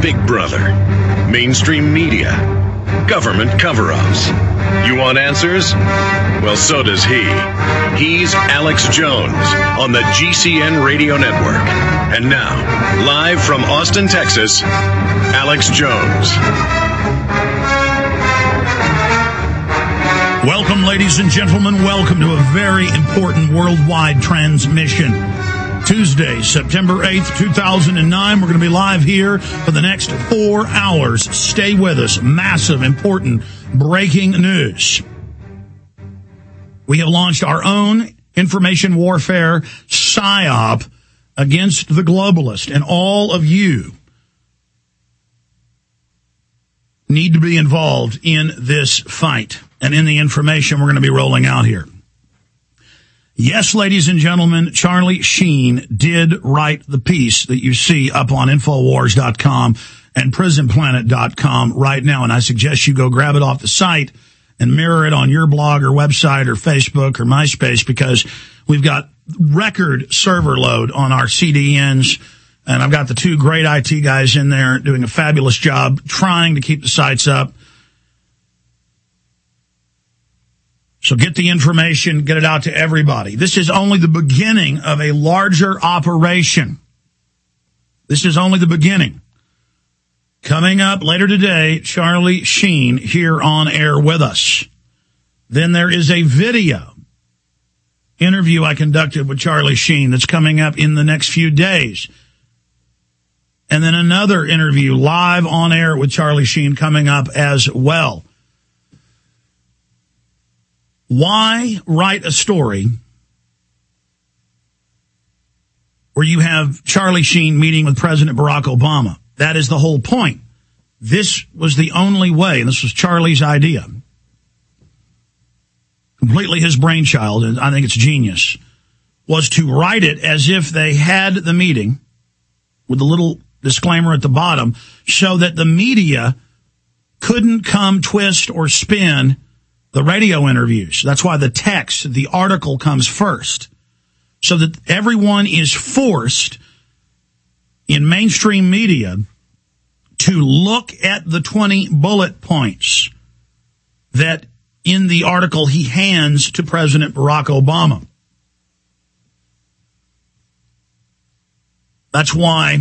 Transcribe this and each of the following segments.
Big Brother, mainstream media, government cover ups. You want answers? Well, so does he. He's Alex Jones on the GCN Radio Network. And now, live from Austin, Texas, Alex Jones. Welcome, ladies and gentlemen. Welcome to a very important worldwide transmission. Tuesday, September 8th, 2009. We're going to be live here for the next four hours. Stay with us. Massive, important breaking news. We have launched our own information warfare PSYOP against the globalist, and all of you need to be involved in this fight and in the information we're going to be rolling out here. Yes, ladies and gentlemen, Charlie Sheen did write the piece that you see up on Infowars.com and PrisonPlanet.com right now. And I suggest you go grab it off the site and mirror it on your blog or website or Facebook or MySpace because we've got record server load on our CDNs. And I've got the two great IT guys in there doing a fabulous job trying to keep the sites up. So get the information, get it out to everybody. This is only the beginning of a larger operation. This is only the beginning. Coming up later today, Charlie Sheen here on air with us. Then there is a video interview I conducted with Charlie Sheen that's coming up in the next few days. And then another interview live on air with Charlie Sheen coming up as well. Why write a story where you have Charlie Sheen meeting with President Barack Obama? That is the whole point. This was the only way, and this was Charlie's idea. Completely his brainchild, and I think it's genius, was to write it as if they had the meeting with a little disclaimer at the bottom so that the media couldn't come twist or spin the radio interviews. That's why the text, the article comes first. So that everyone is forced in mainstream media to look at the 20 bullet points that in the article he hands to President Barack Obama. That's why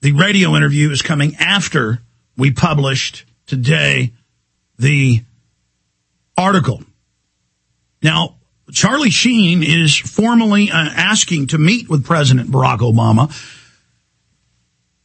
the radio interview is coming after we published today the article. Now, Charlie Sheen is formally uh, asking to meet with President Barack Obama.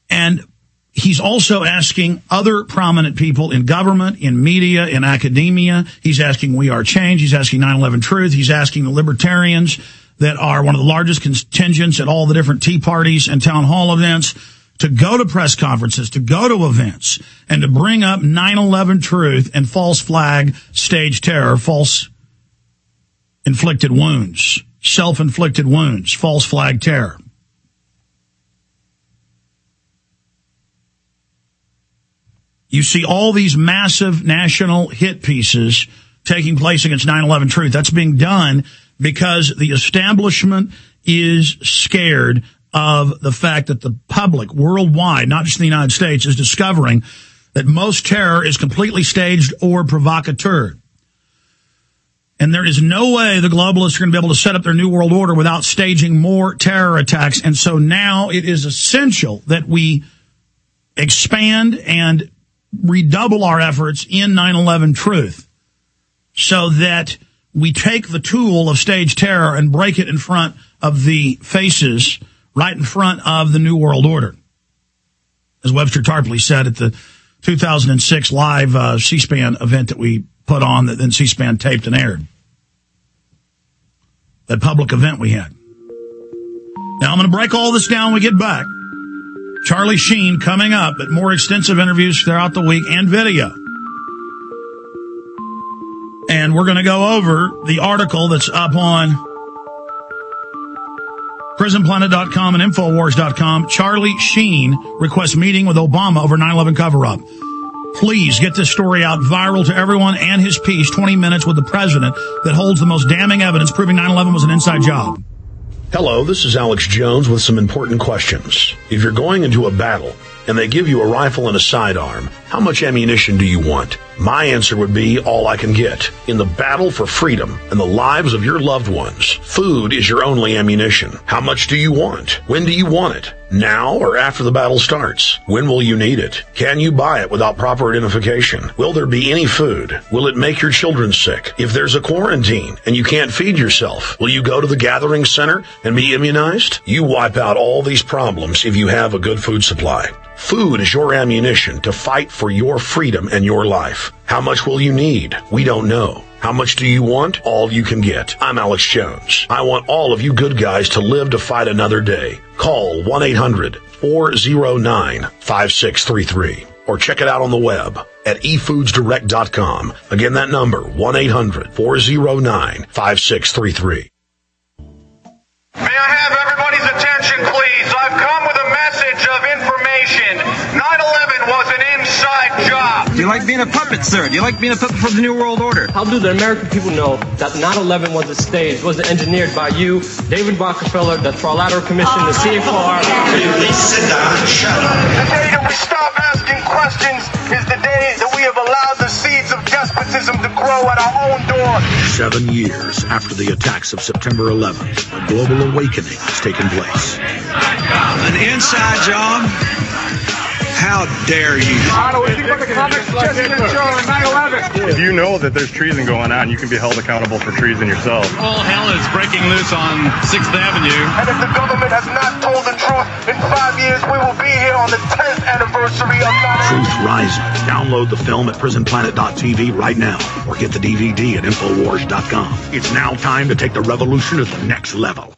And he's also asking other prominent people in government, in media, in academia. He's asking We Are Change. He's asking 9-11 Truth. He's asking the libertarians that are one of the largest contingents at all the different Tea Parties and town hall events to go to press conferences, to go to events, and to bring up 9-11 truth and false flag stage terror, false inflicted wounds, self-inflicted wounds, false flag terror. You see all these massive national hit pieces taking place against 9-11 truth. That's being done because the establishment is scared of the fact that the public worldwide, not just in the United States, is discovering that most terror is completely staged or provocateur. And there is no way the globalists are going to be able to set up their new world order without staging more terror attacks. And so now it is essential that we expand and redouble our efforts in 9-11 truth so that we take the tool of stage terror and break it in front of the faces right in front of the New World Order. As Webster Tarpley said at the 2006 live uh, C-SPAN event that we put on that then C-SPAN taped and aired. That public event we had. Now I'm going to break all this down when we get back. Charlie Sheen coming up, but more extensive interviews throughout the week and video. And we're going to go over the article that's up on PrisonPlanet.com and Infowars.com. Charlie Sheen requests meeting with Obama over 9-11 cover-up. Please get this story out viral to everyone and his piece, 20 minutes with the president that holds the most damning evidence proving 9-11 was an inside job. Hello, this is Alex Jones with some important questions. If you're going into a battle and they give you a rifle and a sidearm, how much ammunition do you want? My answer would be all I can get. In the battle for freedom and the lives of your loved ones, food is your only ammunition. How much do you want? When do you want it? Now or after the battle starts? When will you need it? Can you buy it without proper identification? Will there be any food? Will it make your children sick? If there's a quarantine and you can't feed yourself, will you go to the gathering center and be immunized? You wipe out all these problems if you have a good food supply. Food is your ammunition to fight for your freedom and your life. How much will you need? We don't know. How much do you want? All you can get. I'm Alex Jones. I want all of you good guys to live to fight another day. Call 1-800-409-5633 or check it out on the web at efoodsdirect.com. Again, that number, 1-800-409-5633. 9-11 was an inside job. Do you like being a puppet, sir? Do you like being a puppet for the New World Order? How do the American people know that 9-11 was a stage, was engineered by you, David Rockefeller, the Trilateral Commission, the CFR? Please sit down and shut up. The day that we stop asking questions is the day that we have allowed the seeds of despotism to grow at our own door. Seven years after the attacks of September 11th, a global awakening has taken place. An inside job? How dare you? If you know that there's treason going on, you can be held accountable for treason yourself. All hell is breaking loose on 6th Avenue. And if the government has not told the truth, in five years we will be here on the 10th anniversary of 9 Truth Rising. Download the film at prisonplanet.tv right now or get the DVD at Infowars.com. It's now time to take the revolution to the next level.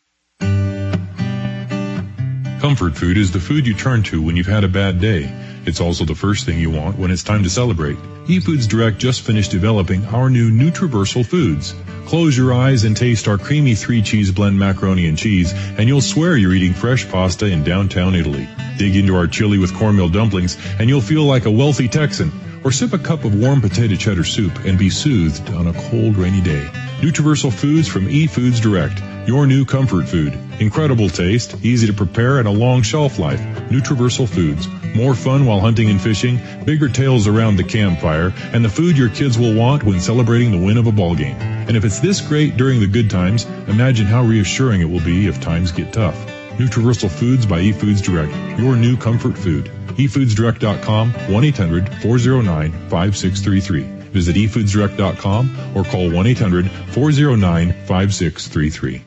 Comfort food is the food you turn to when you've had a bad day. It's also the first thing you want when it's time to celebrate. eFoods Direct just finished developing our new Nutriversal Foods. Close your eyes and taste our creamy three cheese blend macaroni and cheese, and you'll swear you're eating fresh pasta in downtown Italy. Dig into our chili with cornmeal dumplings, and you'll feel like a wealthy Texan. Or sip a cup of warm potato cheddar soup and be soothed on a cold, rainy day. Nutriversal Foods from eFoods Direct. Your new comfort food. Incredible taste, easy to prepare, and a long shelf life. Nutriversal Foods. More fun while hunting and fishing, bigger tales around the campfire, and the food your kids will want when celebrating the win of a ball game. And if it's this great during the good times, imagine how reassuring it will be if times get tough. Nutriversal Foods by eFoods Direct. Your new comfort food. eFoodsDirect.com, 1-800-409-5633. Visit efoodsdirect.com or call 1-800-409-5633.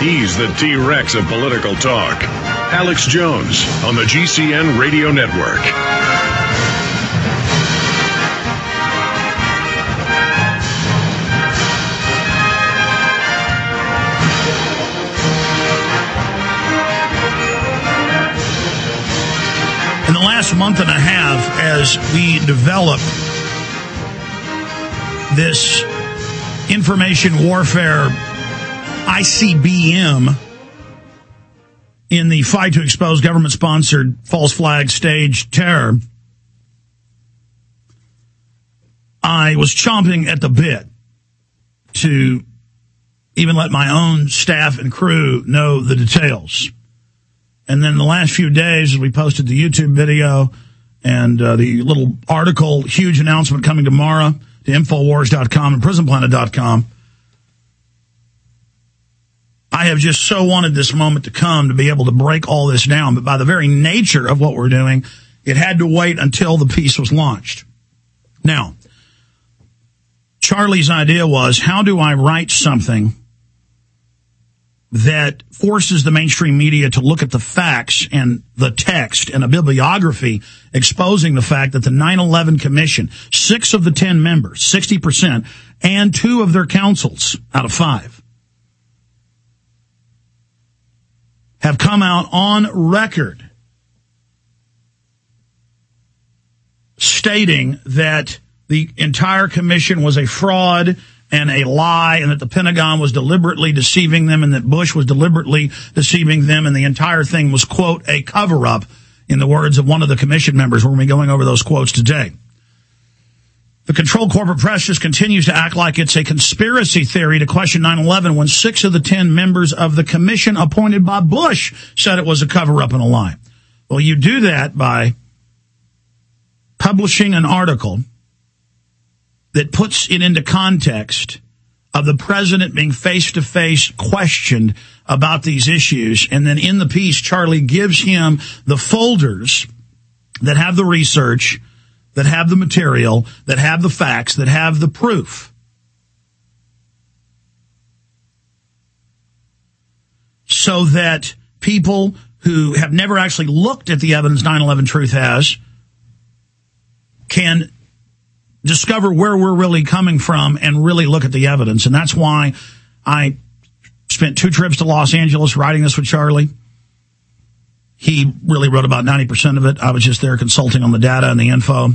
He's the T-Rex of political talk. Alex Jones on the GCN Radio Network. The last month and a half, as we developed this information warfare ICBM in the fight to expose government sponsored false flag stage terror, I was chomping at the bit to even let my own staff and crew know the details. And then the last few days, we posted the YouTube video and uh, the little article, huge announcement coming tomorrow to Infowars.com and PrisonPlanet.com. I have just so wanted this moment to come to be able to break all this down, but by the very nature of what we're doing, it had to wait until the piece was launched. Now, Charlie's idea was, how do I write something that forces the mainstream media to look at the facts and the text and a bibliography exposing the fact that the 9-11 commission, six of the 10 members, 60%, and two of their counsels out of five have come out on record stating that the entire commission was a fraud and a lie and that the Pentagon was deliberately deceiving them and that Bush was deliberately deceiving them and the entire thing was, quote, a cover up in the words of one of the commission members. We're going to be going over those quotes today. The controlled corporate press just continues to act like it's a conspiracy theory to question 9-11 when six of the ten members of the commission appointed by Bush said it was a cover-up and a lie. Well, you do that by publishing an article that puts it into context of the president being face to face questioned about these issues. And then in the piece, Charlie gives him the folders that have the research that have the material, that have the facts, that have the proof. So that people who have never actually looked at the evidence 9-11 Truth has can discover where we're really coming from and really look at the evidence. And that's why I spent two trips to Los Angeles writing this with Charlie. He really wrote about 90% of it. I was just there consulting on the data and the info.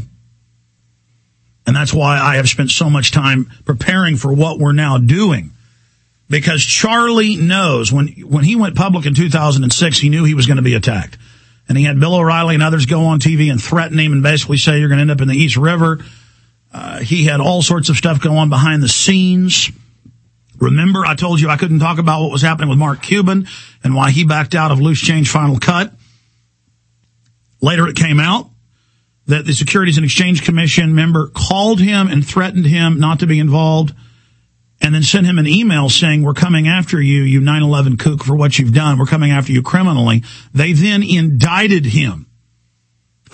And that's why I have spent so much time preparing for what we're now doing. Because Charlie knows when, when he went public in 2006, he knew he was going to be attacked. And he had Bill O'Reilly and others go on TV and threaten him and basically say you're going to end up in the East River. Uh, he had all sorts of stuff going on behind the scenes. Remember, I told you I couldn't talk about what was happening with Mark Cuban and why he backed out of Loose Change Final Cut. Later it came out that the Securities and Exchange Commission member called him and threatened him not to be involved and then sent him an email saying, we're coming after you, you 9-11 kook for what you've done. We're coming after you criminally. They then indicted him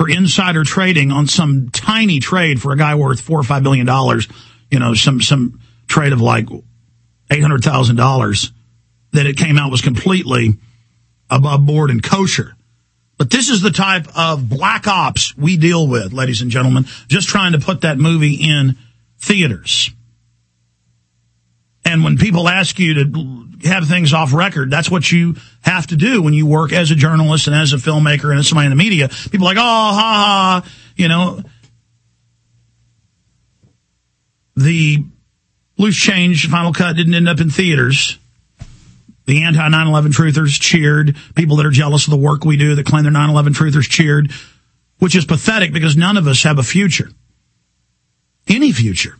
for insider trading on some tiny trade for a guy worth four or five billion dollars, you know, some, some trade of like $800,000 that it came out was completely above board and kosher. But this is the type of black ops we deal with, ladies and gentlemen, just trying to put that movie in theaters. And when people ask you to have things off record, that's what you have to do when you work as a journalist and as a filmmaker and as somebody in the media. People like, oh, ha ha, you know. The loose change final cut didn't end up in theaters. The anti 9 11 truthers cheered. People that are jealous of the work we do that claim they're 9 11 truthers cheered, which is pathetic because none of us have a future. Any future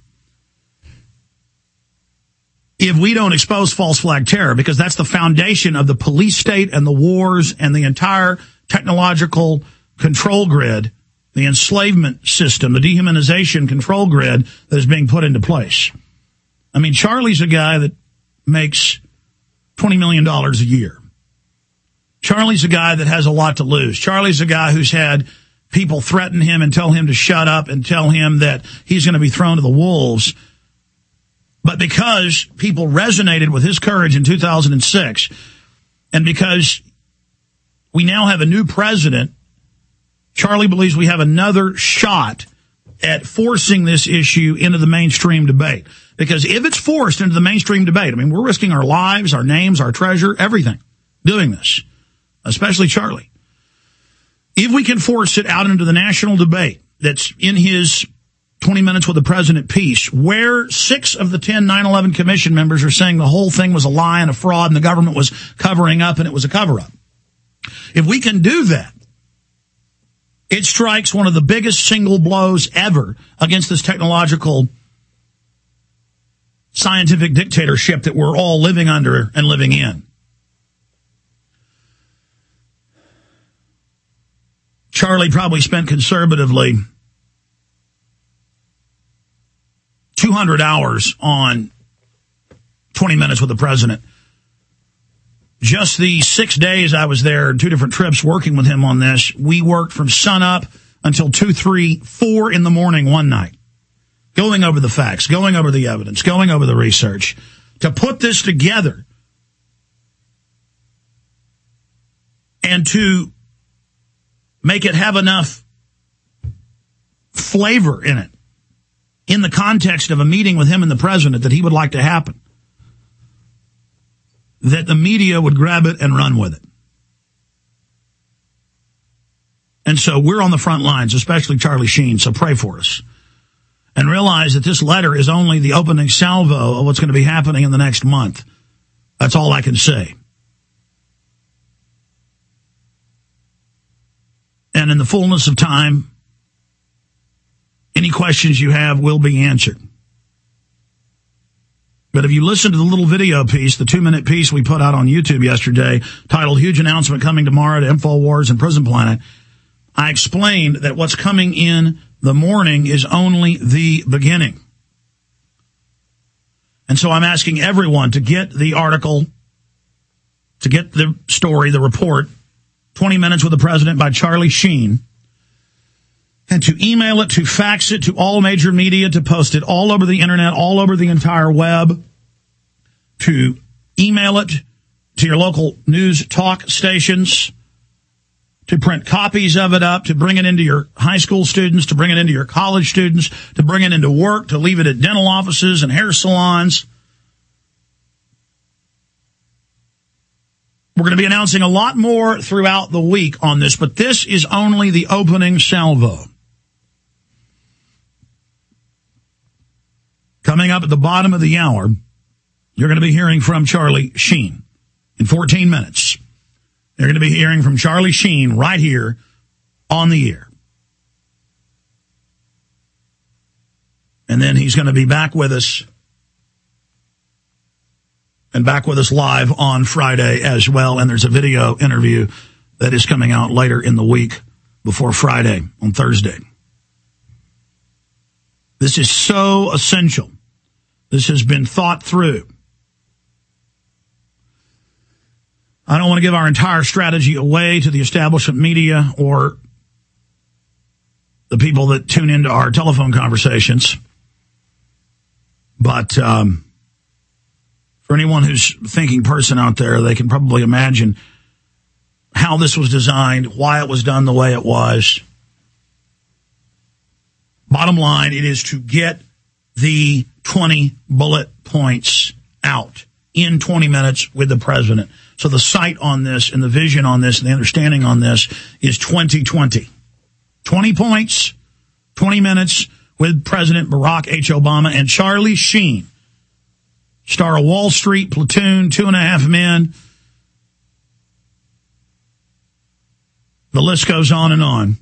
if we don't expose false flag terror, because that's the foundation of the police state and the wars and the entire technological control grid, the enslavement system, the dehumanization control grid that is being put into place. I mean, Charlie's a guy that makes $20 million a year. Charlie's a guy that has a lot to lose. Charlie's a guy who's had people threaten him and tell him to shut up and tell him that he's going to be thrown to the wolves but because people resonated with his courage in 2006, and because we now have a new president, Charlie believes we have another shot at forcing this issue into the mainstream debate. Because if it's forced into the mainstream debate, I mean, we're risking our lives, our names, our treasure, everything doing this, especially Charlie. If we can force it out into the national debate that's in his 20 minutes with the president piece where six of the 10 9-11 commission members are saying the whole thing was a lie and a fraud and the government was covering up and it was a cover up. If we can do that, it strikes one of the biggest single blows ever against this technological scientific dictatorship that we're all living under and living in. Charlie probably spent conservatively 200 hours on 20 minutes with the president. Just the six days I was there, two different trips working with him on this, we worked from sunup until two, three, four in the morning one night, going over the facts, going over the evidence, going over the research to put this together and to make it have enough flavor in it in the context of a meeting with him and the president that he would like to happen. That the media would grab it and run with it. And so we're on the front lines, especially Charlie Sheen, so pray for us. And realize that this letter is only the opening salvo of what's going to be happening in the next month. That's all I can say. And in the fullness of time, Any questions you have will be answered. But if you listen to the little video piece, the two minute piece we put out on YouTube yesterday, titled Huge Announcement Coming Tomorrow to InfoWars and Prison Planet, I explained that what's coming in the morning is only the beginning. And so I'm asking everyone to get the article, to get the story, the report, 20 Minutes with the President by Charlie Sheen, and to email it, to fax it to all major media, to post it all over the internet, all over the entire web, to email it to your local news talk stations, to print copies of it up, to bring it into your high school students, to bring it into your college students, to bring it into work, to leave it at dental offices and hair salons. We're going to be announcing a lot more throughout the week on this, but this is only the opening salvo. Coming up at the bottom of the hour, you're going to be hearing from Charlie Sheen in 14 minutes. You're going to be hearing from Charlie Sheen right here on the air. And then he's going to be back with us and back with us live on Friday as well. And there's a video interview that is coming out later in the week before Friday on Thursday. This is so essential. This has been thought through. I don't want to give our entire strategy away to the establishment media or the people that tune into our telephone conversations. But um, for anyone who's thinking person out there, they can probably imagine how this was designed, why it was done the way it was. Bottom line, it is to get the 20 bullet points out in 20 minutes with the president. So the sight on this and the vision on this and the understanding on this is 2020. 20 points, 20 minutes with President Barack H. Obama and Charlie Sheen, star of Wall Street, Platoon, Two and a Half Men. The list goes on and on.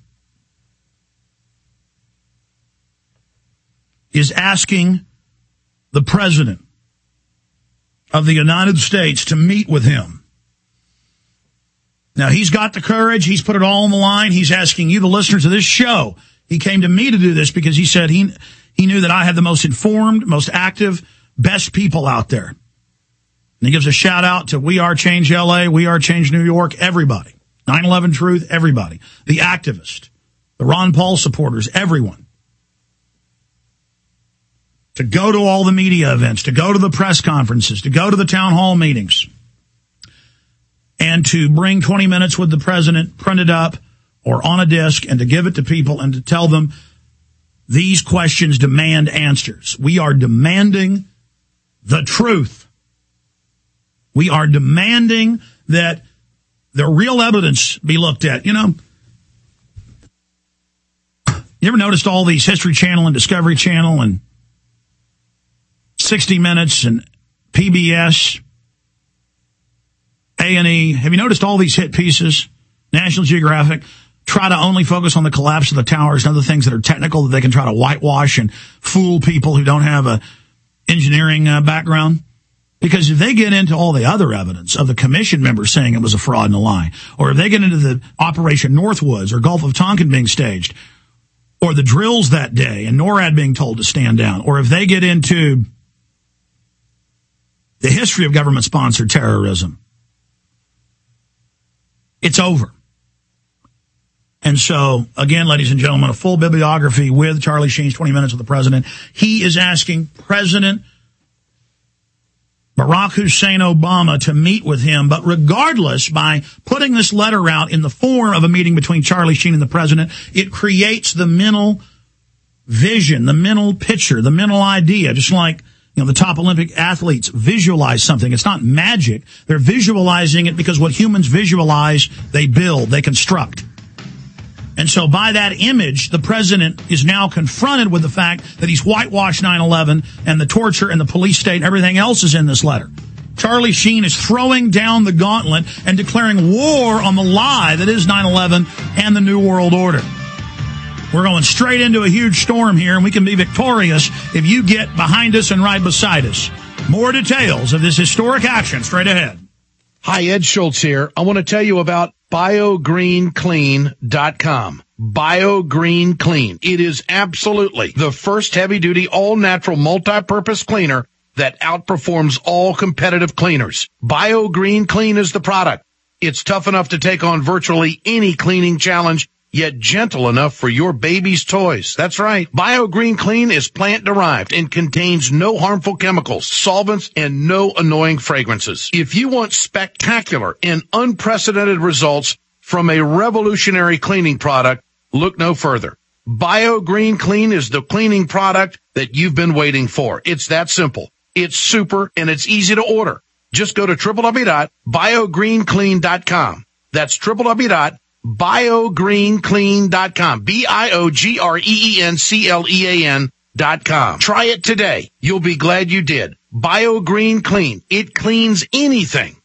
is asking the president of the United States to meet with him. Now he's got the courage. He's put it all on the line. He's asking you, the listeners of this show. He came to me to do this because he said he, he knew that I had the most informed, most active, best people out there. And he gives a shout out to We Are Change LA, We Are Change New York, everybody. 9-11 Truth, everybody. The activist, the Ron Paul supporters, everyone to go to all the media events, to go to the press conferences, to go to the town hall meetings, and to bring 20 minutes with the president printed up or on a disc and to give it to people and to tell them these questions demand answers. We are demanding the truth. We are demanding that the real evidence be looked at. You know, you ever noticed all these History Channel and Discovery Channel and 60 Minutes and PBS, A&E. Have you noticed all these hit pieces? National Geographic try to only focus on the collapse of the towers and other things that are technical that they can try to whitewash and fool people who don't have a engineering uh, background. Because if they get into all the other evidence of the commission members saying it was a fraud and a lie, or if they get into the Operation Northwoods or Gulf of Tonkin being staged, or the drills that day and NORAD being told to stand down, or if they get into the history of government sponsored terrorism. It's over. And so, again, ladies and gentlemen, a full bibliography with Charlie Sheen's 20 Minutes with the President. He is asking President Barack Hussein Obama to meet with him, but regardless, by putting this letter out in the form of a meeting between Charlie Sheen and the President, it creates the mental vision, the mental picture, the mental idea, just like you know, the top Olympic athletes visualize something. It's not magic. They're visualizing it because what humans visualize, they build, they construct. And so by that image, the president is now confronted with the fact that he's whitewashed 9-11 and the torture and the police state and everything else is in this letter. Charlie Sheen is throwing down the gauntlet and declaring war on the lie that is 9-11 and the New World Order. We're going straight into a huge storm here, and we can be victorious if you get behind us and right beside us. More details of this historic action straight ahead. Hi, Ed Schultz here. I want to tell you about biogreenclean.com. BioGreen Clean. It is absolutely the first heavy duty all natural multi-purpose cleaner that outperforms all competitive cleaners. BioGreen Clean is the product. It's tough enough to take on virtually any cleaning challenge, yet gentle enough for your baby's toys. That's right. BioGreen Clean is plant derived and contains no harmful chemicals, solvents, and no annoying fragrances. If you want spectacular and unprecedented results from a revolutionary cleaning product, look no further. BioGreen Clean is the cleaning product that you've been waiting for. It's that simple. It's super and it's easy to order. Just go to www.biogreenclean.com. That's www.biogreenclean.com. B-I-O-G-R-E-E-N-C-L-E-A-N dot com. Try it today. You'll be glad you did. BioGreen Clean. It cleans anything.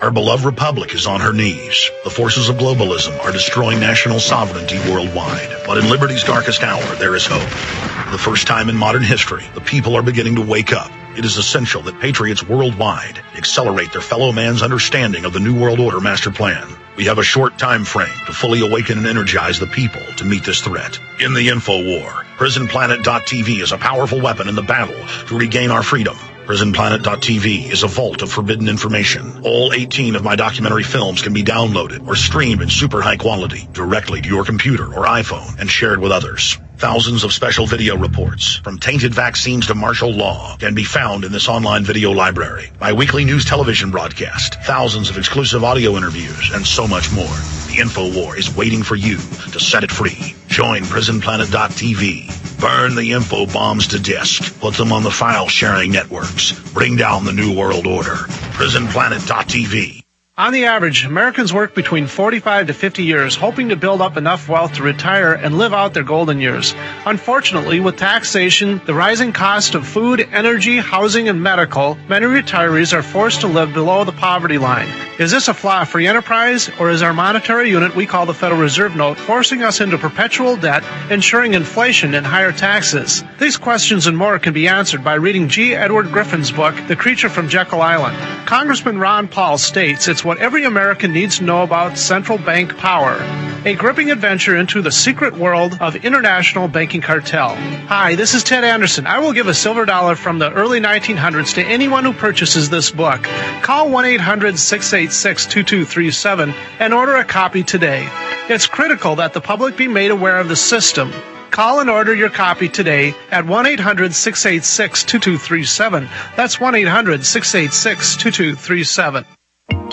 Our beloved republic is on her knees. The forces of globalism are destroying national sovereignty worldwide. But in liberty's darkest hour, there is hope. For the first time in modern history, the people are beginning to wake up. It is essential that patriots worldwide accelerate their fellow man's understanding of the New World Order master plan. We have a short time frame to fully awaken and energize the people to meet this threat. In the info war, prisonplanet.tv is a powerful weapon in the battle to regain our freedom. PrisonPlanet.tv is a vault of forbidden information. All 18 of my documentary films can be downloaded or streamed in super high quality directly to your computer or iPhone and shared with others. Thousands of special video reports, from tainted vaccines to martial law, can be found in this online video library. My weekly news television broadcast, thousands of exclusive audio interviews, and so much more. The info war is waiting for you to set it free. Join PrisonPlanet.tv. Burn the info bombs to disk. Put them on the file sharing networks. Bring down the new world order. PrisonPlanet.tv. On the average, Americans work between 45 to 50 years hoping to build up enough wealth to retire and live out their golden years. Unfortunately, with taxation, the rising cost of food, energy, housing, and medical, many retirees are forced to live below the poverty line. Is this a flaw free enterprise, or is our monetary unit we call the Federal Reserve Note forcing us into perpetual debt, ensuring inflation and higher taxes? These questions and more can be answered by reading G. Edward Griffin's book, The Creature from Jekyll Island. Congressman Ron Paul states it's what every American needs to know about central bank power. A gripping adventure into the secret world of international banking cartel. Hi, this is Ted Anderson. I will give a silver dollar from the early 1900s to anyone who purchases this book. Call 1-800-686-2237 and order a copy today. It's critical that the public be made aware of the system. Call and order your copy today at 1 800 686 2237. That's 1 800 686 2237.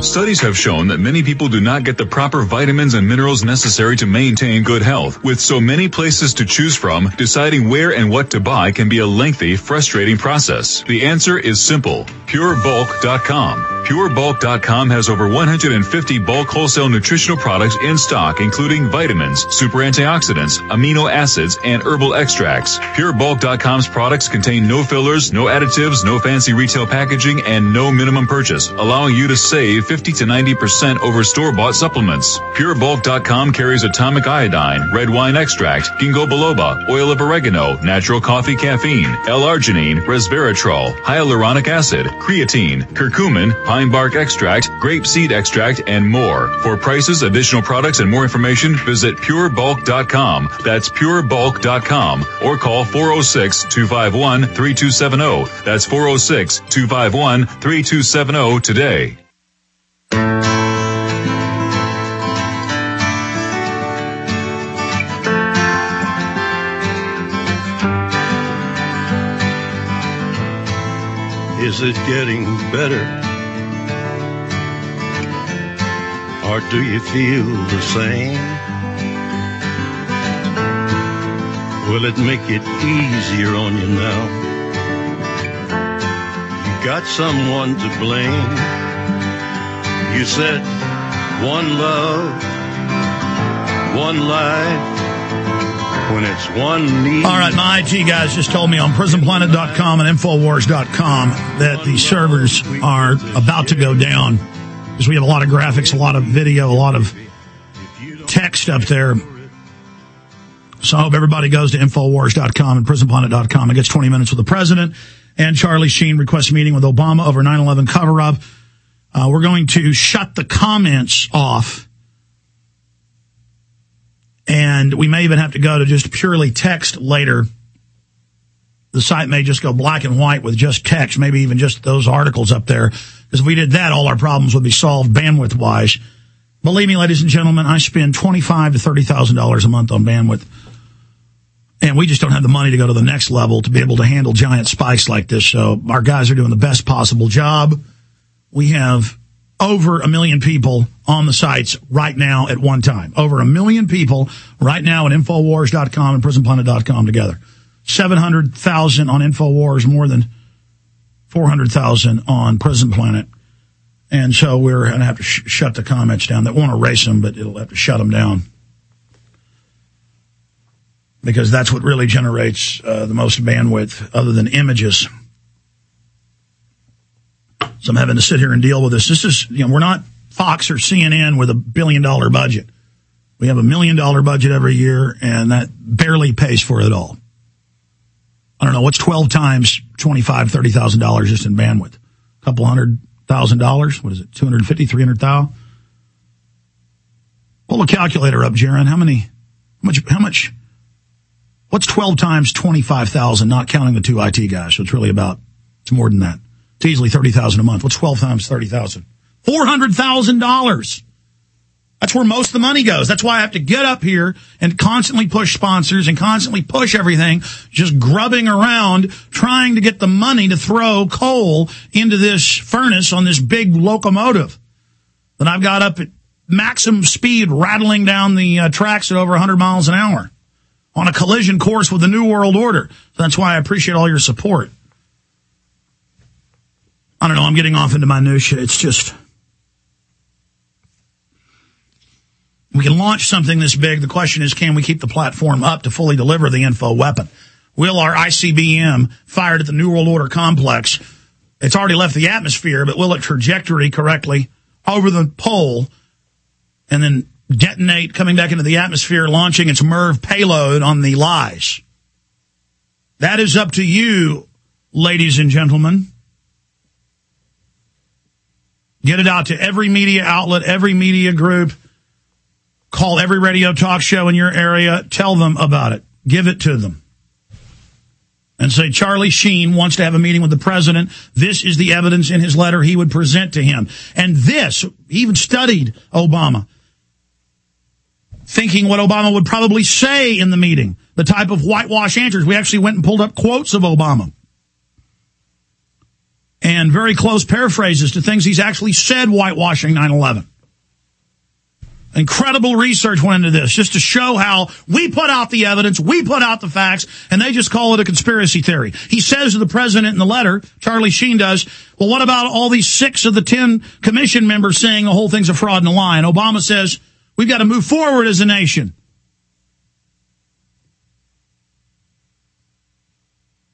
Studies have shown that many people do not get the proper vitamins and minerals necessary to maintain good health. With so many places to choose from, deciding where and what to buy can be a lengthy, frustrating process. The answer is simple. PureBulk.com. PureBulk.com has over 150 bulk wholesale nutritional products in stock, including vitamins, super antioxidants, amino acids, and herbal extracts. PureBulk.com's products contain no fillers, no additives, no fancy retail packaging, and no minimum purchase, allowing you to save 50 to 90% over store-bought supplements. PureBulk.com carries atomic iodine, red wine extract, ginkgo biloba, oil of oregano, natural coffee caffeine, L-arginine, resveratrol, hyaluronic acid, creatine, curcumin, pine bark extract, grape seed extract, and more. For prices, additional products, and more information, visit purebulk.com. That's purebulk.com or call 406-251-3270. That's 406-251-3270 today. Is it getting better? Or do you feel the same? Will it make it easier on you now? You got someone to blame. You said one love, one life. When it's one need. All right, my IT guys just told me on prisonplanet.com and infowars.com that the servers are about to go down because we have a lot of graphics, a lot of video, a lot of text up there. So I hope everybody goes to Infowars.com and PrisonPlanet.com and gets 20 minutes with the president. And Charlie Sheen requests meeting with Obama over 9-11 cover-up. Uh, we're going to shut the comments off. And we may even have to go to just purely text later. The site may just go black and white with just text, maybe even just those articles up there. Because if we did that, all our problems would be solved bandwidth wise. Believe me, ladies and gentlemen, I spend twenty-five to thirty thousand dollars a month on bandwidth, and we just don't have the money to go to the next level to be able to handle giant spikes like this. So our guys are doing the best possible job. We have over a million people on the sites right now at one time. Over a million people right now at Infowars.com and PrisonPlanet.com together. 700,000 on Infowars, more than 400,000 on Prison Planet. And so we're going to have to sh- shut the comments down. That won't erase them, but it'll have to shut them down. Because that's what really generates uh, the most bandwidth other than images. So I'm having to sit here and deal with this. This is, you know, we're not Fox or CNN with a billion dollar budget. We have a million dollar budget every year and that barely pays for it all. I don't know, what's 12 times $25,000, $30,000 just in bandwidth? A couple hundred thousand dollars. What is it? 250, 300,000? Pull a calculator up, Jaron. How many, how much, how much, what's 12 times 25,000, not counting the two IT guys? So it's really about, it's more than that. It's easily 30,000 a month. What's 12 times 30,000? $400,000. That's where most of the money goes. That's why I have to get up here and constantly push sponsors and constantly push everything, just grubbing around, trying to get the money to throw coal into this furnace on this big locomotive that I've got up at maximum speed rattling down the uh, tracks at over 100 miles an hour on a collision course with the New World Order. So that's why I appreciate all your support. I don't know. I'm getting off into minutia. It's just we can launch something this big. The question is, can we keep the platform up to fully deliver the info weapon? Will our ICBM fired at the New World Order complex? It's already left the atmosphere, but will it trajectory correctly over the pole and then detonate coming back into the atmosphere, launching its MIRV payload on the lies? That is up to you, ladies and gentlemen. Get it out to every media outlet, every media group. Call every radio talk show in your area. Tell them about it. Give it to them. And say Charlie Sheen wants to have a meeting with the president. This is the evidence in his letter he would present to him. And this, he even studied Obama, thinking what Obama would probably say in the meeting, the type of whitewash answers. We actually went and pulled up quotes of Obama and very close paraphrases to things he's actually said whitewashing 9-11. Incredible research went into this just to show how we put out the evidence, we put out the facts, and they just call it a conspiracy theory. He says to the president in the letter, Charlie Sheen does, well, what about all these six of the ten commission members saying the whole thing's a fraud and a lie? And Obama says, we've got to move forward as a nation.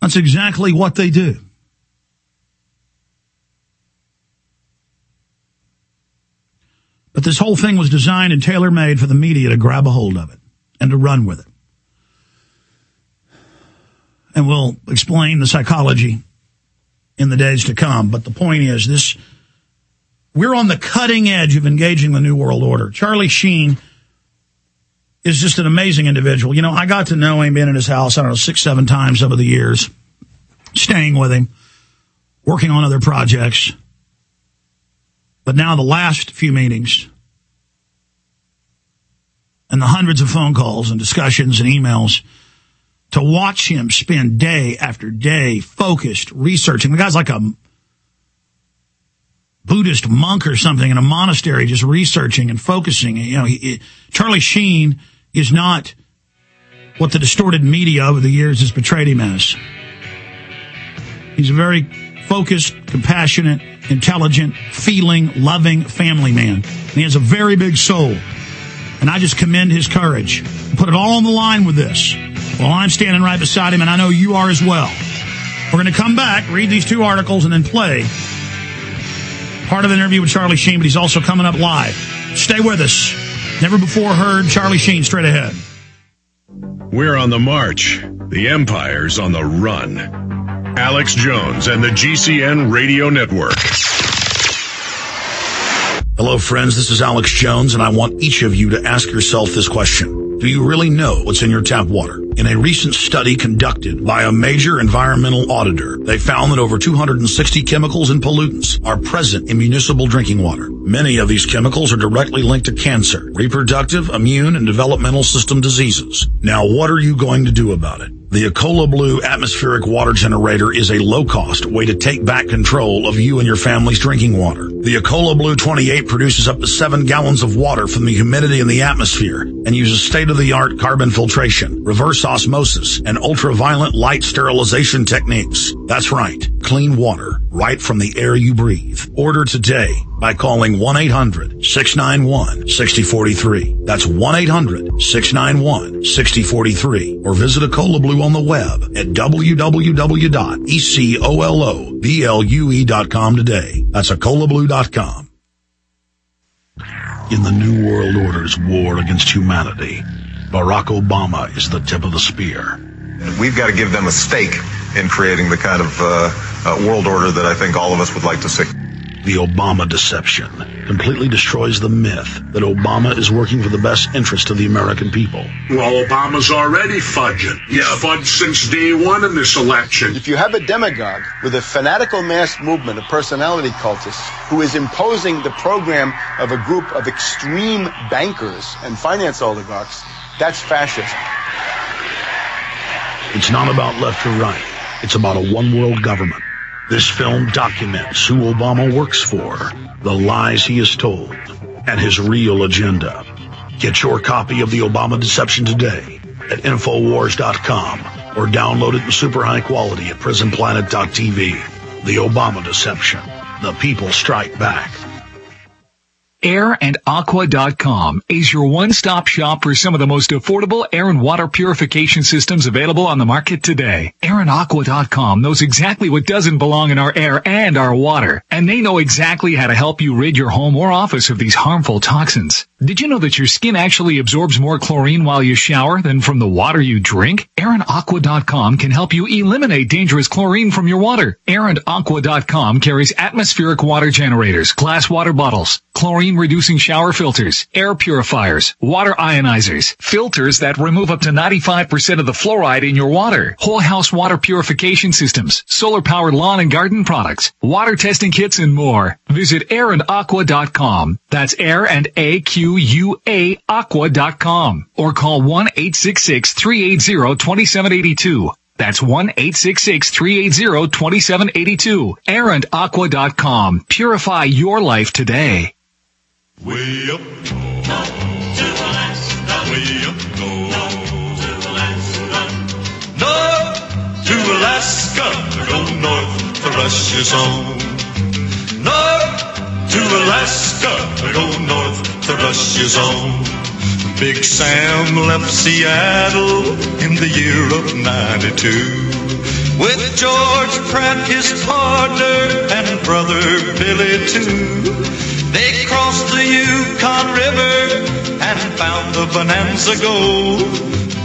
That's exactly what they do. But this whole thing was designed and tailor made for the media to grab a hold of it and to run with it. And we'll explain the psychology in the days to come. But the point is this, we're on the cutting edge of engaging the New World Order. Charlie Sheen is just an amazing individual. You know, I got to know him, being in his house, I don't know, six, seven times over the years, staying with him, working on other projects. But now the last few meetings and the hundreds of phone calls and discussions and emails to watch him spend day after day focused researching. The guy's like a Buddhist monk or something in a monastery just researching and focusing. You know, he, Charlie Sheen is not what the distorted media over the years has portrayed him as. He's a very focused, compassionate, intelligent, feeling, loving family man. And he has a very big soul. And I just commend his courage. Put it all on the line with this. Well, I'm standing right beside him, and I know you are as well. We're going to come back, read these two articles, and then play part of an interview with Charlie Sheen, but he's also coming up live. Stay with us. Never before heard Charlie Sheen straight ahead. We're on the march. The Empire's on the run. Alex Jones and the GCN Radio Network. Hello, friends. This is Alex Jones, and I want each of you to ask yourself this question. Do you really know what's in your tap water? In a recent study conducted by a major environmental auditor, they found that over 260 chemicals and pollutants are present in municipal drinking water. Many of these chemicals are directly linked to cancer, reproductive, immune, and developmental system diseases. Now, what are you going to do about it? The EcoloBlue atmospheric water generator is a low-cost way to take back control of you and your family's drinking water. The EcoloBlue 28 produces up to 7 gallons of water from the humidity in the atmosphere and uses state-of-the-art carbon filtration, reverse osmosis, and ultraviolet light sterilization techniques. That's right, clean water right from the air you breathe. Order today by calling 1-800-691-6043. That's 1-800-691-6043 or visit EcoloBlue on the web at E www.ecoloblue.com today. That's ecoloblue.com. In the New World Order's war against humanity, Barack Obama is the tip of the spear. We've got to give them a stake in creating the kind of uh, uh, world order that I think all of us would like to see. The Obama deception completely destroys the myth that Obama is working for the best interest of the American people. Well, Obama's already fudging. He's fudged since day one in this election. If you have a demagogue with a fanatical mass movement of personality cultists who is imposing the program of a group of extreme bankers and finance oligarchs, that's fascism. It's not about left or right. It's about a one world government. This film documents who Obama works for, the lies he has told, and his real agenda. Get your copy of The Obama Deception today at Infowars.com or download it in super high quality at PrisonPlanet.tv. The Obama Deception. The people strike back. AirandAqua.com is your one-stop shop for some of the most affordable air and water purification systems available on the market today. AirandAqua.com knows exactly what doesn't belong in our air and our water, and they know exactly how to help you rid your home or office of these harmful toxins. Did you know that your skin actually absorbs more chlorine while you shower than from the water you drink? AirandAqua.com can help you eliminate dangerous chlorine from your water. AirandAqua.com carries atmospheric water generators, glass water bottles, chlorine reducing shower filters, air purifiers, water ionizers, filters that remove up to 95% of the fluoride in your water, whole house water purification systems, solar powered lawn and garden products, water testing kits, and more. Visit airandaqua.com. That's air and A-Q-U-A aqua.com or call 1-866-380-2782. That's 1-866-380-2782. airandaqua.com. Purify your life today. Way up north to Alaska. Way up north to Alaska. North to Alaska. Go north to Russia's own. North to Alaska. Go north to Russia's own. Big Sam left Seattle in the year of 92 with George Pratt, his partner, and brother Billy too. They crossed the Yukon River and found the Bonanza Gold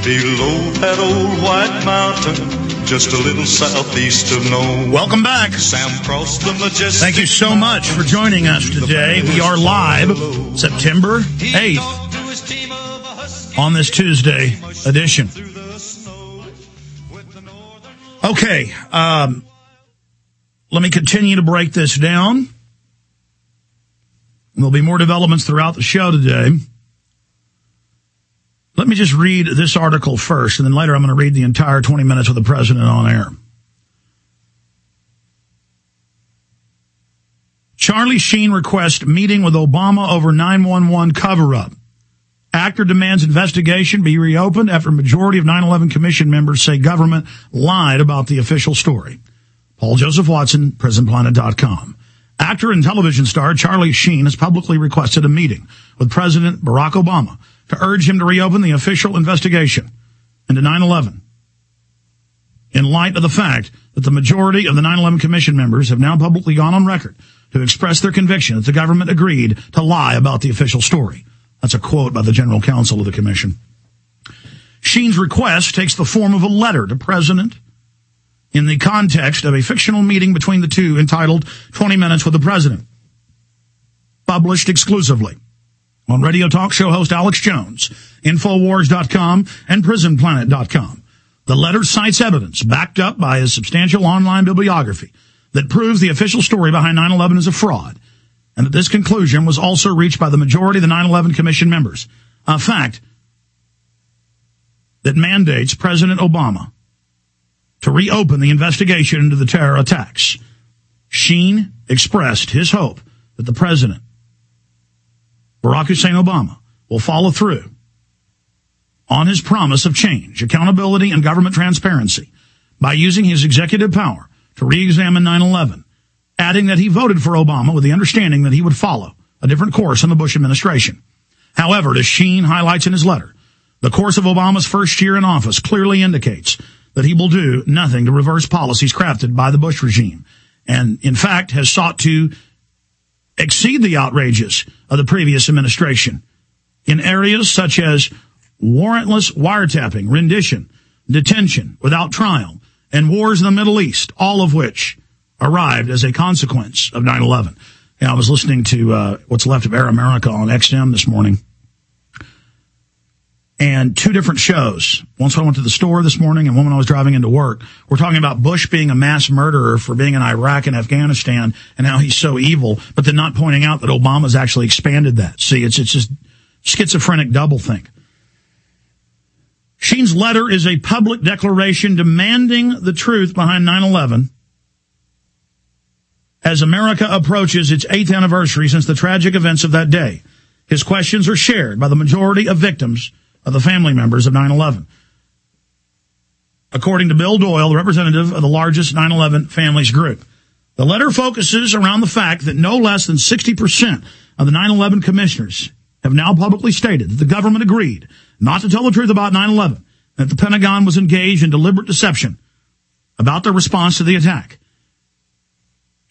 below that old white mountain, just a little southeast of Nome. Welcome back. Sam crossed the majestic. Thank you so much for joining us today. We are live September 8th on this Tuesday edition. Okay, um, let me continue to break this down. There'll be more developments throughout the show today. Let me just read this article first, and then later I'm going to read the entire 20 minutes with the president on air. Charlie Sheen requests meeting with Obama over 911 cover-up. Actor demands investigation be reopened after majority of 9/11 Commission members say government lied about the official story. Paul Joseph Watson, PrisonPlanet.com. Actor and television star Charlie Sheen has publicly requested a meeting with President Barack Obama to urge him to reopen the official investigation into 9/11. In light of the fact that the majority of the 9/11 Commission members have now publicly gone on record to express their conviction that the government agreed to lie about the official story. That's a quote by the general counsel of the commission. Sheen's request takes the form of a letter to President in the context of a fictional meeting between the two entitled 20 Minutes with the President, published exclusively on radio talk show host Alex Jones, Infowars.com, and PrisonPlanet.com. The letter cites evidence backed up by a substantial online bibliography that proves the official story behind 9-11 is a fraud, and that this conclusion was also reached by the majority of the 9-11 Commission members. A fact that mandates President Obama to reopen the investigation into the terror attacks. Sheen expressed his hope that the president, Barack Hussein Obama, will follow through on his promise of change, accountability, and government transparency by using his executive power to re-examine 9-11, adding that he voted for Obama with the understanding that he would follow a different course in the Bush administration. However, as Sheen highlights in his letter, the course of Obama's first year in office clearly indicates that he will do nothing to reverse policies crafted by the Bush regime, and in fact has sought to exceed the outrages of the previous administration in areas such as warrantless wiretapping, rendition, detention without trial, and wars in the Middle East, all of which arrived as a consequence of 9-11. I was listening to uh, what's left of Air America on XM this morning, and two different shows. Once I went to the store this morning and one when I was driving into work. We're talking about Bush being a mass murderer for being in Iraq and Afghanistan and how he's so evil, but then not pointing out that Obama's actually expanded that. See, it's, it's just schizophrenic doublethink. Sheen's letter is a public declaration demanding the truth behind 9-11 as America approaches its eighth anniversary since the tragic events of that day. His questions are shared by the majority of victims of the family members of 9-11. According to Bill Doyle, the representative of the largest 9-11 families group. The letter focuses around the fact that no less than 60% of the 9-11 commissioners have now publicly stated that the government agreed not to tell the truth about 9-11, that the Pentagon was engaged in deliberate deception about their response to the attack.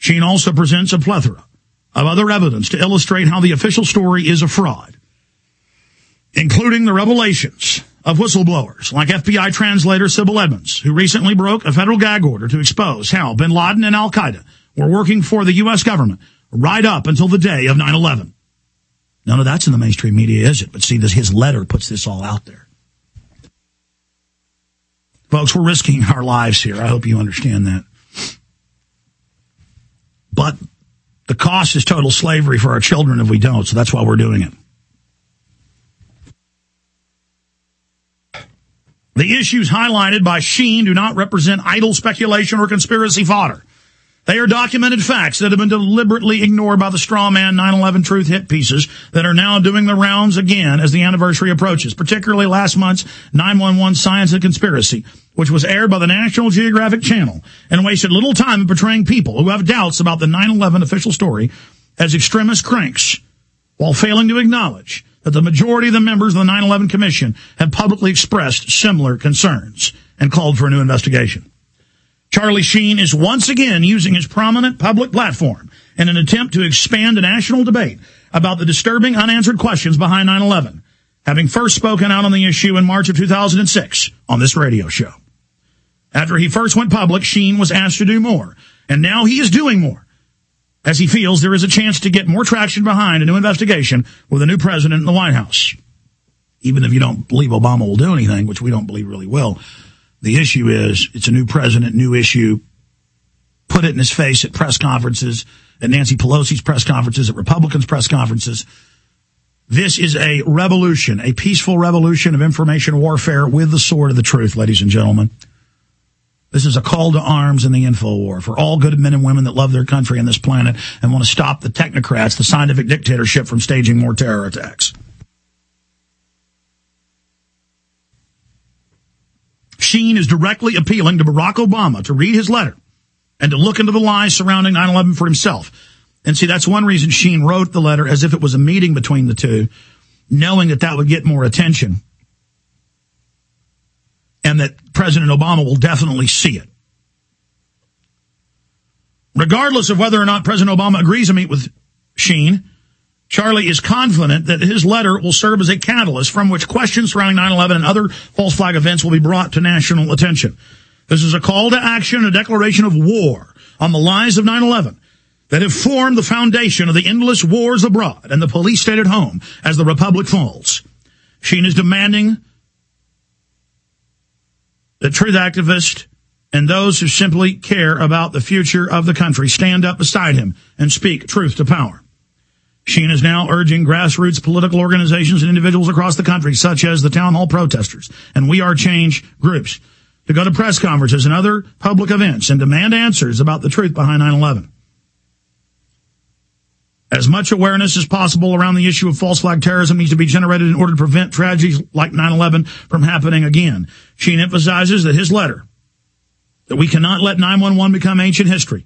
Sheen also presents a plethora of other evidence to illustrate how the official story is a fraud, including the revelations of whistleblowers like FBI translator Sibel Edmonds, who recently broke a federal gag order to expose how bin Laden and Al Qaeda were working for the U.S. government right up until the day of 9-11. None of that's in the mainstream media, is it? But see, this, his letter puts this all out there. Folks, we're risking our lives here. I hope you understand that. But the cost is total slavery for our children if we don't, so that's why we're doing it. The issues highlighted by Sheen do not represent idle speculation or conspiracy fodder. They are documented facts that have been deliberately ignored by the straw man 9-11 truth hit pieces that are now doing the rounds again as the anniversary approaches, particularly last month's 911 Science and Conspiracy, which was aired by the National Geographic Channel and wasted little time in portraying people who have doubts about the 9-11 official story as extremist cranks while failing to acknowledge that the majority of the members of the 9-11 Commission have publicly expressed similar concerns and called for a new investigation. Charlie Sheen is once again using his prominent public platform in an attempt to expand a national debate about the disturbing unanswered questions behind 9-11, having first spoken out on the issue in March of 2006 on this radio show. After he first went public, Sheen was asked to do more, and now he is doing more, as he feels there is a chance to get more traction behind a new investigation with a new president in the White House. Even if you don't believe Obama will do anything, which we don't believe really will, the issue is it's a new president, new issue. Put it in his face at press conferences, at Nancy Pelosi's press conferences, at Republicans' press conferences. This is a revolution, a peaceful revolution of information warfare with the sword of the truth, ladies and gentlemen. This is a call to arms in the info war for all good men and women that love their country and this planet and want to stop the technocrats, the scientific dictatorship from staging more terror attacks. Sheen is directly appealing to Barack Obama to read his letter and to look into the lies surrounding 9-11 for himself. And see, that's one reason Sheen wrote the letter as if it was a meeting between the two, knowing that that would get more attention and that President Obama will definitely see it. Regardless of whether or not President Obama agrees to meet with Sheen, Charlie is confident that his letter will serve as a catalyst from which questions surrounding 9-11 and other false flag events will be brought to national attention. This is a call to action, a declaration of war on the lies of 9-11 that have formed the foundation of the endless wars abroad and the police state at home as the republic falls. Sheen is demanding that truth activists and those who simply care about the future of the country stand up beside him and speak truth to power. Sheen is now urging grassroots political organizations and individuals across the country, such as the town hall protesters and We Are Change groups, to go to press conferences and other public events and demand answers about the truth behind 9-11. As much awareness as possible around the issue of false flag terrorism needs to be generated in order to prevent tragedies like 9-11 from happening again. Sheen emphasizes that his letter, that we cannot let 911 become ancient history,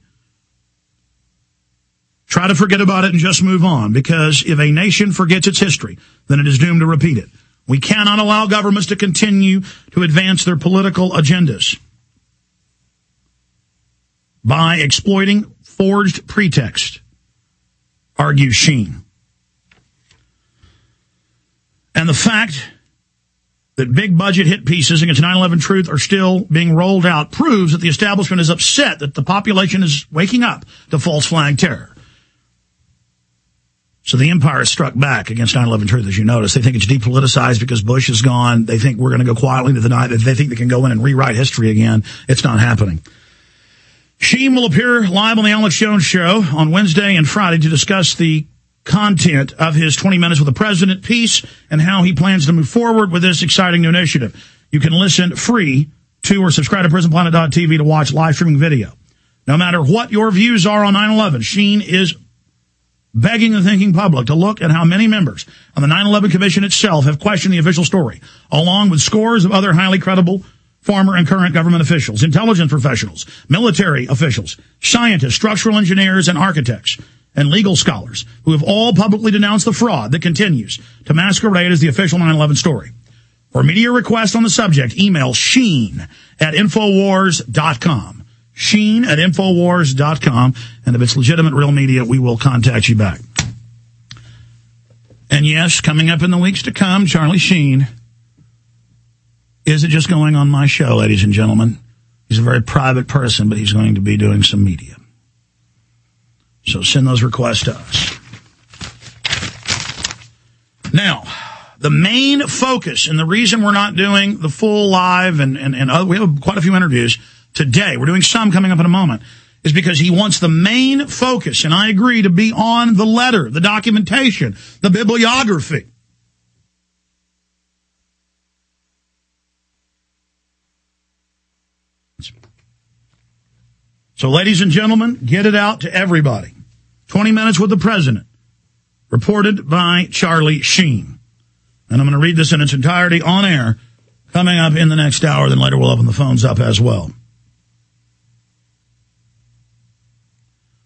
Try to forget about it and just move on because if a nation forgets its history, then it is doomed to repeat it. We cannot allow governments to continue to advance their political agendas by exploiting forged pretext, argues Sheen. And the fact that big budget hit pieces against 9-11 truth are still being rolled out proves that the establishment is upset that the population is waking up to false flag terror. So the empire struck back against 9-11 truth, as you notice. They think it's depoliticized because Bush is gone. They think we're going to go quietly into the night. They think they can go in and rewrite history again. It's not happening. Sheen will appear live on the Alex Jones show on Wednesday and Friday to discuss the content of his 20 minutes with the president piece and how he plans to move forward with this exciting new initiative. You can listen free to or subscribe to prisonplanet.tv to watch live streaming video. No matter what your views are on 9-11, Sheen is begging the thinking public to look at how many members on the 9-11 Commission itself have questioned the official story, along with scores of other highly credible former and current government officials, intelligence professionals, military officials, scientists, structural engineers, and architects, and legal scholars who have all publicly denounced the fraud that continues to masquerade as the official 9-11 story. For media requests on the subject, email sheen at infowars.com sheen at Infowars.com. And if it's legitimate real media, we will contact you back. And yes, coming up in the weeks to come, Charlie Sheen isn't just going on my show, ladies and gentlemen. He's a very private person, but he's going to be doing some media. So send those requests to us. Now, the main focus and the reason we're not doing the full live and, and, and other, we have quite a few interviews today, we're doing some coming up in a moment, is because he wants the main focus, and I agree, to be on the letter, the documentation, the bibliography. So, ladies and gentlemen, get it out to everybody. 20 minutes with the president, reported by Charlie Sheen. And I'm going to read this in its entirety on air coming up in the next hour. Then later we'll open the phones up as well.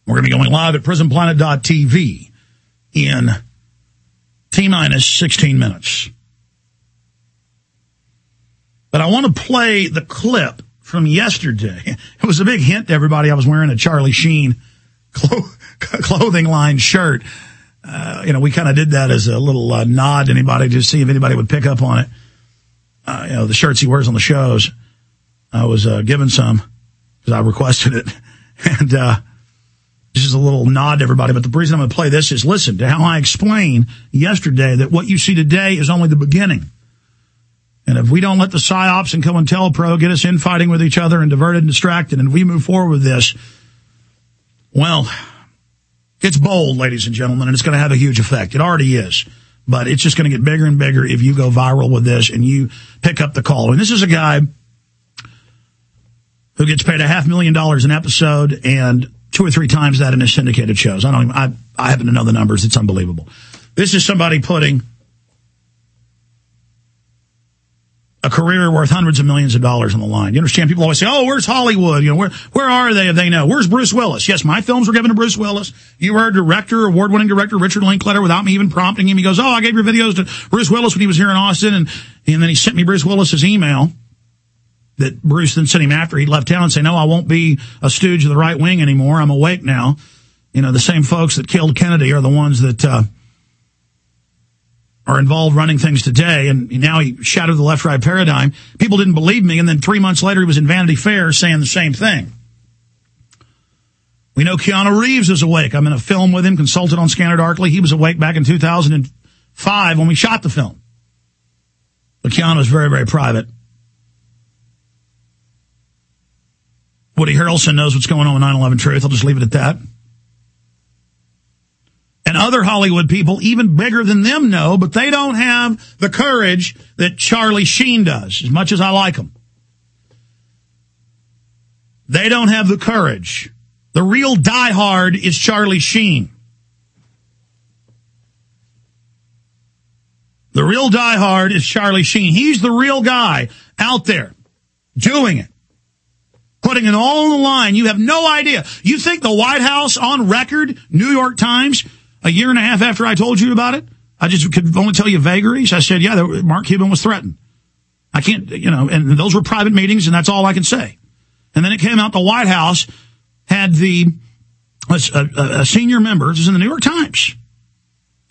We're going to be going live at prisonplanet.tv in T minus 16 minutes. But I want to play the clip from yesterday. It was a big hint to everybody. I was wearing a Charlie Sheen clothing line shirt. Uh, you know, we kind of did that as a little uh, nod to anybody to see if anybody would pick up on it. Uh, you know, the shirts he wears on the shows. I was uh, given some because I requested it. And, uh, this is a little nod to everybody, but the reason I'm going to play this is listen to how I explained yesterday that what you see today is only the beginning. And if we don't let the psyops and COINTELPRO get us infighting with each other and diverted and distracted, and we move forward with this, well, it's bold, ladies and gentlemen, and it's going to have a huge effect. It already is. But it's just going to get bigger and bigger if you go viral with this and you pick up the call. And this is a guy who gets paid a half million dollars an episode and two or three times that in his syndicated shows. I don't even, I, I happen to know the numbers. It's unbelievable. This is somebody putting a career worth hundreds of millions of dollars on the line. You understand? People always say, "Oh, where's Hollywood? You know, where where are they? If they know, where's Bruce Willis?" Yes, my films were given to Bruce Willis. You were director, award-winning director Richard Linklater, without me even prompting him. He goes, "Oh, I gave your videos to Bruce Willis when he was here in Austin," and and then he sent me Bruce Willis's email that Bruce then sent him after he left town and say, no, I won't be a stooge of the right wing anymore. I'm awake now. You know, the same folks that killed Kennedy are the ones that, uh, are involved running things today. And now he shattered the left right paradigm. People didn't believe me. And then three months later, he was in Vanity Fair saying the same thing. We know Keanu Reeves is awake. I'm in a film with him, consulted on Scanner Darkly. He was awake back in 2005 when we shot the film. But Keanu is very, very private. Woody Harrelson knows what's going on with 9-11 Truth. I'll just leave it at that. And other Hollywood people, even bigger than them, know, but they don't have the courage that Charlie Sheen does, as much as I like him. They don't have the courage. The real diehard is Charlie Sheen. The real diehard is Charlie Sheen. He's the real guy out there doing it. Putting it all on the line. You have no idea. You think the White House on record, New York Times, a year and a half after I told you about it, I just could only tell you vagaries. I said, yeah, Mark Cuban was threatened. I can't, you know, and those were private meetings and that's all I can say. And then it came out the White House had the, a, a senior member, this is in the New York Times.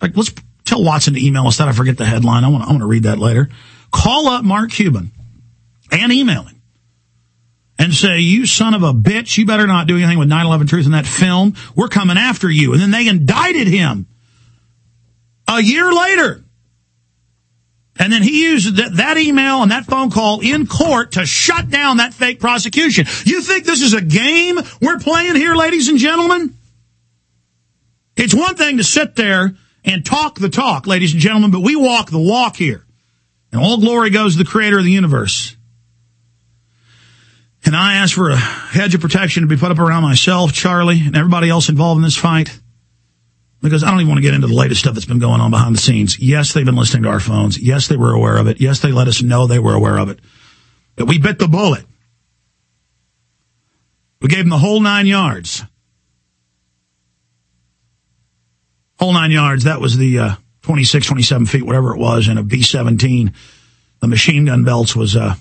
Like, let's tell Watson to email us that. I forget the headline. I want I want to read that later. Call up Mark Cuban and email him and say, you son of a bitch, you better not do anything with 9-11 Truth in that film. We're coming after you. And then they indicted him a year later. And then he used that, that email and that phone call in court to shut down that fake prosecution. You think this is a game we're playing here, ladies and gentlemen? It's one thing to sit there and talk the talk, ladies and gentlemen, but we walk the walk here. And all glory goes to the creator of the universe. And I ask for a hedge of protection to be put up around myself, Charlie, and everybody else involved in this fight. Because I don't even want to get into the latest stuff that's been going on behind the scenes. Yes, they've been listening to our phones. Yes, they were aware of it. Yes, they let us know they were aware of it. But we bit the bullet. We gave them the whole nine yards. Whole nine yards. That was the uh, 26, 27 feet, whatever it was, and a B-17. The machine gun belts was uh,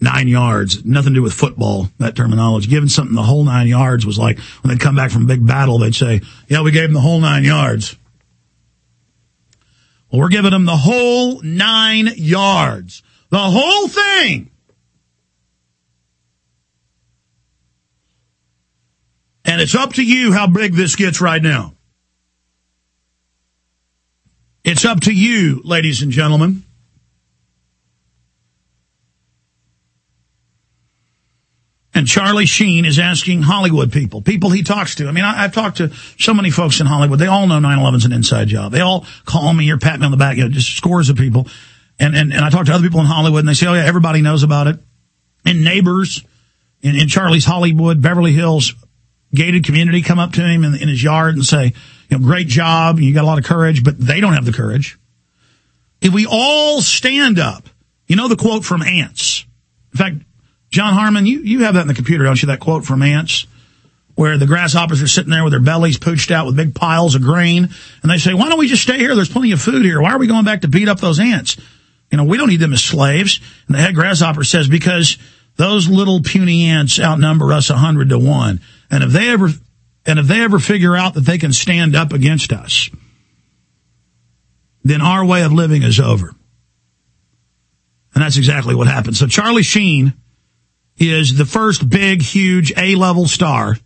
nine yards. Nothing to do with football, that terminology. Giving something the whole nine yards was like when they'd come back from a big battle, they'd say, yeah, we gave them the whole nine yards. Well, we're giving them the whole nine yards. The whole thing. And it's up to you how big this gets right now. It's up to you, ladies and gentlemen. And Charlie Sheen is asking Hollywood people, people he talks to. I mean, I, have talked to so many folks in Hollywood. They all know 9-11's an inside job. They all call me or pat me on the back, you know, just scores of people. And, and, and I talk to other people in Hollywood and they say, oh yeah, everybody knows about it. And neighbors in, in Charlie's Hollywood, Beverly Hills gated community come up to him in, in his yard and say, you know, great job. You got a lot of courage, but they don't have the courage. If we all stand up, you know the quote from Ants. In fact, John Harmon, you, you have that in the computer, don't you? That quote from Ants, where the grasshoppers are sitting there with their bellies pooched out with big piles of grain, and they say, why don't we just stay here? There's plenty of food here. Why are we going back to beat up those ants? You know, we don't need them as slaves. And the head grasshopper says, because those little puny ants outnumber us a hundred to one. And if they ever, and if they ever figure out that they can stand up against us, then our way of living is over. And that's exactly what happened. So Charlie Sheen, is the first big, huge A-level star,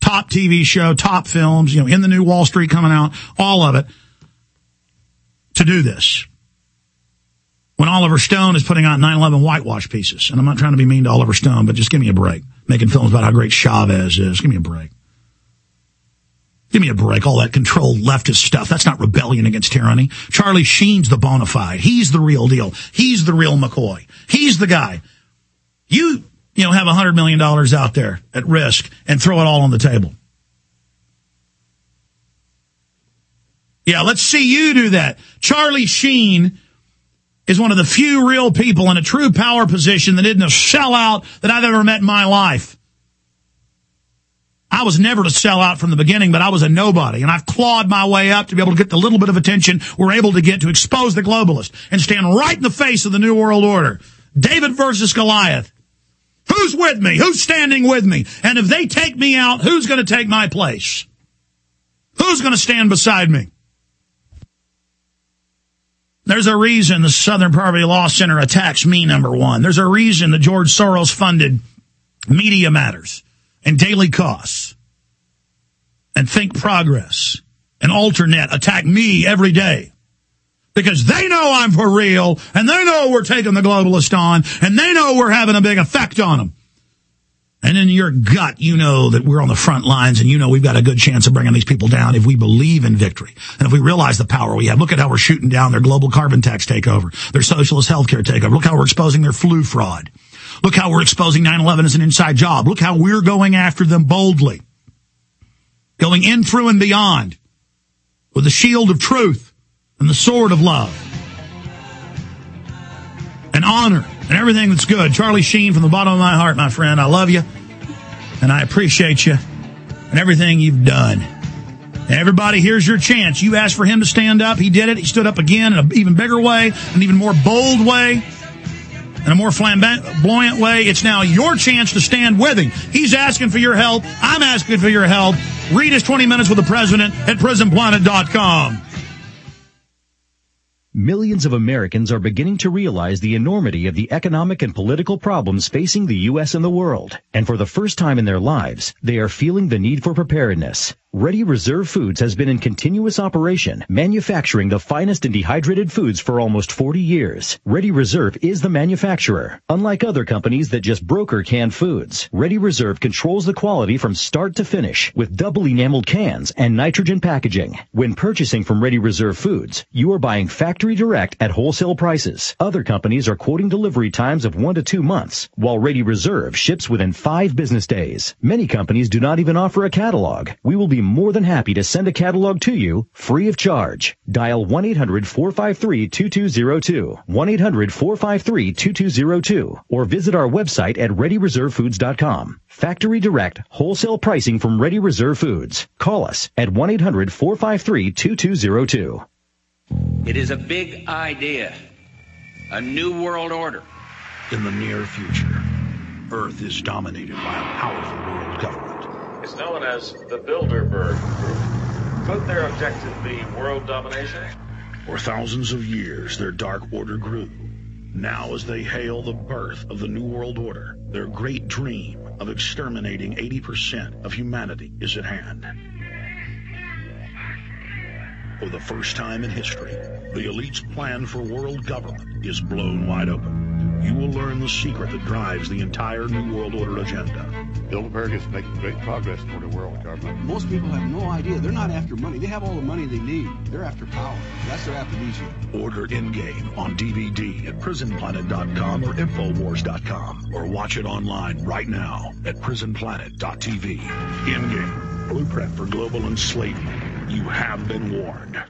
top TV show, top films, you know, in the new Wall Street coming out, all of it, to do this. When Oliver Stone is putting out 9-11 whitewash pieces, and I'm not trying to be mean to Oliver Stone, but just give me a break. Making films about how great Chavez is. Give me a break. Give me a break. All that controlled leftist stuff. That's not rebellion against tyranny. Charlie Sheen's the bona fide. He's the real deal. He's the real McCoy. He's the guy. You you know, have a hundred million dollars out there at risk and throw it all on the table. Yeah, let's see you do that. Charlie Sheen is one of the few real people in a true power position that isn't a sellout that I've ever met in my life. I was never to sell out from the beginning, but I was a nobody, and I've clawed my way up to be able to get the little bit of attention we're able to get to expose the globalist and stand right in the face of the New World Order. David versus Goliath. Who's with me? Who's standing with me? And if they take me out, who's going to take my place? Who's going to stand beside me? There's a reason the Southern Poverty Law Center attacks me, number one. There's a reason the George Soros funded Media Matters and Daily Kos and Think Progress and Alternet attack me every day. Because they know I'm for real and they know we're taking the globalist on and they know we're having a big effect on them. And in your gut, you know that we're on the front lines and you know we've got a good chance of bringing these people down if we believe in victory. And if we realize the power we have. Look at how we're shooting down their global carbon tax takeover, their socialist healthcare takeover. Look how we're exposing their flu fraud. Look how we're exposing 9-11 as an inside job. Look how we're going after them boldly. Going in through and beyond with the shield of truth and the sword of love and honor and everything that's good. Charlie Sheen from the bottom of my heart, my friend. I love you and I appreciate you and everything you've done. And everybody, here's your chance. You asked for him to stand up. He did it. He stood up again in an even bigger way, an even more bold way, in a more flamboyant way. It's now your chance to stand with him. He's asking for your help. I'm asking for your help. Read his 20 minutes with the president at prisonplanet.com. Millions of Americans are beginning to realize the enormity of the economic and political problems facing the U.S. and the world. And for the first time in their lives, they are feeling the need for preparedness. Ready Reserve Foods has been in continuous operation, manufacturing the finest and dehydrated foods for almost 40 years. Ready Reserve is the manufacturer. Unlike other companies that just broker canned foods, Ready Reserve controls the quality from start to finish with double enameled cans and nitrogen packaging. When purchasing from Ready Reserve Foods, you are buying factory direct at wholesale prices. Other companies are quoting delivery times of one to two months, while Ready Reserve ships within five business days. Many companies do not even offer a catalog. We will be more than happy to send a catalog to you free of charge. Dial 1-800-453-2202, 1-800-453-2202, or visit our website at ReadyReserveFoods.com. Factory direct, wholesale pricing from Ready Reserve Foods. Call us at 1-800-453-2202. It is a big idea, a new world order. In the near future, Earth is dominated by a powerful world government. It's known as the Bilderberg Group. Could their objective be world domination? For thousands of years, their dark order grew. Now, as they hail the birth of the New World Order, their great dream of exterminating 80% of humanity is at hand. For the first time in history, the elite's plan for world government is blown wide open. You will learn the secret that drives the entire New World Order agenda. Bilderberg is making great progress toward a world government. Most people have no idea. They're not after money. They have all the money they need. They're after power. That's their aphrodisiac. Order Endgame on DVD at prisonplanet.com or infowars.com or watch it online right now at prisonplanet.tv. Endgame, blueprint for global enslavement. You have been warned.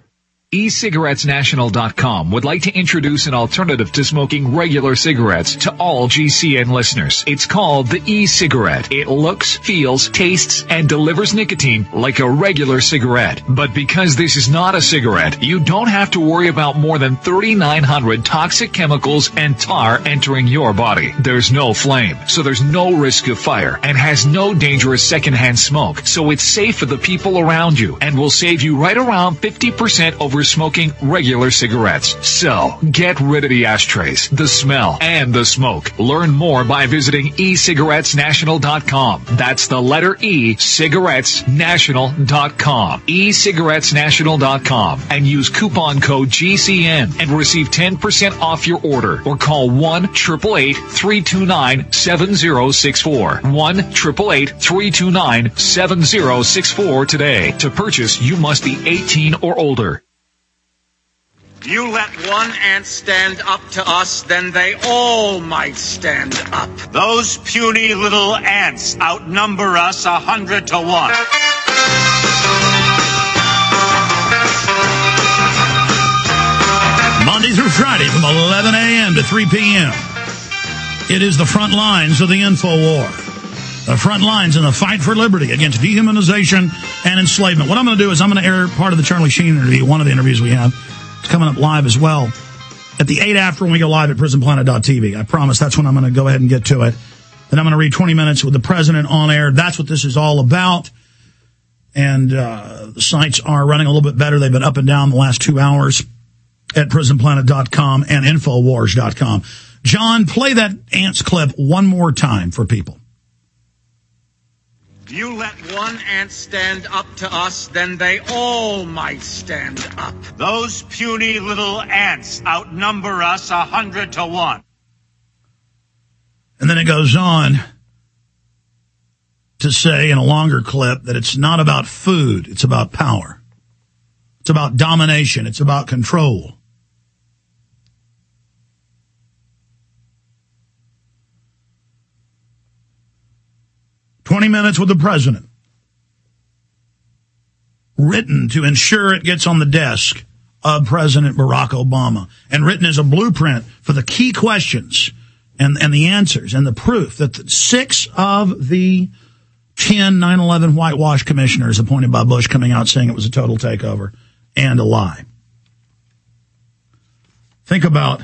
eCigarettesNational.com would like to introduce an alternative to smoking regular cigarettes to all GCN listeners. It's called the e-cigarette. It looks, feels, tastes, and delivers nicotine like a regular cigarette. But because this is not a cigarette, you don't have to worry about more than 3,900 toxic chemicals and tar entering your body. There's no flame, so there's no risk of fire and has no dangerous secondhand smoke. So it's safe for the people around you and will save you right around 50% over smoking regular cigarettes. So, get rid of the ashtrays, the smell, and the smoke. Learn more by visiting ecigarettesnational.com. That's the letter E, cigarettesnational.com. ecigarettesnational.com and use coupon code GCN and receive 10% off your order or call 1-888-329-7064. 1-888-329-7064 today. To purchase, you must be 18 or older. You let one ant stand up to us, then they all might stand up. Those puny little ants outnumber us a hundred to one. Monday through Friday from 11 a.m. to 3 p.m. It is the front lines of the info war. The front lines in the fight for liberty against dehumanization and enslavement. What I'm going to do is I'm going to air part of the Charlie Sheen interview, one of the interviews we have. Coming up live as well at the 8 after when we go live at prisonplanet.tv. I promise that's when I'm going to go ahead and get to it. Then I'm going to read 20 minutes with the president on air. That's what this is all about. And uh, the sites are running a little bit better. They've been up and down the last two hours. at prisonplanet.com and infowars.com. John, play that ants clip one more time for people. You let one ant stand up to us, then they all might stand up. Those puny little ants outnumber us a hundred to one. And then it goes on to say in a longer clip that it's not about food, it's about power. It's about domination, it's about control. Twenty minutes with the president. Written to ensure it gets on the desk of President Barack Obama and written as a blueprint for the key questions and, and the answers and the proof that the six of the 10 9-11 whitewash commissioners appointed by Bush coming out saying it was a total takeover and a lie. Think about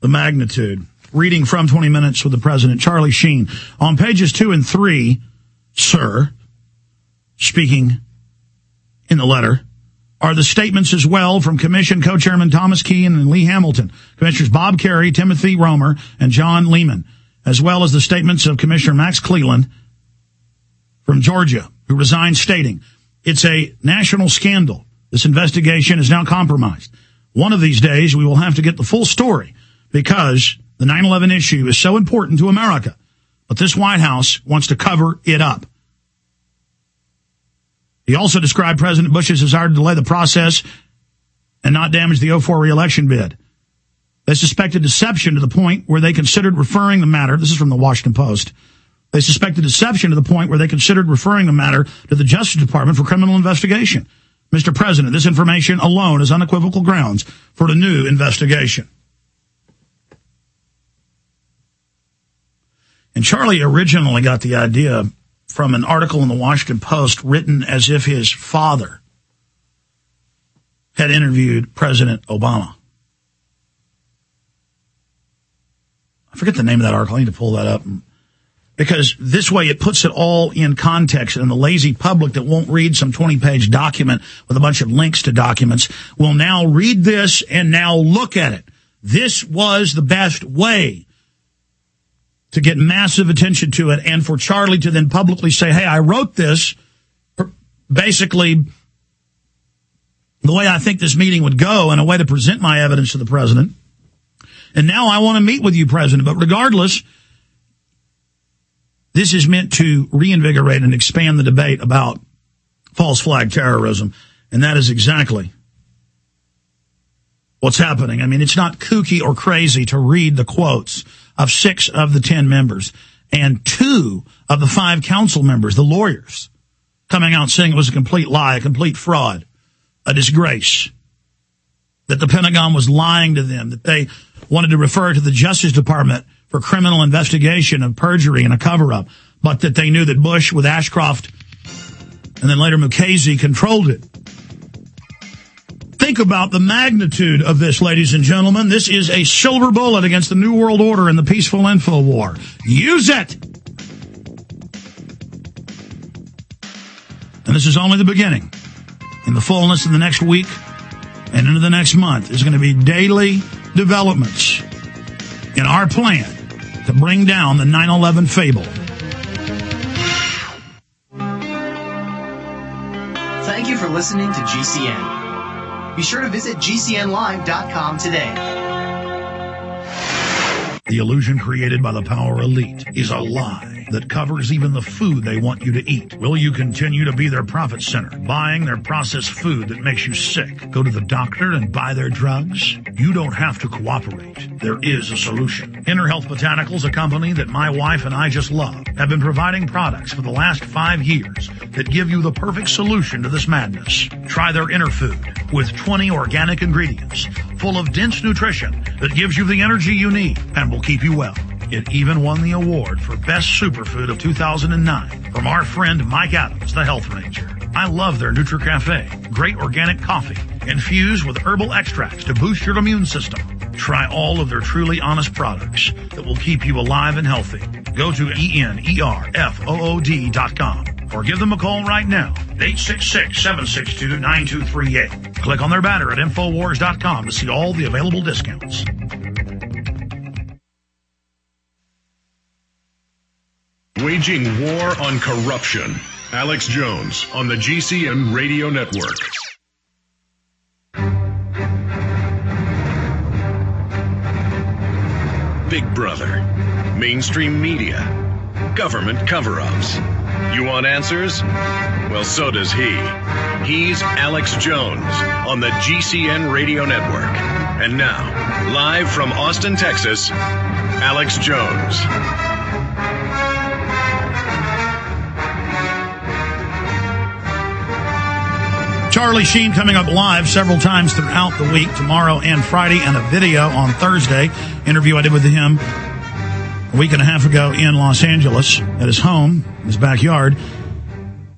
the magnitude. Reading from 20 Minutes with the President, Charlie Sheen. On pages two and three, sir, speaking in the letter, are the statements as well from Commission co-chairman Thomas Kean and Lee Hamilton, Commissioners Bob Kerrey, Timothy Roemer, and John Lehman, as well as the statements of Commissioner Max Cleland from Georgia, who resigned stating, it's a national scandal. This investigation is now compromised. One of these days we will have to get the full story because the 9-11 issue is so important to America. But this White House wants to cover it up. He also described President Bush's desire to delay the process and not damage the 04 reelection bid. They suspected deception to the point where they considered referring the matter. This is from the Washington Post. They suspected deception to the point where they considered referring the matter to the Justice Department for criminal investigation. Mr. President, this information alone is unequivocal grounds for a new investigation. And Charlie originally got the idea from an article in the Washington Post written as if his father had interviewed President Obama. I forget the name of that article. I need to pull that up. Because this way it puts it all in context and the lazy public that won't read some 20 page document with a bunch of links to documents will now read this and now look at it. This was the best way to get massive attention to it and for Charlie to then publicly say, hey, I wrote this basically the way I think this meeting would go and a way to present my evidence to the president. And now I want to meet with you, President. But regardless, this is meant to reinvigorate and expand the debate about false flag terrorism. And that is exactly what's happening. I mean, it's not kooky or crazy to read the quotes of six of the ten members and two of the five council members, the lawyers, coming out saying it was a complete lie, a complete fraud, a disgrace, that the Pentagon was lying to them, that they wanted to refer to the Justice Department for criminal investigation of perjury and a cover up, but that they knew that Bush with Ashcroft and then later Mukasey controlled it. Think about the magnitude of this, ladies and gentlemen. This is a silver bullet against the New World Order and the peaceful info war. Use it! And this is only the beginning. In the fullness of the next week and into the next month, there's going to be daily developments in our plan to bring down the 9-11 fable. Thank you for listening to GCN. Be sure to visit GCNlive.com today. The illusion created by the power elite is a lie that covers even the food they want you to eat. Will you continue to be their profit center, buying their processed food that makes you sick? Go to the doctor and buy their drugs? You don't have to cooperate. There is a solution. EnerHealth Botanicals, a company that my wife and I just love, have been providing products for the last five years that give you the perfect solution to this madness. Try their Enerfood with 20 organic ingredients full of dense nutrition that gives you the energy you need and will keep you well. It even won the award for Best Superfood of 2009 from our friend Mike Adams, the Health Ranger. I love their NutriCafe. Great organic coffee infused with herbal extracts to boost your immune system. Try all of their truly honest products that will keep you alive and healthy. Go to E-N-E-R-F-O-O-D dot com or give them a call right now, 866-762-9238. Click on their banner at Infowars.com to see all the available discounts. Waging war on corruption. Alex Jones on the GCN Radio Network. Big Brother. Mainstream media. Government cover ups. You want answers? Well, so does he. He's Alex Jones on the GCN Radio Network. And now, live from Austin, Texas, Alex Jones. Charlie Sheen coming up live several times throughout the week, tomorrow and Friday, and a video on Thursday. Interview I did with him a week and a half ago in Los Angeles at his home, his backyard.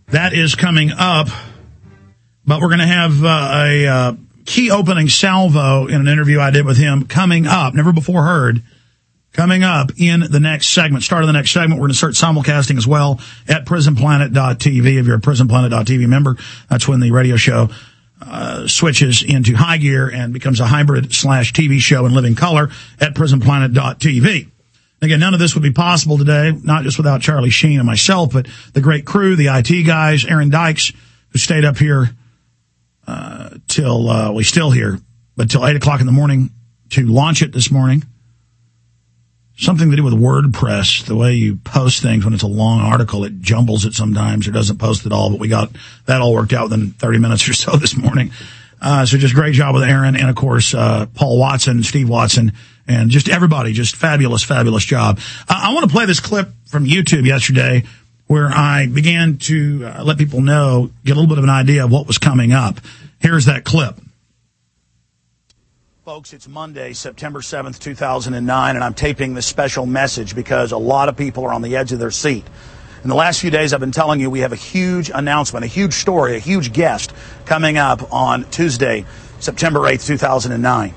That is coming up, but we're going to have uh, a uh, key opening salvo in an interview I did with him coming up, never before heard coming up in the next segment. Start of the next segment, we're going to start simulcasting as well at prisonplanet.tv. If you're a prisonplanet.tv member, that's when the radio show uh, switches into high gear and becomes a hybrid slash TV show in living color at prisonplanet.tv. Again, none of this would be possible today, not just without Charlie Sheen and myself, but the great crew, the IT guys, Aaron Dykes, who stayed up here uh, till, uh, we still here, but till 8 o'clock in the morning to launch it this morning something to do with WordPress, the way you post things when it's a long article, it jumbles it sometimes or doesn't post it all, but we got that all worked out within 30 minutes or so this morning. Uh, so just great job with Aaron and of course, uh, Paul Watson, Steve Watson, and just everybody, just fabulous, fabulous job. I want to play this clip from YouTube yesterday where I began to uh, let people know, get a little bit of an idea of what was coming up. Here's that clip. Folks, it's Monday, September 7th, 2009, and I'm taping this special message because a lot of people are on the edge of their seat. In the last few days, I've been telling you we have a huge announcement, a huge story, a huge guest coming up on Tuesday, September 8th, 2009.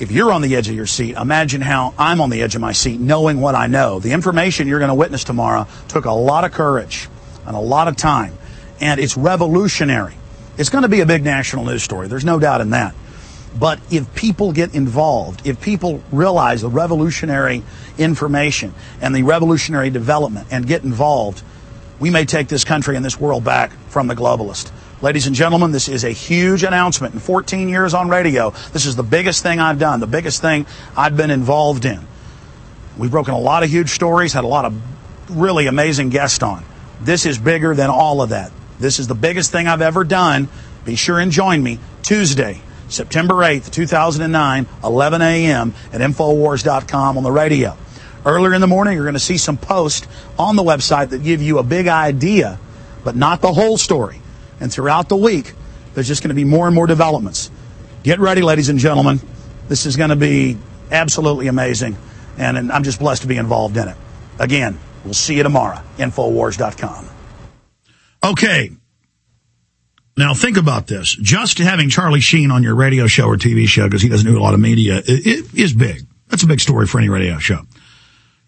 If you're on the edge of your seat, imagine how I'm on the edge of my seat knowing what I know. The information you're going to witness tomorrow took a lot of courage and a lot of time, and it's revolutionary. It's going to be a big national news story. There's no doubt in that. But if people get involved, if people realize the revolutionary information and the revolutionary development and get involved, we may take this country and this world back from the globalist. Ladies and gentlemen, this is a huge announcement. In 14 years on radio, this is the biggest thing I've done, the biggest thing I've been involved in. We've broken a lot of huge stories, had a lot of really amazing guests on. This is bigger than all of that. This is the biggest thing I've ever done. Be sure and join me Tuesday, September 8th, 2009, 11 a.m. at Infowars.com on the radio. Earlier in the morning, you're going to see some posts on the website that give you a big idea, but not the whole story. And throughout the week, there's just going to be more and more developments. Get ready, ladies and gentlemen. This is going to be absolutely amazing, and, and I'm just blessed to be involved in it. Again, we'll see you tomorrow. Infowars.com. Okay, now think about this. Just having Charlie Sheen on your radio show or TV show, because he doesn't do a lot of media, it, it is big. That's a big story for any radio show.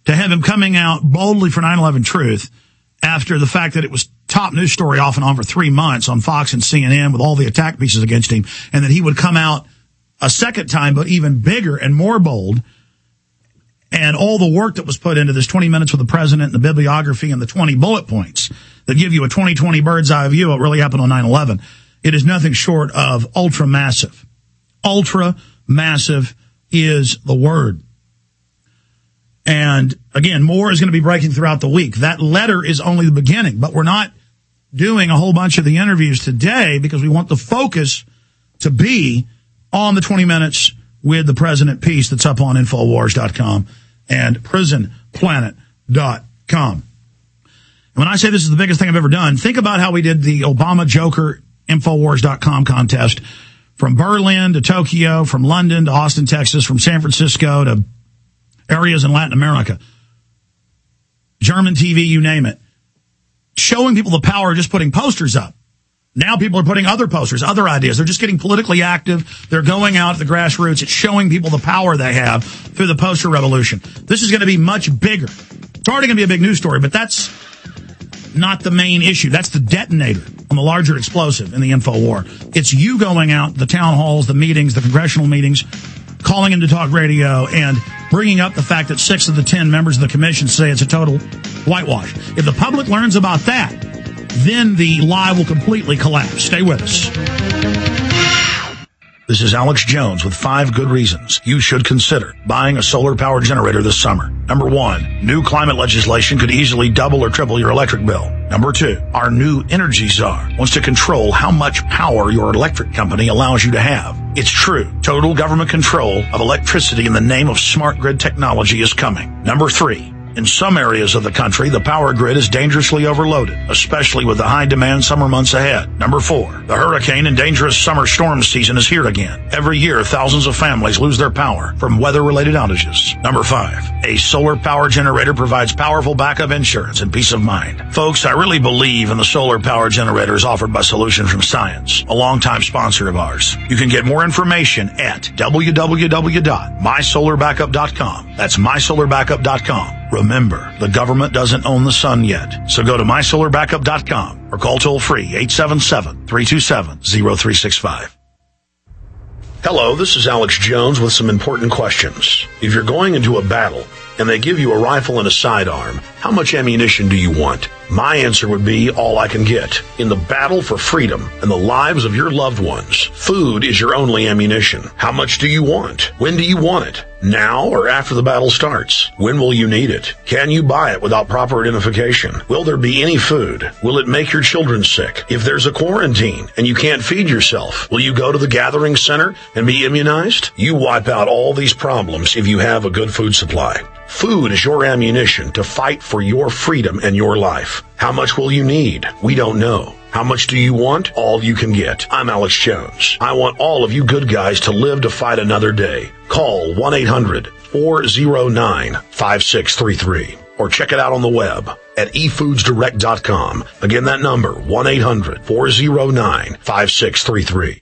To have him coming out boldly for 9-11 Truth after the fact that it was top news story off and on for three months on Fox and CNN with all the attack pieces against him, and that he would come out a second time, but even bigger and more bold, and all the work that was put into this 20 minutes with the president and the bibliography and the 20 bullet points that give you a 2020 bird's eye view of what really happened on 9-11. It is nothing short of ultra massive. Ultra massive is the word. And again, more is going to be breaking throughout the week. That letter is only the beginning, but we're not doing a whole bunch of the interviews today because we want the focus to be on the 20 minutes with the president piece that's up on Infowars.com and prisonplanet.com. When I say this is the biggest thing I've ever done, think about how we did the Obama Joker Infowars.com contest from Berlin to Tokyo, from London to Austin, Texas, from San Francisco to areas in Latin America. German TV, you name it. Showing people the power of just putting posters up. Now people are putting other posters, other ideas. They're just getting politically active. They're going out at the grassroots. It's showing people the power they have through the poster revolution. This is going to be much bigger. It's already going to be a big news story, but that's not the main issue. That's the detonator on the larger explosive in the info war. It's you going out, the town halls, the meetings, the congressional meetings, calling into talk radio and bringing up the fact that six of the ten members of the commission say it's a total whitewash. If the public learns about that, then the lie will completely collapse. Stay with us. This is Alex Jones with five good reasons you should consider buying a solar power generator this summer. Number one, new climate legislation could easily double or triple your electric bill. Number two, our new energy czar wants to control how much power your electric company allows you to have. It's true. Total government control of electricity in the name of smart grid technology is coming. Number three, in some areas of the country, the power grid is dangerously overloaded, especially with the high demand summer months ahead. Number four, the hurricane and dangerous summer storm season is here again. Every year, thousands of families lose their power from weather related outages. Number five, a solar power generator provides powerful backup insurance and peace of mind. Folks, I really believe in the solar power generators offered by Solution from Science, a longtime sponsor of ours. You can get more information at www.mysolarbackup.com. That's mysolarbackup.com. Remember, the government doesn't own the sun yet. So go to mysolarbackup.com or call toll free 877-327-0365. Hello, this is Alex Jones with some important questions. If you're going into a battle and they give you a rifle and a sidearm, how much ammunition do you want? My answer would be all I can get. In the battle for freedom and the lives of your loved ones, food is your only ammunition. How much do you want? When do you want it? Now or after the battle starts? When will you need it? Can you buy it without proper identification? Will there be any food? Will it make your children sick? If there's a quarantine and you can't feed yourself, will you go to the gathering center and be immunized? You wipe out all these problems if you have a good food supply. Food is your ammunition to fight for your freedom and your life. How much will you need? We don't know. How much do you want? All you can get. I'm Alex Jones. I want all of you good guys to live to fight another day. Call 1-800-409-5633 or check it out on the web at efoodsdirect.com. Again, that number, 1-800-409-5633.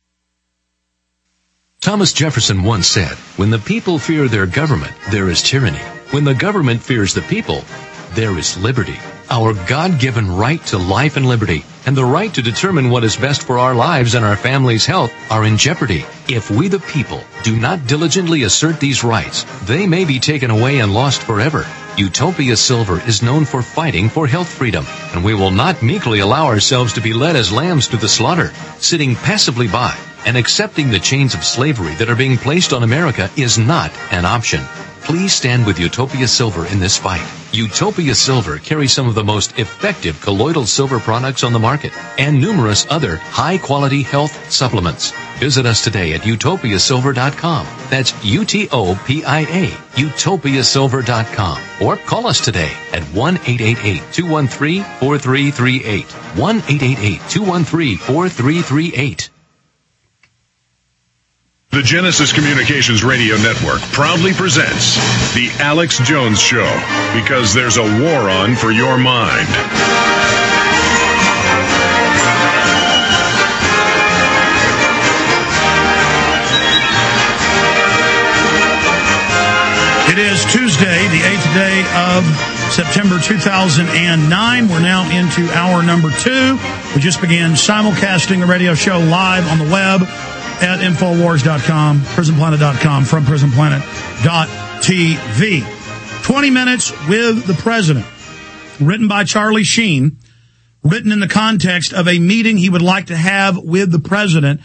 Thomas Jefferson once said, when the people fear their government, there is tyranny. When the government fears the people, there is liberty. Our God-given right to life and liberty and the right to determine what is best for our lives and our family's health are in jeopardy. If we the people do not diligently assert these rights, they may be taken away and lost forever. Utopia Silver is known for fighting for health freedom, and we will not meekly allow ourselves to be led as lambs to the slaughter, sitting passively by and accepting the chains of slavery that are being placed on America is not an option. Please stand with Utopia Silver in this fight. Utopia Silver carries some of the most effective colloidal silver products on the market and numerous other high quality health supplements. Visit us today at utopiasilver.com. That's U-T-O-P-I-A, utopiasilver.com. Or call us today at 1-888-213-4338. 1-888-213-4338. The Genesis Communications Radio Network proudly presents The Alex Jones Show because there's a war on for your mind. It is Tuesday, the eighth day of September 2009. We're now into hour number two. We just began simulcasting the radio show live on the web at Infowars.com, PrisonPlanet.com, from PrisonPlanet.tv. 20 minutes with the president, written by Charlie Sheen, written in the context of a meeting he would like to have with the president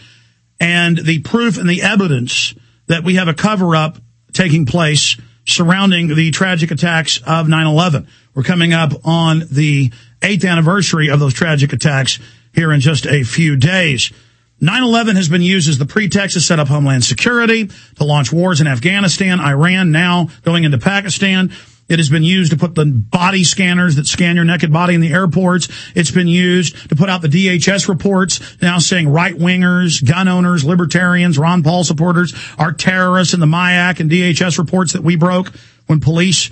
and the proof and the evidence that we have a cover up taking place surrounding the tragic attacks of 9-11. We're coming up on the eighth anniversary of those tragic attacks here in just a few days. 9-11 has been used as the pretext to set up Homeland Security, to launch wars in Afghanistan, Iran, now going into Pakistan. It has been used to put the body scanners that scan your naked body in the airports. It's been used to put out the DHS reports now saying right wingers, gun owners, libertarians, Ron Paul supporters are terrorists in the MIAC and DHS reports that we broke when police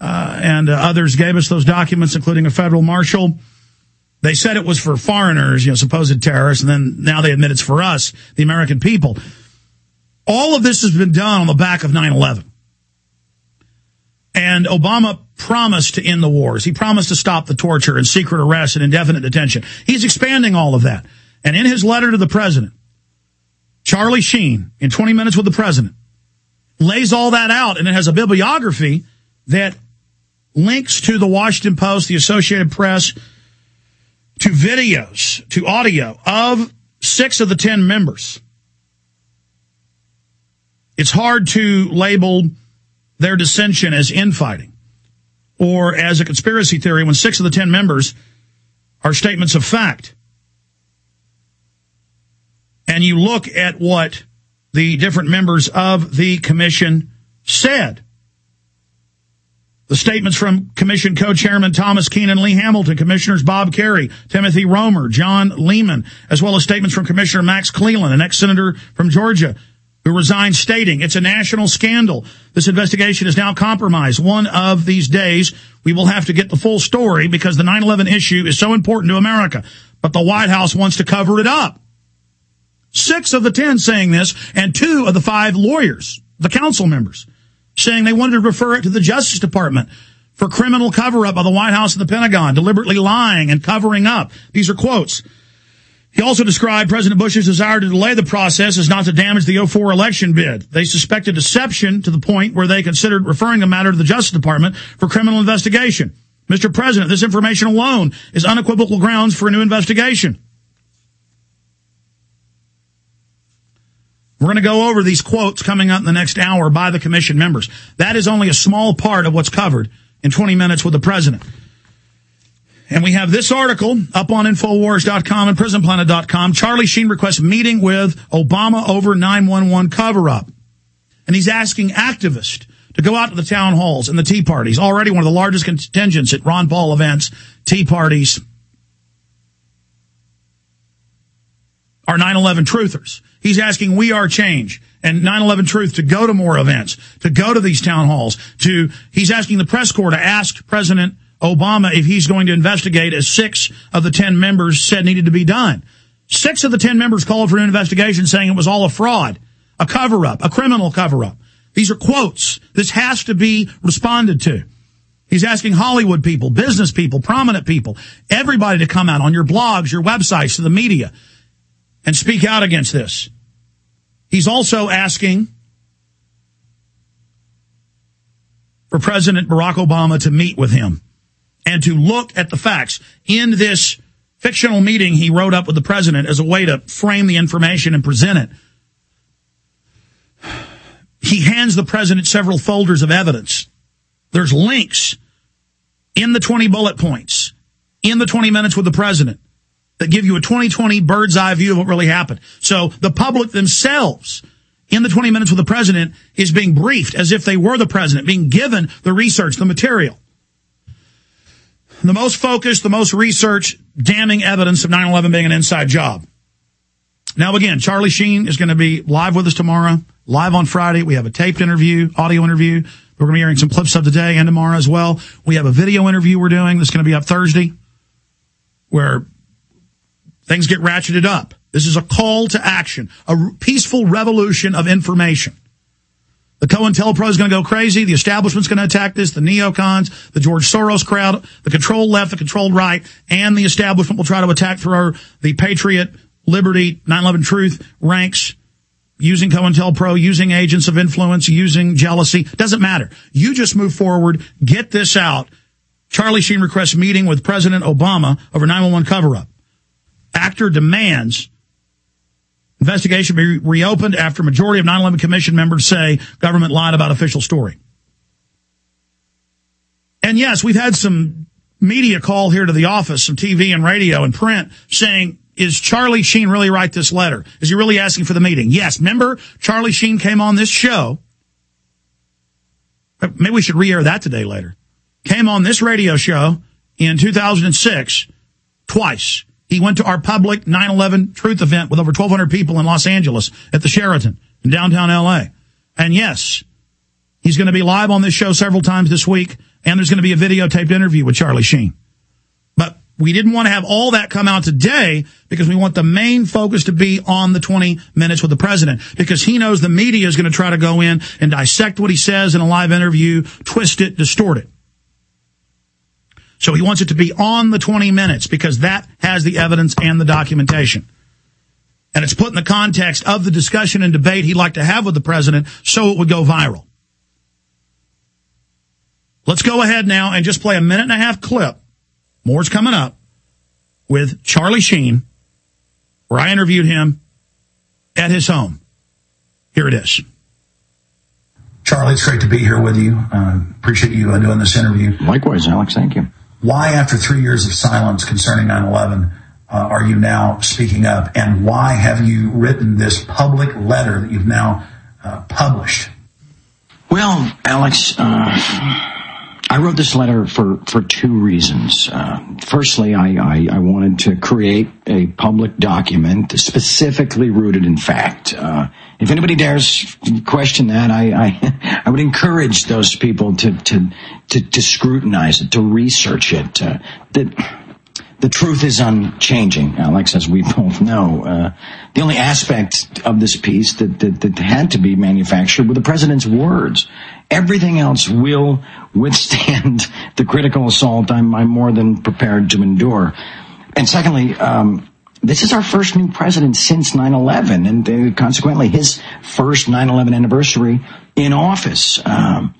uh, and uh, others gave us those documents, including a federal marshal. They said it was for foreigners, you know, supposed terrorists, and then now they admit it's for us, the American people. All of this has been done on the back of 9 11. And Obama promised to end the wars. He promised to stop the torture and secret arrest and indefinite detention. He's expanding all of that. And in his letter to the president, Charlie Sheen, in 20 minutes with the president, lays all that out and it has a bibliography that links to the Washington Post, the Associated Press, to videos, to audio of six of the 10 members. It's hard to label their dissension as infighting or as a conspiracy theory when six of the 10 members are statements of fact. And you look at what the different members of the commission said. The statements from Commission co-chairman Thomas Keenan, Lee Hamilton, Commissioners Bob Kerrey, Timothy Roemer, John Lehman, as well as statements from Commissioner Max Cleland, an ex-senator from Georgia, who resigned stating it's a national scandal. This investigation is now compromised. One of these days, we will have to get the full story because the 9-11 issue is so important to America. But the White House wants to cover it up. Six of the ten saying this, and two of the five lawyers, the counsel members, saying they wanted to refer it to the Justice Department for criminal cover up by the White House and the Pentagon, deliberately lying and covering up. These are quotes. He also described President Bush's desire to delay the process as not to damage the 04 election bid. They suspected deception to the point where they considered referring the matter to the Justice Department for criminal investigation. Mr. President, this information alone is unequivocal grounds for a new investigation. We're going to go over these quotes coming up in the next hour by the commission members. That is only a small part of what's covered in 20 minutes with the president. And we have this article up on Infowars.com and PrisonPlanet.com. Charlie Sheen requests meeting with Obama over 911 cover up. And he's asking activists to go out to the town halls and the tea parties. Already one of the largest contingents at Ron Paul events, tea parties, are 9-11 truthers. He's asking We Are Change and 9-11 Truth to go to more events, to go to these town halls, to, he's asking the press corps to ask President Obama if he's going to investigate as six of the 10 members said needed to be done. Six of the 10 members called for an investigation saying it was all a fraud, a cover up, a criminal cover up. These are quotes. This has to be responded to. He's asking Hollywood people, business people, prominent people, everybody to come out on your blogs, your websites, to the media and speak out against this. He's also asking for President Barack Obama to meet with him and to look at the facts in this fictional meeting he wrote up with the president as a way to frame the information and present it. He hands the president several folders of evidence. There's links in the 20 bullet points in the 20 minutes with the president that give you a 2020 bird's eye view of what really happened. So the public themselves in the 20 minutes with the president is being briefed as if they were the president, being given the research, the material. The most focused, the most research, damning evidence of 9-11 being an inside job. Now again, Charlie Sheen is going to be live with us tomorrow, live on Friday. We have a taped interview, audio interview. We're going to be hearing some clips of today and tomorrow as well. We have a video interview we're doing that's going to be up Thursday where things get ratcheted up. This is a call to action, a peaceful revolution of information. The COINTELPRO is going to go crazy. The establishment's going to attack this. The neocons, the George Soros crowd, the controlled left, the controlled right, and the establishment will try to attack through the Patriot, Liberty, 9-11 Truth ranks using COINTELPRO, using agents of influence, using jealousy. Doesn't matter. You just move forward, get this out. Charlie Sheen requests meeting with President Obama over 911 cover-up. Actor demands investigation be reopened after majority of 9-11 commission members say government lied about official story. And yes, we've had some media call here to the office, some TV and radio and print saying, is Charlie Sheen really write this letter? Is he really asking for the meeting? Yes. Remember, Charlie Sheen came on this show. Uh, maybe we should re-air that today later. Came on this radio show in 2006 twice he went to our public 9-11 truth event with over 1,200 people in Los Angeles at the Sheraton in downtown LA. And yes, he's going to be live on this show several times this week, and there's going to be a videotaped interview with Charlie Sheen. But we didn't want to have all that come out today because we want the main focus to be on the 20 minutes with the president because he knows the media is going to try to go in and dissect what he says in a live interview, twist it, distort it. So he wants it to be on the 20 minutes because that has the evidence and the documentation. And it's put in the context of the discussion and debate he'd like to have with the president so it would go viral. Let's go ahead now and just play a minute and a half clip. More's coming up with Charlie Sheen, where I interviewed him at his home. Here it is. Charlie, it's great to be here with you. Uh, appreciate you uh, doing this interview. Likewise, Alex. Thank you. Why, after three years of silence concerning 9 11, uh, are you now speaking up? And why have you written this public letter that you've now uh, published? Well, Alex, uh, I wrote this letter for, for two reasons. Uh, firstly, I, I, I, wanted to create a public document specifically rooted in fact. Uh, if anybody dares question that, I, I, I, would encourage those people to, to, to, to scrutinize it, to research it. Uh, that the truth is unchanging, Alex, as we both know. Uh, the only aspect of this piece that, that, that had to be manufactured were the president's words. Everything else will withstand the critical assault I'm, I'm more than prepared to endure. And secondly, um, this is our first new president since 9-11 and uh, consequently his first 9-11 anniversary in office. Um,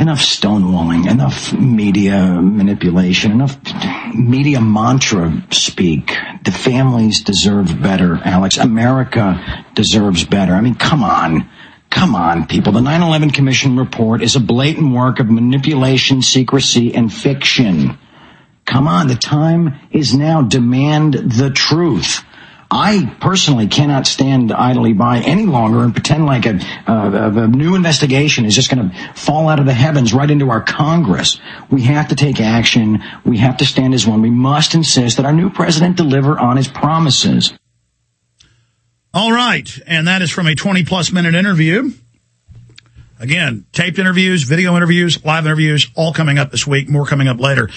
enough stonewalling, enough media manipulation, enough media mantra speak. The families deserve better, Alex. America deserves better. I mean, come on. Come on, people. The 9-11 Commission report is a blatant work of manipulation, secrecy, and fiction. Come on, the time is now. Demand the truth. I personally cannot stand idly by any longer and pretend like a, uh, a new investigation is just going to fall out of the heavens right into our Congress. We have to take action. We have to stand as one. We must insist that our new president deliver on his promises. All right. And that is from a 20 plus minute interview. Again, taped interviews, video interviews, live interviews, all coming up this week, more coming up later.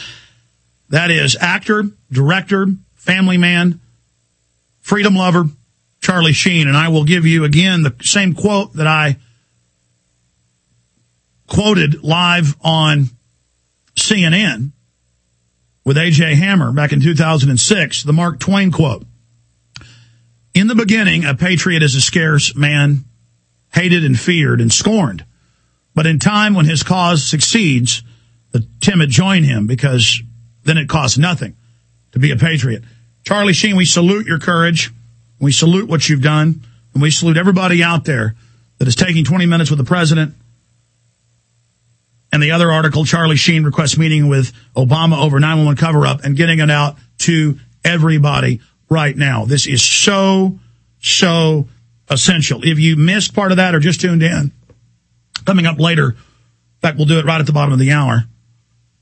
That is actor, director, family man, freedom lover, Charlie Sheen. And I will give you again the same quote that I quoted live on CNN with AJ Hammer back in 2006, the Mark Twain quote. In the beginning, a patriot is a scarce man, hated and feared and scorned. But in time, when his cause succeeds, the timid join him because then it costs nothing to be a patriot. Charlie Sheen, we salute your courage. We salute what you've done. And we salute everybody out there that is taking 20 minutes with the president. And the other article, Charlie Sheen requests meeting with Obama over 911 cover up and getting it out to everybody right now. This is so, so essential. If you missed part of that or just tuned in, coming up later, in fact, we'll do it right at the bottom of the hour.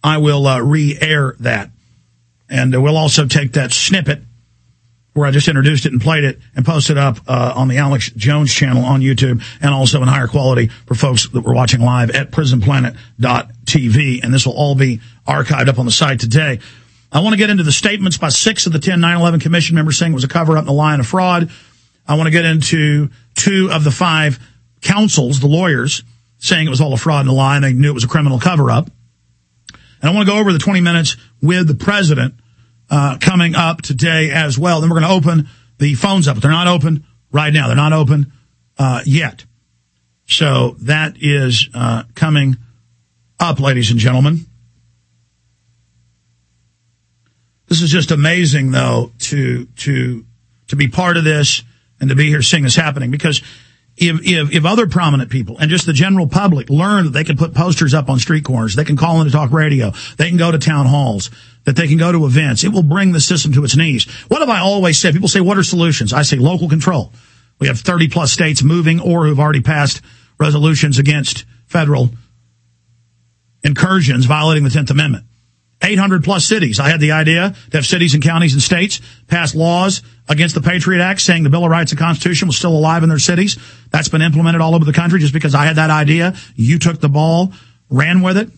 I will uh, re-air that. And uh, we'll also take that snippet where I just introduced it and played it and post it up uh, on the Alex Jones channel on YouTube and also in higher quality for folks that were watching live at prisonplanet.tv. And this will all be archived up on the site today. I want to get into the statements by six of the 10 9-11 commission members saying it was a cover up in the line of fraud. I want to get into two of the five counsels, the lawyers, saying it was all a fraud and a lie and they knew it was a criminal cover up. And I want to go over the 20 minutes with the president uh, coming up today as well. Then we're going to open the phones up. But they're not open right now. They're not open uh, yet. So that is uh, coming up, ladies and gentlemen. This is just amazing, though, to to to be part of this and to be here seeing this happening because if, if, if other prominent people and just the general public learn that they can put posters up on street corners, they can call into talk radio, they can go to town halls, that they can go to events, it will bring the system to its knees. What have I always said? People say, what are solutions? I say local control. We have 30 plus states moving or who've already passed resolutions against federal incursions violating the 10th Amendment. 800 plus cities. I had the idea to have cities and counties and states pass laws against the Patriot Act saying the Bill of Rights and Constitution was still alive in their cities. That's been implemented all over the country just because I had that idea. You took the ball, ran with it.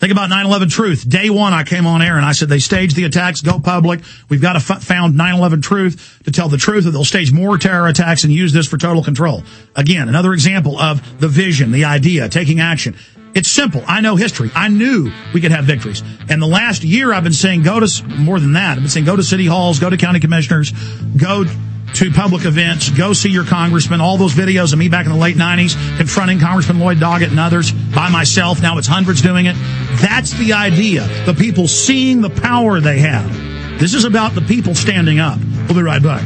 Think about 9/11 Truth. Day one, I came on air and I said they staged the attacks, go public. We've got to found 9/11 Truth to tell the truth, or they'll stage more terror attacks and use this for total control. Again, another example of the vision, the idea, taking action. It's simple. I know history. I knew we could have victories. And the last year, I've been saying go to more than that. I've been saying go to city halls, go to county commissioners, go to public events, go see your congressman. All those videos of me back in the late 90s confronting Congressman Lloyd Doggett and others by myself. Now it's hundreds doing it. That's the idea. The people seeing the power they have. This is about the people standing up. We'll be right back.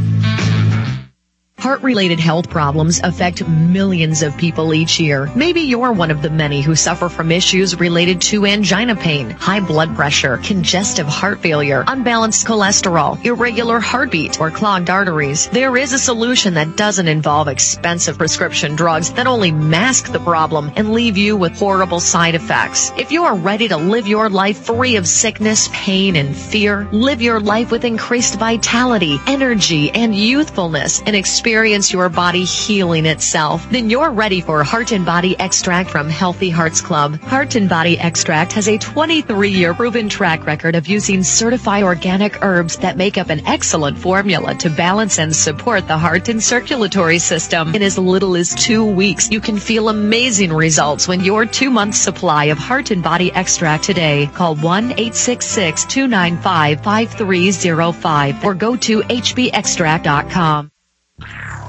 Heart related health problems affect millions of people each year. Maybe you're one of the many who suffer from issues related to angina pain, high blood pressure, congestive heart failure, unbalanced cholesterol, irregular heartbeat, or clogged arteries. There is a solution that doesn't involve expensive prescription drugs that only mask the problem and leave you with horrible side effects. If you are ready to live your life free of sickness, pain, and fear, live your life with increased vitality, energy, and youthfulness, and experience experience your body healing itself, then you're ready for Heart and Body Extract from Healthy Hearts Club. Heart and Body Extract has a 23 year proven track record of using certified organic herbs that make up an excellent formula to balance and support the heart and circulatory system. In as little as two weeks, you can feel amazing results when your two month supply of Heart and Body Extract today. Call 1 866 295 5305 or go to hbextract.com.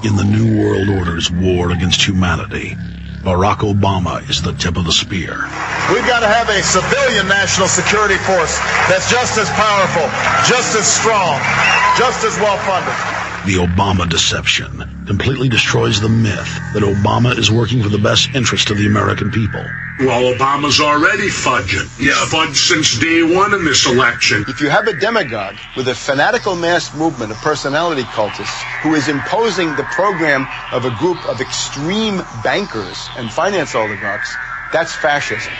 In the New World Order's war against humanity, Barack Obama is the tip of the spear. We've got to have a civilian national security force that's just as powerful, just as strong, just as well funded. The Obama deception completely destroys the myth that Obama is working for the best interest of the American people. Well, Obama's already fudging. He's yeah. fudged since day one in this election. If you have a demagogue with a fanatical mass movement of personality cultists who is imposing the program of a group of extreme bankers and finance oligarchs, that's fascism.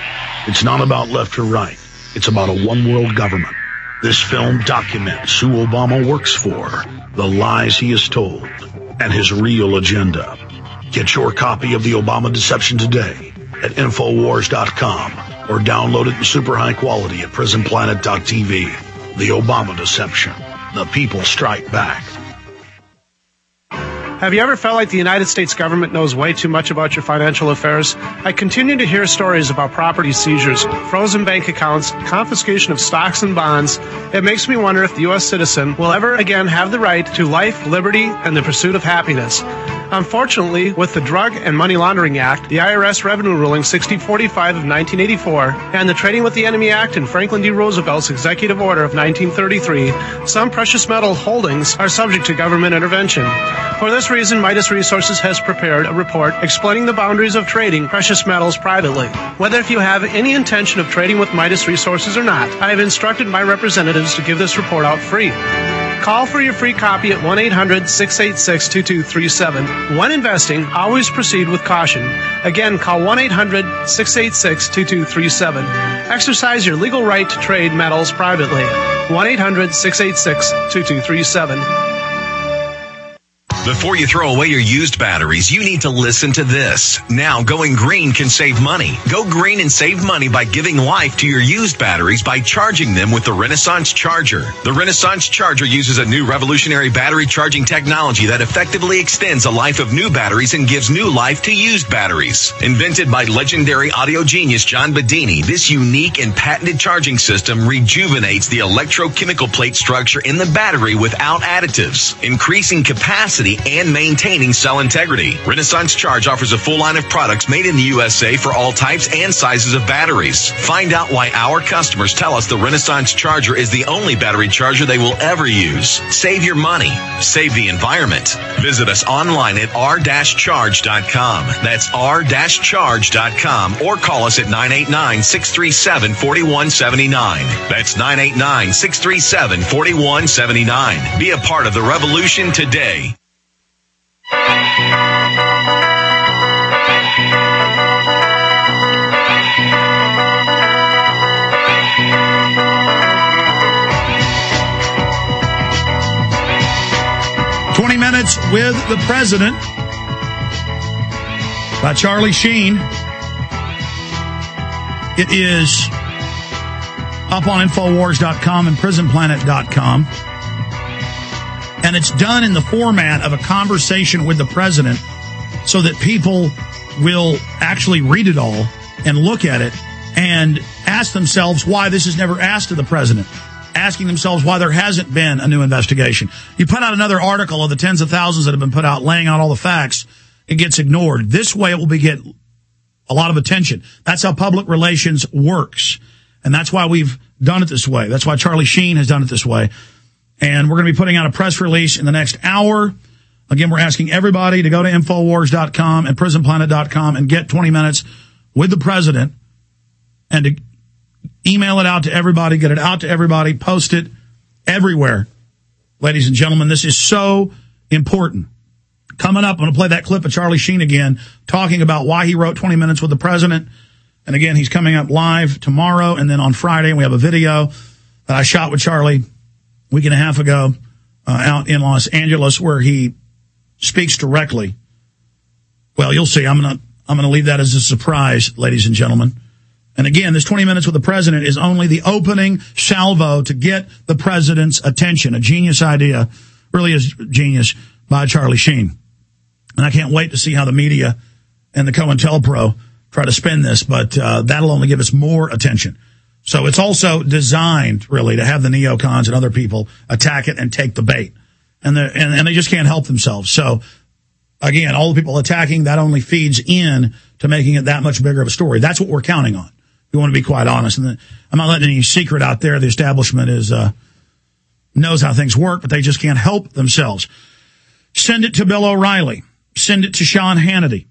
It's not about left or right. It's about a one world government. This film documents who Obama works for, the lies he has told, and his real agenda. Get your copy of The Obama Deception today at Infowars.com or download it in super high quality at PrisonPlanet.tv. The Obama Deception. The people strike back. Have you ever felt like the United States government knows way too much about your financial affairs? I continue to hear stories about property seizures, frozen bank accounts, confiscation of stocks and bonds. It makes me wonder if the U.S. citizen will ever again have the right to life, liberty, and the pursuit of happiness. Unfortunately, with the Drug and Money Laundering Act, the IRS Revenue Ruling 6045 of 1984, and the Trading with the Enemy Act and Franklin D. Roosevelt's Executive Order of 1933, some precious metal holdings are subject to government intervention. For this reason, Midas Resources has prepared a report explaining the boundaries of trading precious metals privately. Whether if you have any intention of trading with Midas Resources or not, I have instructed my representatives to give this report out free. Call for your free copy at 1 800 686 2237. When investing, always proceed with caution. Again, call 1 800 686 2237. Exercise your legal right to trade metals privately. 1 800 686 2237. Before you throw away your used batteries, you need to listen to this. Now, going green can save money. Go green and save money by giving life to your used batteries by charging them with the Renaissance Charger. The Renaissance Charger uses a new revolutionary battery charging technology that effectively extends the life of new batteries and gives new life to used batteries. Invented by legendary audio genius John Bedini, this unique and patented charging system rejuvenates the electrochemical plate structure in the battery without additives, increasing capacity and maintaining cell integrity. Renaissance Charge offers a full line of products made in the USA for all types and sizes of batteries. Find out why our customers tell us the Renaissance Charger is the only battery charger they will ever use. Save your money. Save the environment. Visit us online at r-charge.com. That's r-charge.com or call us at 989-637-4179. That's 989-637-4179. Be a part of the revolution today. Twenty minutes with the president by Charlie Sheen. It is up on Infowars.com and PrisonPlanet.com. And it's done in the format of a conversation with the president so that people will actually read it all and look at it and ask themselves why this is never asked of the president. Asking themselves why there hasn't been a new investigation. You put out another article of the tens of thousands that have been put out laying out all the facts. It gets ignored. This way it will be get a lot of attention. That's how public relations works. And that's why we've done it this way. That's why Charlie Sheen has done it this way. And we're going to be putting out a press release in the next hour. Again, we're asking everybody to go to Infowars.com and PrisonPlanet.com and get 20 minutes with the president and to email it out to everybody, get it out to everybody, post it everywhere. Ladies and gentlemen, this is so important. Coming up, I'm going to play that clip of Charlie Sheen again, talking about why he wrote 20 minutes with the president. And again, he's coming up live tomorrow. And then on Friday, we have a video that I shot with Charlie week and a half ago uh, out in Los Angeles where he speaks directly. Well, you'll see. I'm to, I'm to leave that as a surprise, ladies and gentlemen. And again, this 20 minutes with the president is only the opening salvo to get the president's attention. A genius idea, really is genius by Charlie Sheen. And I can't wait to see how the media and the COINTELPRO try to spin this, but uh, that'll only give us more attention. So it's also designed really to have the neocons and other people attack it and take the bait. And, and, and they just can't help themselves. So again, all the people attacking that only feeds in to making it that much bigger of a story. That's what we're counting on. We want to be quite honest. And the, I'm not letting any secret out there. The establishment is, uh, knows how things work, but they just can't help themselves. Send it to Bill O'Reilly. Send it to Sean Hannity.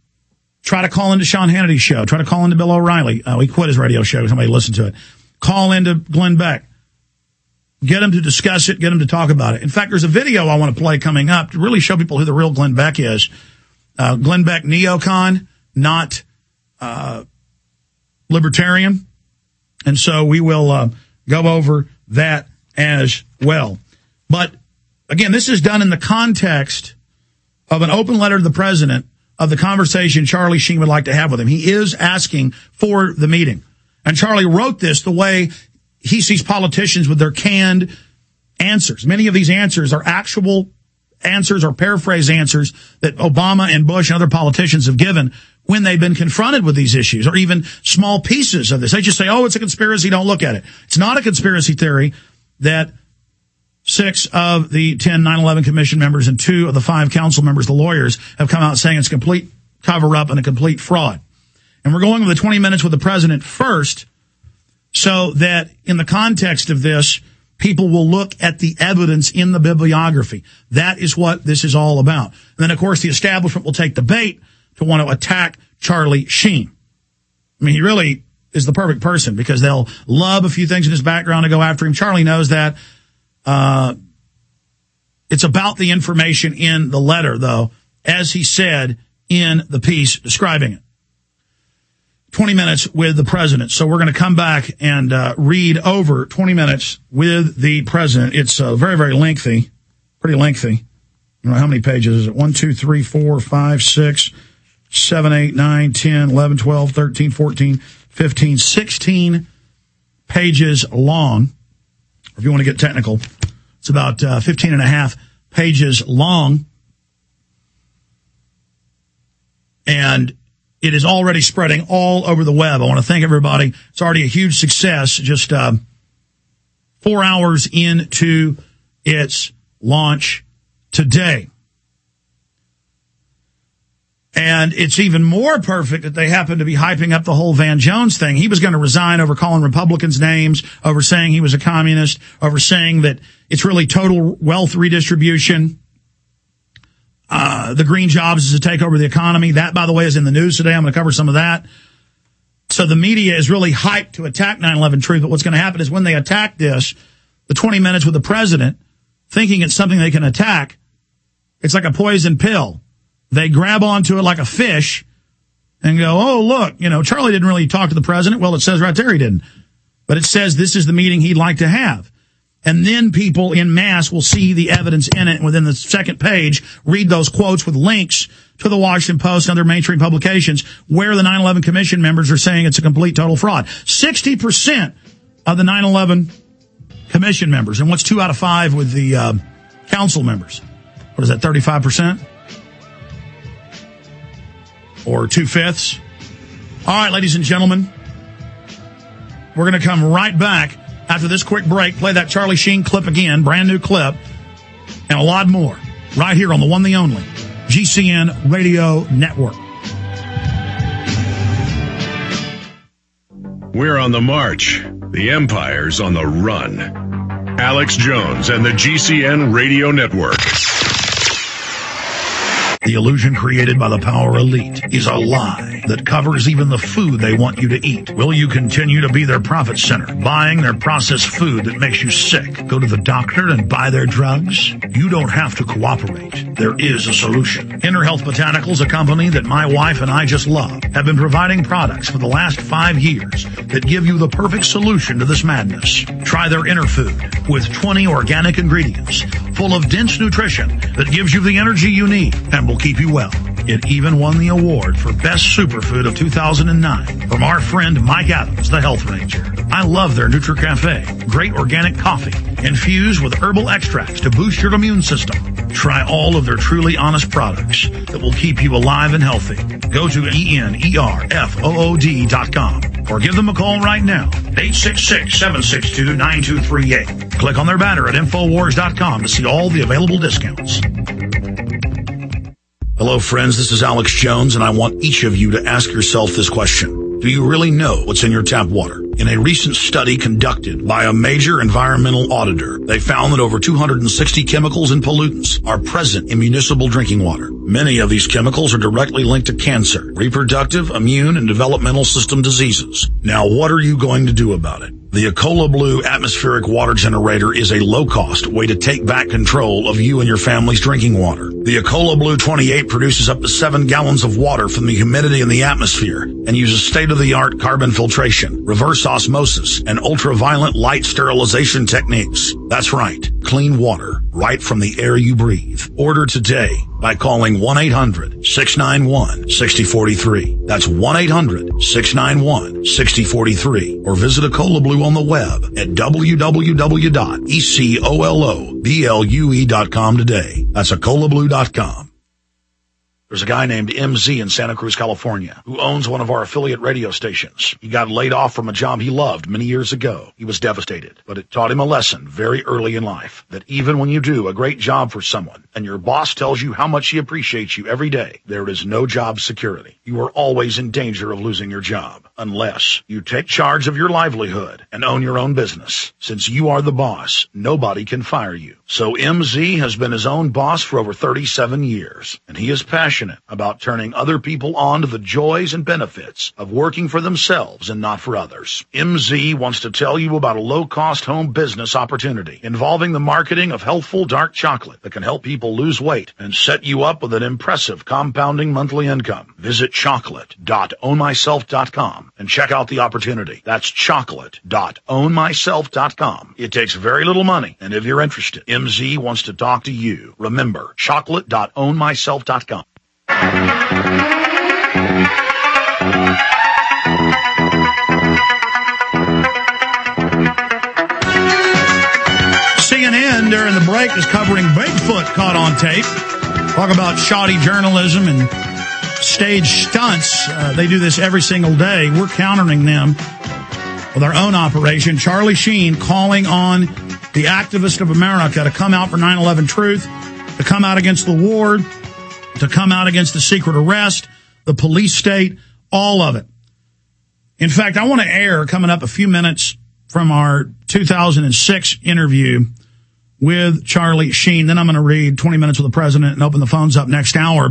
Try to call into Sean Hannity's show. Try to call into Bill O'Reilly. Uh, he quit his radio show. Somebody listened to it. Call into Glenn Beck. Get him to discuss it. Get him to talk about it. In fact, there's a video I want to play coming up to really show people who the real Glenn Beck is. Uh, Glenn Beck neocon, not uh, libertarian. And so we will uh, go over that as well. But again, this is done in the context of an open letter to the president of the conversation Charlie Sheen would like to have with him. He is asking for the meeting. And Charlie wrote this the way he sees politicians with their canned answers. Many of these answers are actual answers or paraphrase answers that Obama and Bush and other politicians have given when they've been confronted with these issues or even small pieces of this. They just say, oh, it's a conspiracy. Don't look at it. It's not a conspiracy theory that six of the 10 9-11 commission members and two of the five counsel members, the lawyers, have come out saying it's complete cover up and a complete fraud. And we're going with the 20 minutes with the president first so that in the context of this, people will look at the evidence in the bibliography. That is what this is all about. And then, of course, the establishment will take the bait to want to attack Charlie Sheen. I mean, he really is the perfect person because they'll love a few things in his background to go after him. Charlie knows that. Uh, it's about the information in the letter, though, as he said in the piece describing it. 20 minutes with the president. So we're going to come back and uh, read over 20 minutes with the president. It's uh, very, very lengthy, pretty lengthy. You know, how many pages is it? 1, 2, 3, 4, 5, 6, 7, 8, 9, 10, 11, 12, 13, 14, 15, 16 pages long. If you want to get technical, it's about uh, 15 and a half pages long. And it is already spreading all over the web. I want to thank everybody. It's already a huge success. Just uh, four hours into its launch today. And it's even more perfect that they happen to be hyping up the whole Van Jones thing. He was going to resign over calling Republicans names, over saying he was a communist, over saying that it's really total wealth redistribution. Uh, the green jobs is to take over the economy. That, by the way, is in the news today. I'm going to cover some of that. So the media is really hyped to attack 9-11 truth. But what's going to happen is when they attack this, the 20 minutes with the president, thinking it's something they can attack, it's like a poison pill. They grab onto it like a fish and go, oh, look, you know, Charlie didn't really talk to the president. Well, it says right there he didn't. But it says this is the meeting he'd like to have. And then people in mass will see the evidence in it. Within the second page, read those quotes with links to the Washington Post and other mainstream publications where the 9-11 commission members are saying it's a complete total fraud. 60% of the 9/11 commission members, and what's two out of five with the uh, counsel members? What is that? 35 percent or two fifths? All right, ladies and gentlemen, we're going to come right back after this quick break. Play that Charlie Sheen clip again, brand new clip, and a lot more right here on the one, the only GCN Radio Network. We're on the march. The Empire's on the run. Alex Jones and the GCN Radio Network. The illusion created by the power elite is a lie that covers even the food they want you to eat. Will you continue to be their profit center, buying their processed food that makes you sick? Go to the doctor and buy their drugs? You don't have to cooperate. There is a solution. EnerHealth Botanicals, a company that my wife and I just love, have been providing products for the last five years that give you the perfect solution to this madness. Try their Enerfood with 20 organic ingredients full of dense nutrition that gives you the energy you need and will keep you well. It even won the award for Best Superfood of 2009 from our friend Mike Adams, the Health Ranger. I love their NutriCafe. Great organic coffee infused with herbal extracts to boost your immune system. Try all of their truly honest products that will keep you alive and healthy. Go to E-N-E-R-F-O-O-D dot com or give them a call right now. 866-762-9238. Click on their banner at Infowars.com to see all the available discounts. Hello friends, this is Alex Jones and I want each of you to ask yourself this question. Do you really know what's in your tap water? In a recent study conducted by a major environmental auditor, they found that over 260 chemicals and pollutants are present in municipal drinking water. Many of these chemicals are directly linked to cancer, reproductive, immune, and developmental system diseases. Now what are you going to do about it? The EcoloBlue atmospheric water generator is a low-cost way to take back control of you and your family's drinking water. The EcoloBlue 28 produces up to 7 gallons of water from the humidity in the atmosphere and uses state-of-the-art carbon filtration, reverse osmosis, and ultraviolet light sterilization techniques. That's right, clean water right from the air you breathe. Order today by calling 1-800-691-6043. That's 1-800-691-6043 or visit EcoloBlue on the web at www.ecoloblue.com today. That's ecoloblue.com. There's a guy named MZ in Santa Cruz, California, who owns one of our affiliate radio stations. He got laid off from a job he loved many years ago. He was devastated, but it taught him a lesson very early in life that even when you do a great job for someone and your boss tells you how much he appreciates you every day, there is no job security. You are always in danger of losing your job unless you take charge of your livelihood and own your own business. Since you are the boss, nobody can fire you. So MZ has been his own boss for over 37 years, and he is passionate about turning other people on to the joys and benefits of working for themselves and not for others. MZ wants to tell you about a low-cost home business opportunity involving the marketing of healthful dark chocolate that can help people lose weight and set you up with an impressive compounding monthly income. Visit chocolate.ownmyself.com and check out the opportunity. That's chocolate.ownmyself.com. It takes very little money, and if you're interested, MZ wants to talk to you. Remember, chocolate.ownmyself.com. CNN during the break is covering Bigfoot caught on tape. Talk about shoddy journalism and stage stunts. Uh, they do this every single day. We're countering them with our own operation. Charlie Sheen calling on the activist of America to come out for 9-11 truth, to come out against the war, to come out against the secret arrest, the police state, all of it. In fact, I want to air coming up a few minutes from our 2006 interview with Charlie Sheen. Then I'm going to read 20 minutes with the president and open the phones up next hour.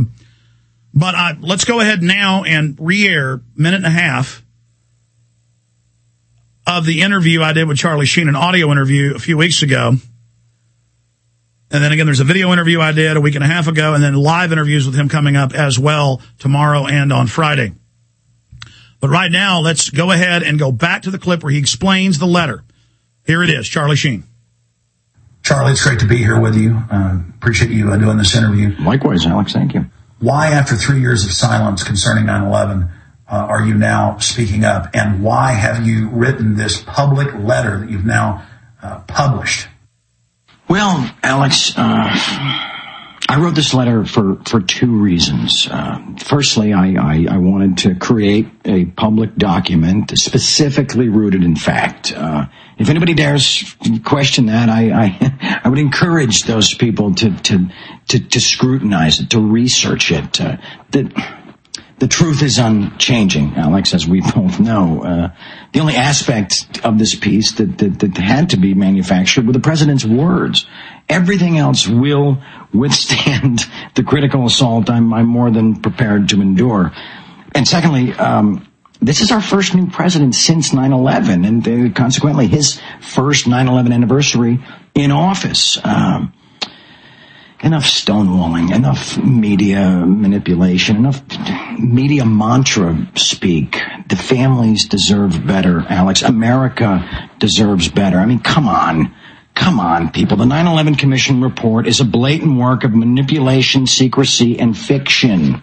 But uh, let's go ahead now and re-air minute and a half of the interview I did with Charlie Sheen, an audio interview a few weeks ago. And then again, there's a video interview I did a week and a half ago, and then live interviews with him coming up as well tomorrow and on Friday. But right now, let's go ahead and go back to the clip where he explains the letter. Here it is, Charlie Sheen. Charlie, it's great to be here with you. Uh, appreciate you uh, doing this interview. Likewise, Alex. Thank you. Why, after three years of silence concerning 9 11, uh, are you now speaking up? And why have you written this public letter that you've now uh, published? Well, Alex, uh, I wrote this letter for, for two reasons. Uh, firstly, I, I, I, wanted to create a public document specifically rooted in fact. Uh, if anybody dares question that, I, I, I, would encourage those people to, to, to, to scrutinize it, to research it. Uh, that the truth is unchanging, Alex, as we both know. The only aspect of this piece that, that, that had to be manufactured were the president's words. Everything else will withstand the critical assault I'm, I'm more than prepared to endure. And secondly, um, this is our first new president since 9-11 and consequently his first 9-11 anniversary in office. Um, enough stonewalling, enough media manipulation, enough media mantra speak. The families deserve better, Alex. America deserves better. I mean, come on. Come on, people. The 9-11 Commission report is a blatant work of manipulation, secrecy, and fiction.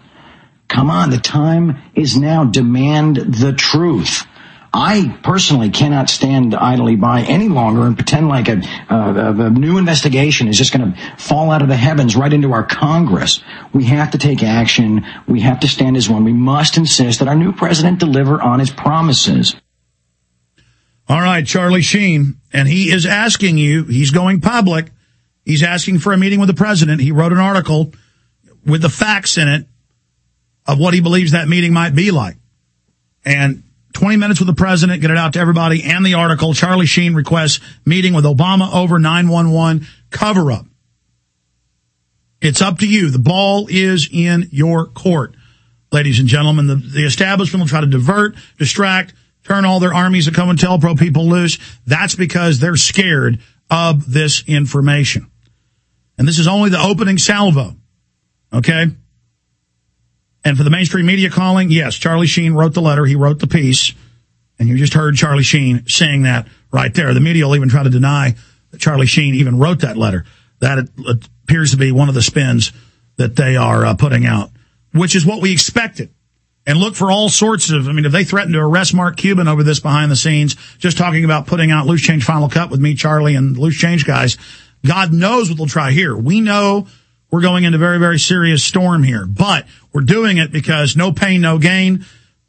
Come on, the time is now. Demand the truth. I personally cannot stand idly by any longer and pretend like a, uh, a new investigation is just going to fall out of the heavens right into our Congress. We have to take action. We have to stand as one. We must insist that our new president deliver on his promises. All right, Charlie Sheen, and he is asking you, he's going public. He's asking for a meeting with the president. He wrote an article with the facts in it of what he believes that meeting might be like. And 20 minutes with the president, get it out to everybody and the article. Charlie Sheen requests meeting with Obama over 911 cover up. It's up to you. The ball is in your court, ladies and gentlemen. The, the establishment will try to divert, distract, turn all their armies of COINTELPRO people loose. That's because they're scared of this information. And this is only the opening salvo. Okay? And for the mainstream media calling, yes, Charlie Sheen wrote the letter. He wrote the piece. And you just heard Charlie Sheen saying that right there. The media will even try to deny that Charlie Sheen even wrote that letter. That appears to be one of the spins that they are uh, putting out, which is what we expected. And look for all sorts of, I mean, if they threaten to arrest Mark Cuban over this behind the scenes, just talking about putting out Loose Change Final Cut with me, Charlie, and Loose Change guys, God knows what they'll try here. We know we're going into very, very serious storm here, but we're doing it because no pain, no gain.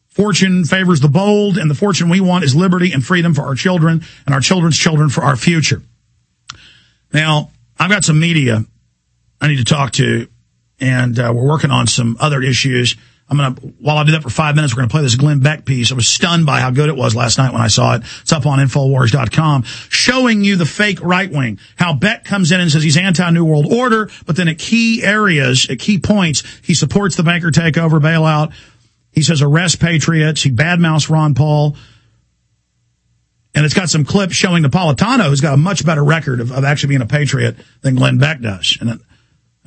Fortune favors the bold, and the fortune we want is liberty and freedom for our children and our children's children for our future. Now, I've got some media I need to talk to, and uh, we're working on some other issues. I'm going to, while I do that for five minutes, we're going to play this Glenn Beck piece. I was stunned by how good it was last night when I saw it. It's up on Infowars.com showing you the fake right wing. How Beck comes in and says he's anti-New World Order, but then at key areas, at key points, he supports the banker takeover bailout. He says arrest patriots. He badmouths Ron Paul. And it's got some clips showing Napolitano, who's got a much better record of, of actually being a patriot than Glenn Beck does. And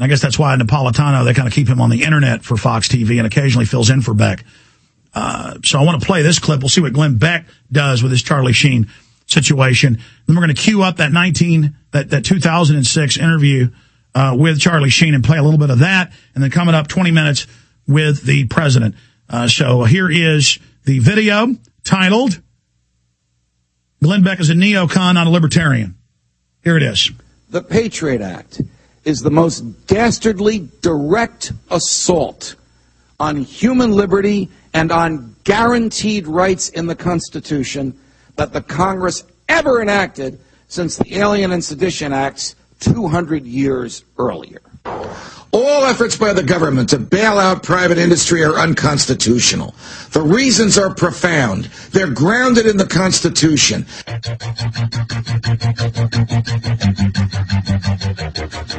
I guess that's why Napolitano, they kind of keep him on the internet for Fox TV and occasionally fills in for Beck. Uh, so I want to play this clip. We'll see what Glenn Beck does with his Charlie Sheen situation. Then we're going to cue up that 19, that, that 2006 interview, uh, with Charlie Sheen and play a little bit of that. And then coming up 20 minutes with the president. Uh, so here is the video titled Glenn Beck is a neocon, not a libertarian. Here it is. The Patriot Act is the most dastardly direct assault on human liberty and on guaranteed rights in the Constitution that the Congress ever enacted since the Alien and Sedition Acts 200 years earlier. All efforts by the government to bail out private industry are unconstitutional. The reasons are profound. They're grounded in the Constitution.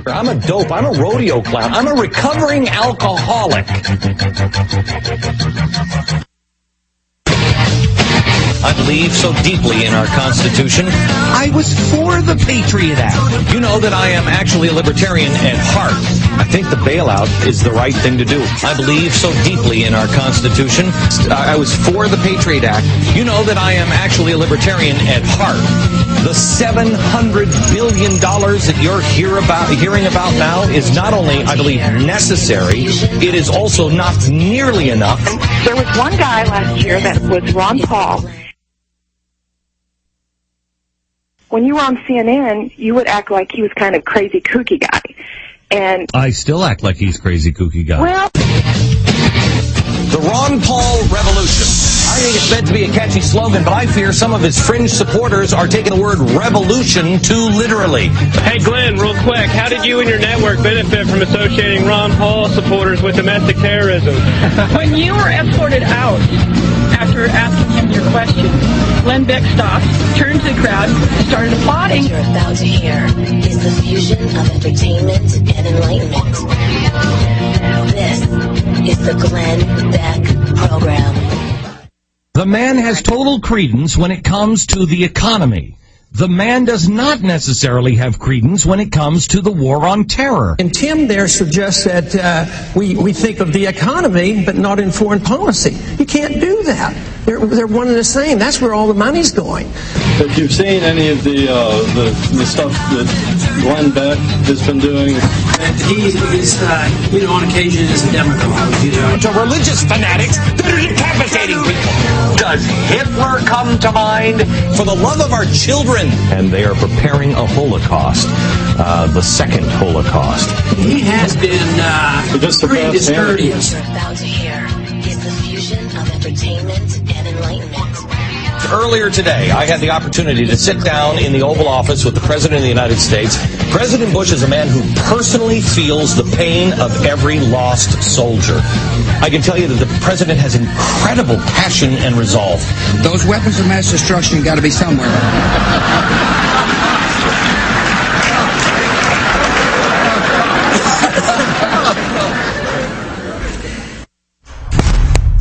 I'm a dope. I'm a rodeo clown. I'm a recovering alcoholic. I believe so deeply in our Constitution. I was for the Patriot Act. You know that I am actually a libertarian at heart. I think the bailout is the right thing to do. I believe so deeply in our Constitution. I was for the Patriot Act. You know that I am actually a libertarian at heart. The $700 billion that you're hear about, hearing about now is not only, I believe, necessary, it is also not nearly enough. There was one guy last year that was Ron Paul. When you were on CNN, you would act like he was kind of crazy, kooky guy. And I still act like he's crazy kooky guy. well, The Ron Paul Revolution. I think it's meant to be a catchy slogan, but I fear some of his fringe supporters are taking the word revolution too literally. Hey Glenn, real quick, how did you and your network benefit from associating Ron Paul supporters with domestic terrorism? When you were escorted out after asking him your question, Glenn Beck stopped, turned to the crowd, and started applauding. What you're about to hear is the fusion of entertainment and enlightenment. This is the Glenn Beck Program. The man has total credence when it comes to the economy. The man does not necessarily have credence when it comes to the war on terror. And Tim there suggests that uh, we, we think of the economy, but not in foreign policy. You can't do that. They're, they're one and the same. That's where all the money's going. If you've seen any of the, uh, the the stuff that Glenn Beck has been doing, He is, uh, you know, on occasion is a demagogue. You know. To religious fanatics that are decapitating people. Does Hitler come to mind? For the love of our children. And they are preparing a Holocaust, uh, the second Holocaust. He has been uh, Just pretty best discourteous. You're about to hear is the fusion of entertainment and enlightenment. Earlier today, I had the opportunity to sit down in the Oval Office with the President of the United States. President Bush is a man who personally feels the pain of every lost soldier. I can tell you that the President has incredible passion and resolve. Those weapons of mass destruction got to be somewhere.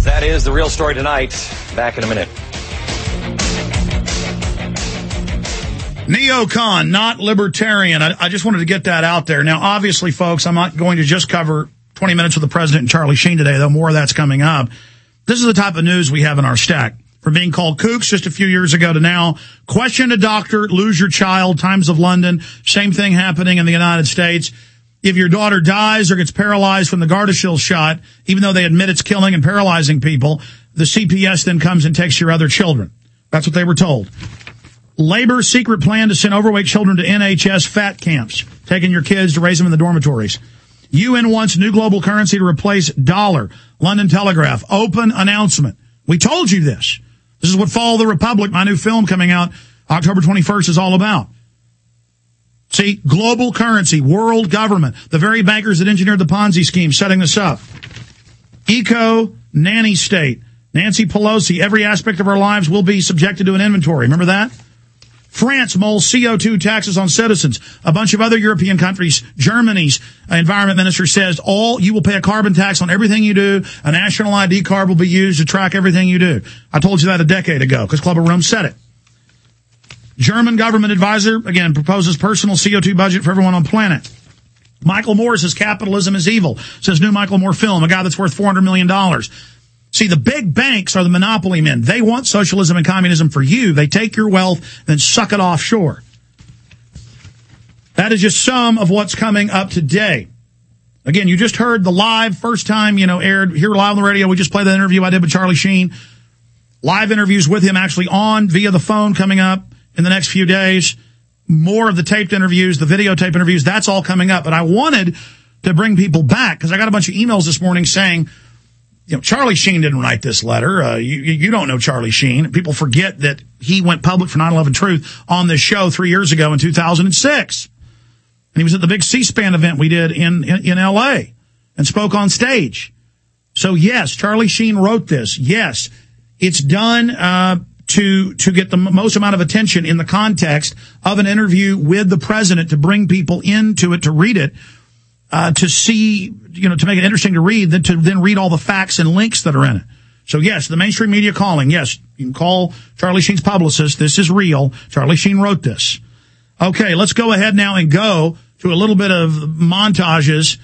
That is the real story tonight. Back in a minute. Neocon, not libertarian. I, I just wanted to get that out there. Now, obviously, folks, I'm not going to just cover 20 minutes with the president and Charlie Sheen today, though more of that's coming up. This is the type of news we have in our stack. From being called kooks just a few years ago to now, question a doctor, lose your child, Times of London, same thing happening in the United States. If your daughter dies or gets paralyzed from the Gardasil shot, even though they admit it's killing and paralyzing people, the CPS then comes and takes your other children. That's what they were told. Labor's secret plan to send overweight children to NHS fat camps, taking your kids to raise them in the dormitories. UN wants new global currency to replace dollar. London Telegraph, open announcement. We told you this. This is what Fall of the Republic, my new film coming out October 21st is all about. See, global currency, world government, the very bankers that engineered the Ponzi scheme setting this up. Eco nanny state. Nancy Pelosi, every aspect of our lives will be subjected to an inventory. Remember that? France mulls CO2 taxes on citizens. A bunch of other European countries, Germany's uh, environment minister says all, you will pay a carbon tax on everything you do. A national ID card will be used to track everything you do. I told you that a decade ago because Club of Rome said it. German government advisor, again, proposes personal CO2 budget for everyone on planet. Michael Moore says capitalism is evil, says new Michael Moore film, a guy that's worth $400 million. See, the big banks are the monopoly men. They want socialism and communism for you. They take your wealth, then suck it offshore. That is just some of what's coming up today. Again, you just heard the live first time, you know, aired here live on the radio. We just played that interview I did with Charlie Sheen. Live interviews with him actually on via the phone coming up in the next few days. More of the taped interviews, the videotape interviews, that's all coming up. But I wanted to bring people back because I got a bunch of emails this morning saying, you know, Charlie Sheen didn't write this letter. Uh, you, you don't know Charlie Sheen. People forget that he went public for 9-11 Truth on this show three years ago in 2006. And he was at the big C-SPAN event we did in, in, in L.A. and spoke on stage. So yes, Charlie Sheen wrote this. Yes, it's done, uh, to, to get the most amount of attention in the context of an interview with the president to bring people into it to read it. Uh, to see, you know, to make it interesting to read, then to then read all the facts and links that are in it. So yes, the mainstream media calling. Yes, you can call Charlie Sheen's publicist. This is real. Charlie Sheen wrote this. Okay, let's go ahead now and go to a little bit of montages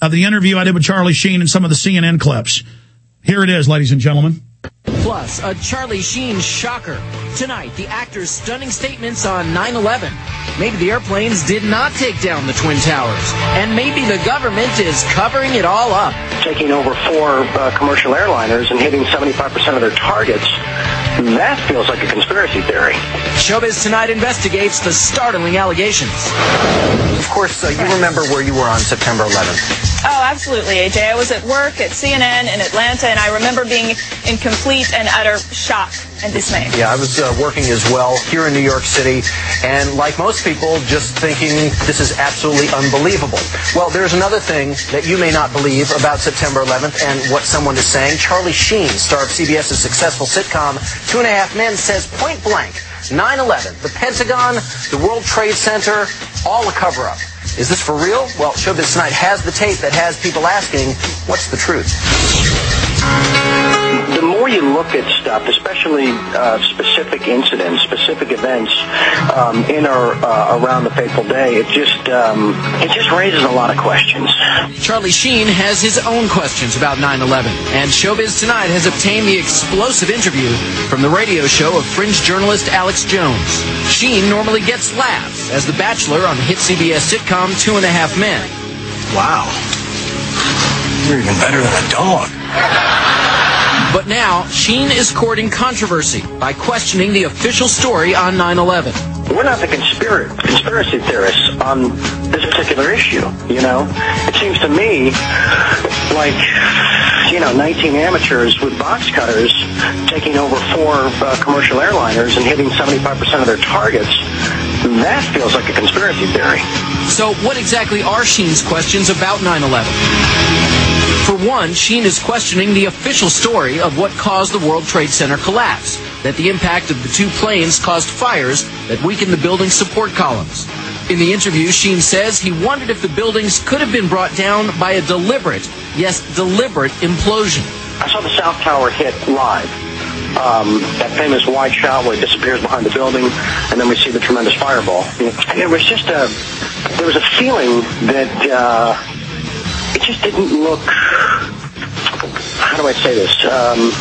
of the interview I did with Charlie Sheen and some of the CNN clips. Here it is, ladies and gentlemen. Plus, a Charlie Sheen shocker. Tonight, the actor's stunning statements on 9 11. Maybe the airplanes did not take down the Twin Towers. And maybe the government is covering it all up. taking over four uh, commercial airliners and hitting 75% of their targets, that feels like a conspiracy theory. Showbiz Tonight investigates the startling allegations. Of course, uh, you remember where you were on September 11th. Oh, absolutely, AJ. I was at work at CNN in Atlanta, and I remember being in complete and utter shock and dismay. Yeah, I was uh, working as well here in New York City, and like most people, just thinking this is absolutely unbelievable. Well, there's another thing that you may not believe about September 11th and what someone is saying. Charlie Sheen, star of CBS's successful sitcom Two and a Half Men, says point blank 9 11, the Pentagon, the World Trade Center, all a cover up. Is this for real? Well, Showbiz Tonight has the tape that has people asking, what's the truth? The look at stuff, especially uh, specific incidents, specific events um, in or uh, around the fateful day, it just um, it just raises a lot of questions. Charlie Sheen has his own questions about 9-11, and Showbiz Tonight has obtained the explosive interview from the radio show of fringe journalist Alex Jones. Sheen normally gets laughs as the bachelor on the hit CBS sitcom Two and a Half Men. Wow. You're even better than a dog. But now, Sheen is courting controversy by questioning the official story on 9-11. We're not the conspiracy conspiracy theorists on this particular issue. You know, it seems to me like you know 19 amateurs with box cutters taking over four uh, commercial airliners and hitting 75% of their targets. That feels like a conspiracy theory. So what exactly are Sheen's questions about 9-11? For one, Sheen is questioning the official story of what caused the World Trade Center collapse, that the impact of the two planes caused fires that weakened the building's support columns. In the interview, Sheen says he wondered if the buildings could have been brought down by a deliberate, yes, deliberate implosion. I saw the South Tower hit live. Um, that famous wide shot where it disappears behind the building, and then we see the tremendous fireball. And it was just a, there was a feeling that uh, it just didn't look. How do I say this? Um,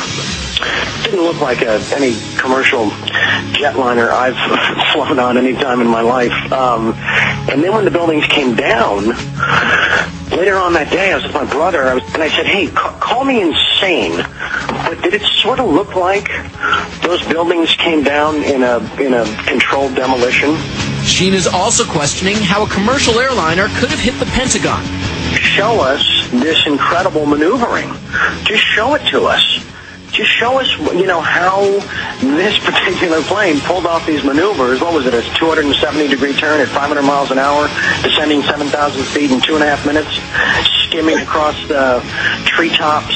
didn't look like a, any commercial jetliner I've flown on any time in my life. Um, and then when the buildings came down, later on that day, I was with my brother, I was, and I said, "Hey, ca- call me insane, but did it sort of look like those buildings came down in a in a controlled demolition?" Sheen is also questioning how a commercial airliner could have hit the Pentagon. Show us this incredible maneuvering. Just show it to us. Just show us, you know, how this particular plane pulled off these maneuvers. What was it? A 270 degree turn at 500 miles an hour, descending 7,000 feet in two and a half minutes, skimming across the treetops,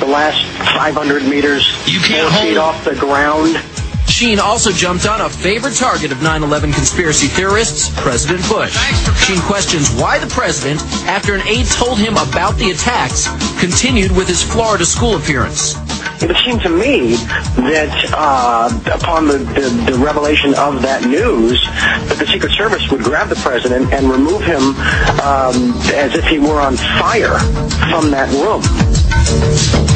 the last 500 meters, You can't four feet off the ground. Sheen also jumped on a favorite target of 9-11 conspiracy theorists, President Bush. Sheen questions why the president, after an aide told him about the attacks, continued with his Florida school appearance. It would seem to me that uh, upon the, the, the revelation of that news, that the Secret Service would grab the president and remove him um, as if he were on fire from that room.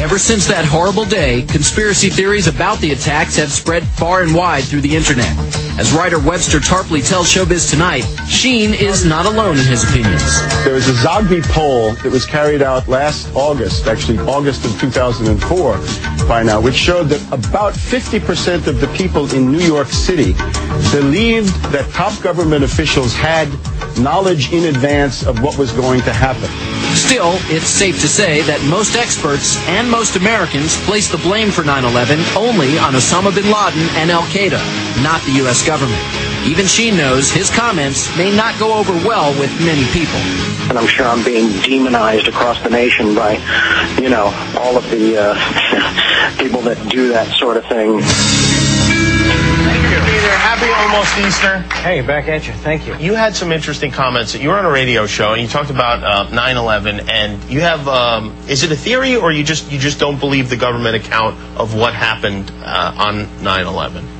Ever since that horrible day, conspiracy theories about the attacks have spread far and wide through the internet. As writer Webster Tarpley tells Showbiz Tonight, Sheen is not alone in his opinions. There was a Zogby poll that was carried out last August, actually August of 2004 by now, which showed that about 50% of the people in New York City believed that top government officials had knowledge in advance of what was going to happen. Still, it's safe to say that most experts and most Americans place the blame for 9-11 only on Osama bin Laden and Al-Qaeda, not the U.S. government. Even Sheen knows his comments may not go over well with many people. And I'm sure I'm being demonized across the nation by, you know, all of the uh, people that do that sort of thing. Thank you for. Happy almost Easter. Hey, back at you. Thank you. You had some interesting comments. You were on a radio show and you talked about uh, 9/11, and you have um, is it a theory or you just you just don't believe the government account of what happened uh, on 9/11?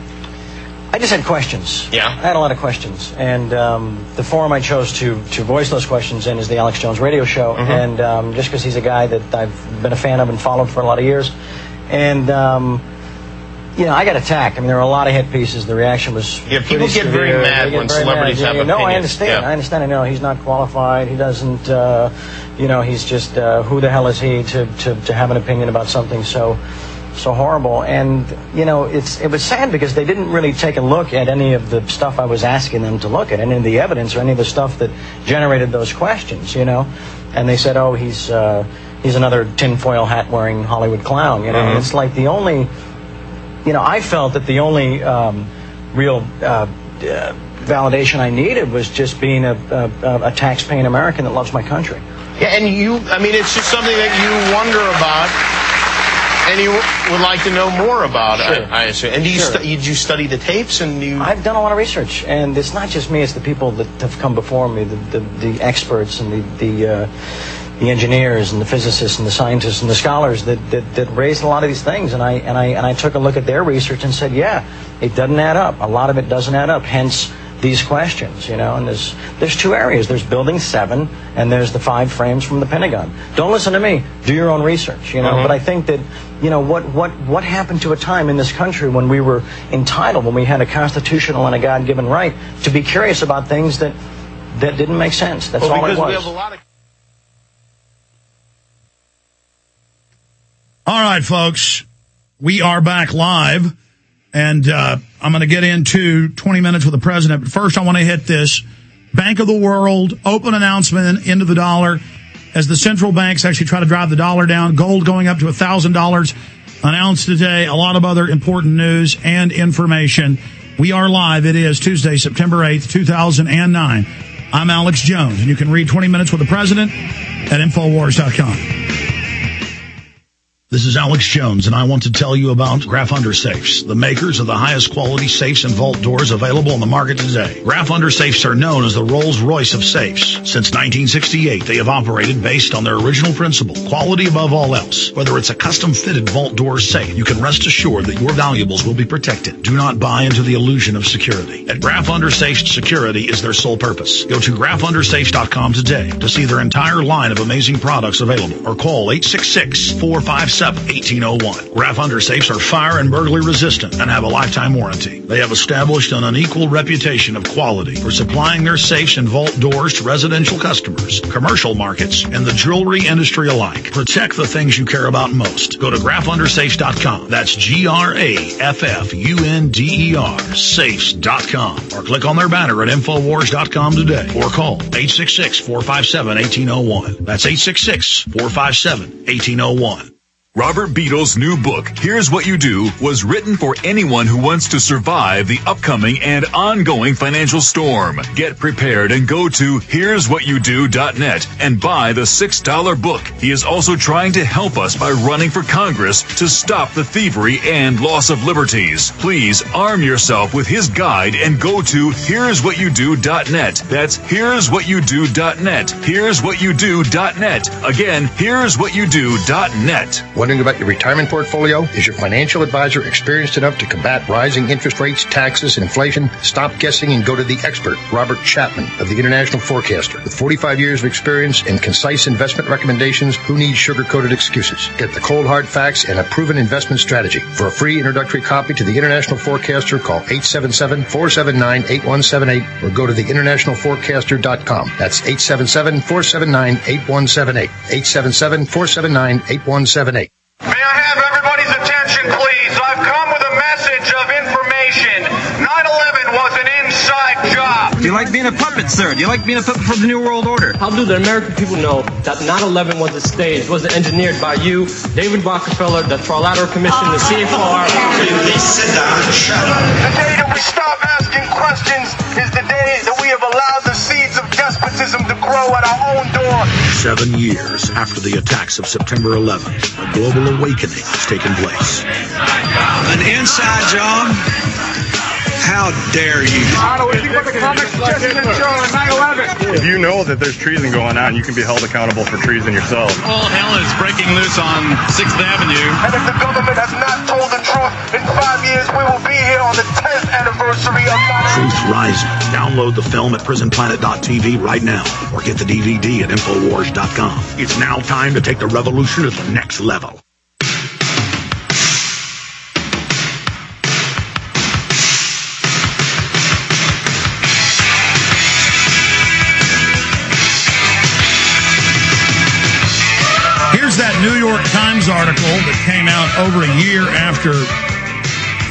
I just had questions. Yeah. I had a lot of questions, and um, the forum I chose to to voice those questions in is the Alex Jones Radio Show, Mhm. and um, just because he's a guy that I've been a fan of and followed for a lot of years, and um, you know, I got attacked. I mean, there were a lot of hit pieces. The reaction was Yeah, people get very mad get when very celebrities mad. have Yeah, No, I understand. Yeah. I understand. I know he's not qualified. He doesn't. Uh, you know, he's just uh, who the hell is he to, to to have an opinion about something so so horrible? And you know, it's it was sad because they didn't really take a look at any of the stuff I was asking them to look at, any of the evidence or any of the stuff that generated those questions. You know, and they said, oh, he's. Uh, He's another tinfoil hat wearing Hollywood clown, you know. Mhm. And it's like the only you know, I felt that the only um, real uh, uh, validation I needed was just being a, a, a tax-paying American that loves my country. Yeah, and you, I mean, it's just something that you wonder about, and you would like to know more about. Sure. I, I assume. And do you Sure. stu- did you study the tapes and you? I've done a lot of research, and it's not just me; it's the people that have come before me, the the, the experts and the the, uh, the engineers and the physicists and the scientists and the scholars that, that that raised a lot of these things. And I and I and I took a look at their research and said, yeah, it doesn't add up. A lot of it doesn't add up. Hence these questions, you know. And there's there's two areas. There's Building Seven, and there's the five frames from the Pentagon. Don't listen to me. Do your own research, you know. Mhm. But I think that you know what what what happened to a time in this country when we were entitled, when we had a constitutional and a God-given right to be curious about things that that didn't make sense. That's well, all it was. we have a lot of. All right, folks, we are back live, and uh, I'm going to get into 20 minutes with the president. But first, I want to hit this Bank of the World open announcement into the dollar as the central banks actually try to drive the dollar down. Gold going up to thousand dollars announced today. A lot of other important news and information. We are live. It is Tuesday, September 8th, 2009. I'm Alex Jones, and you can read 20 minutes with the president at Infowars.com. This is Alex Jones, and I want to tell you about Graffunder Safes, the makers of the highest quality safes and vault doors available on the market today. Graffunder Safes are known as the Rolls Royce of safes. Since 1968, they have operated based on their original principle, quality above all else. Whether it's a custom fitted vault door safe, you can rest assured that your valuables will be protected. Do not buy into the illusion of security. At Graffunder Safes, security is their sole purpose. Go to graffundersafes.com today to see their entire line of amazing products available or call 866-457-1801. Graffunder Safes are fire and burglary resistant and have a lifetime warranty. They have established an unequal reputation of quality for supplying their safes and vault doors to residential customers, commercial markets, and the jewelry industry alike. Protect the things you care about most. Go to graffundersafes.com. That's G-R-A-F-F-U-N-D-E-R safes.com or click on their banner at infowars.com today or call 866-457-1801. That's 866-457-1801. Robert Beadle's new book, Here's What You Do, was written for anyone who wants to survive the upcoming and ongoing financial storm. Get prepared and go to here'swhatyoudo.net and buy the $6 book. He is also trying to help us by running for Congress to stop the thievery and loss of liberties. Please arm yourself with his guide and go to here'swhatyoudo.net. That's here'swhatyoudo.net. Here'swhatyoudo.net. Again, here'swhatyoudo.net. Wondering about your retirement portfolio? Is your financial advisor experienced enough to combat rising interest rates, taxes, inflation? Stop guessing and go to the expert, Robert Chapman of the International Forecaster. With 45 years of experience and concise investment recommendations, who needs sugar-coated excuses? Get the cold hard facts and a proven investment strategy. For a free introductory copy to the International Forecaster, call 877-479-8178 or go to theinternationalforecaster.com. That's 877-479-8178. 877-479-8178. May I have everybody's attention, please? I've come with a message of information. 9-11 was an inside job. Do you like being a puppet, sir? Do you like being a puppet for the New World Order? How do the American people know that 9/11 was a stage, wasn't engineered by you, David Rockefeller, the Trilateral Commission, the CFR? Please sit down and shut up. The day that we stop asking questions is the day that we have allowed the seeds of despotism to grow at our own door. Seven years after the attacks of September 11th, a global awakening has taken place. An inside job? How dare you? If you know that there's treason going on, you can be held accountable for treason yourself. All hell is breaking loose on 6th Avenue. And if the government has not told the truth, in five years we will be here on the 10th anniversary of 9 Truth Rising. Download the film at prisonplanet.tv right now or get the DVD at Infowars.com. It's now time to take the revolution to the next level. Times article that came out over a year after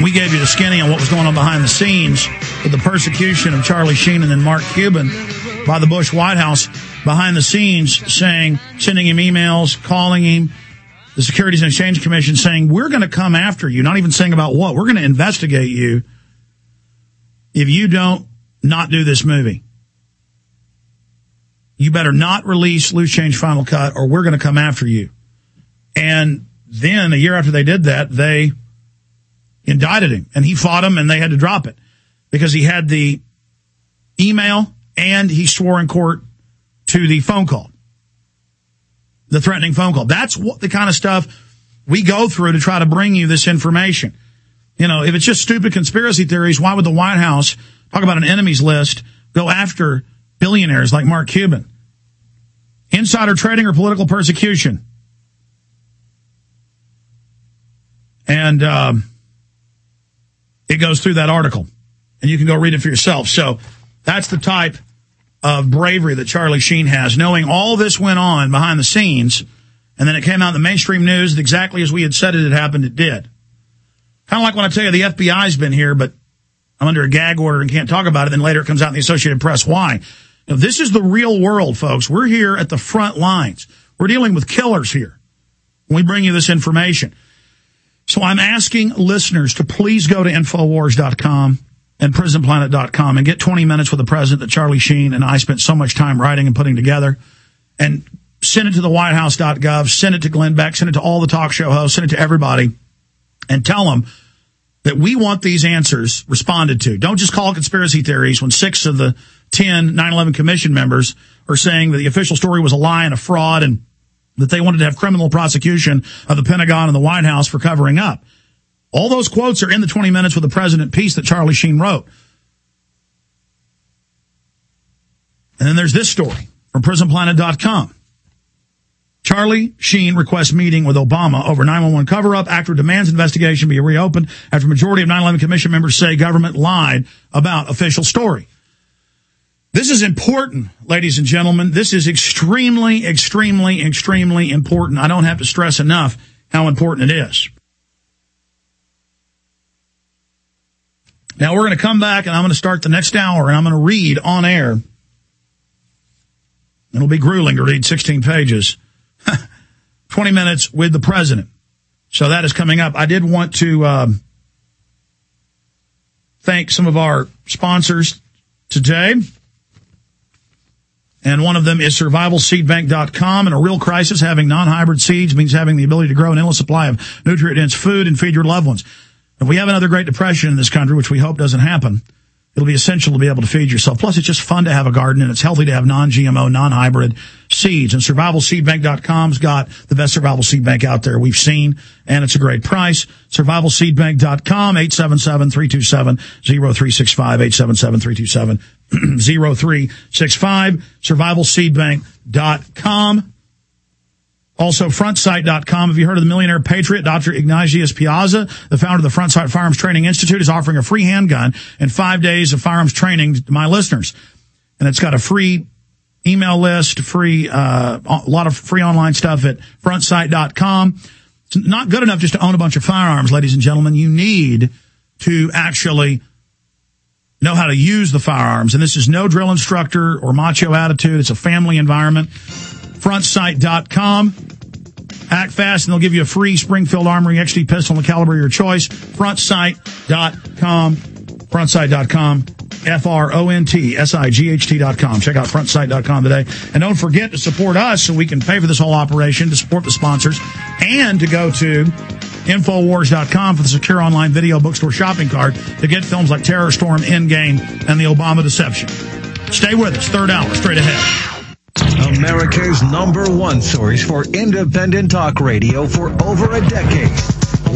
we gave you the skinny on what was going on behind the scenes with the persecution of Charlie Sheen and then Mark Cuban by the Bush White House behind the scenes saying, sending him emails, calling him, the Securities and Exchange Commission saying, we're going to come after you, not even saying about what, we're going to investigate you if you don't not do this movie. You better not release Loose Change Final Cut or we're going to come after you. And then a year after they did that, they indicted him and he fought him and they had to drop it because he had the email and he swore in court to the phone call, the threatening phone call. That's what the kind of stuff we go through to try to bring you this information. You know, if it's just stupid conspiracy theories, why would the White House talk about an enemies list, go after billionaires like Mark Cuban? Insider trading or political persecution? And um, it goes through that article, and you can go read it for yourself. So that's the type of bravery that Charlie Sheen has, knowing all this went on behind the scenes, and then it came out in the mainstream news exactly as we had said it had happened. It did. Kind of like when I tell you the FBI's been here, but I'm under a gag order and can't talk about it. Then later it comes out in the Associated Press. Why? Know, this is the real world, folks. We're here at the front lines. We're dealing with killers here. We bring you this information. So I'm asking listeners to please go to Infowars.com and PrisonPlanet.com and get 20 minutes with the president that Charlie Sheen and I spent so much time writing and putting together. And send it to the WhiteHouse.gov, send it to Glenn Beck, send it to all the talk show hosts, send it to everybody, and tell them that we want these answers responded to. Don't just call conspiracy theories when six of the 10 9-11 commission members are saying that the official story was a lie and a fraud and that they wanted to have criminal prosecution of the Pentagon and the White House for covering up. All those quotes are in the 20 minutes with the president piece that Charlie Sheen wrote. And then there's this story from prisonplanet.com. Charlie Sheen requests meeting with Obama over 911 cover up. Actor demands investigation be reopened after majority of 911 commission members say government lied about official story. This is important, ladies and gentlemen. This is extremely, extremely, extremely important. I don't have to stress enough how important it is. Now we're going to come back and I'm going to start the next hour and I'm going to read on air. It'll be grueling to read 16 pages. 20 minutes with the president. So that is coming up. I did want to um, thank some of our sponsors today. And one of them is survivalseedbank.com. In a real crisis, having non-hybrid seeds means having the ability to grow an endless supply of nutrient-dense food and feed your loved ones. If we have another Great Depression in this country, which we hope doesn't happen, it'll be essential to be able to feed yourself. Plus, it's just fun to have a garden and it's healthy to have non-GMO, non-hybrid seeds. And survivalseedbank.com's got the best survival seed bank out there we've seen, and it's a great price. Survivalseedbank.com, 877-327-0365, 877-327-0365, survivalseedbank.com. Also, frontsight.com. Have you heard of the millionaire patriot, Dr. Ignatius Piazza? The founder of the Front Sight Firearms Training Institute is offering a free handgun and five days of firearms training to my listeners. And it's got a free email list, free, uh, a lot of free online stuff at frontsight.com. It's not good enough just to own a bunch of firearms, ladies and gentlemen. You need to actually know how to use the firearms. And this is no drill instructor or macho attitude. It's a family environment. Frontsight.com. Act fast and they'll give you a free Springfield Armory XD pistol in the caliber of your choice. Frontsight.com. Frontsight.com. F-R-O-N-T-S-I-G-H-T dot com. Check out frontsight.com today. And don't forget to support us so we can pay for this whole operation, to support the sponsors, and to go to Infowars.com for the secure online video bookstore shopping cart to get films like Terror Storm, Endgame, and the Obama Deception. Stay with us. Third hour, straight ahead. America's number one source for independent talk radio for over a decade.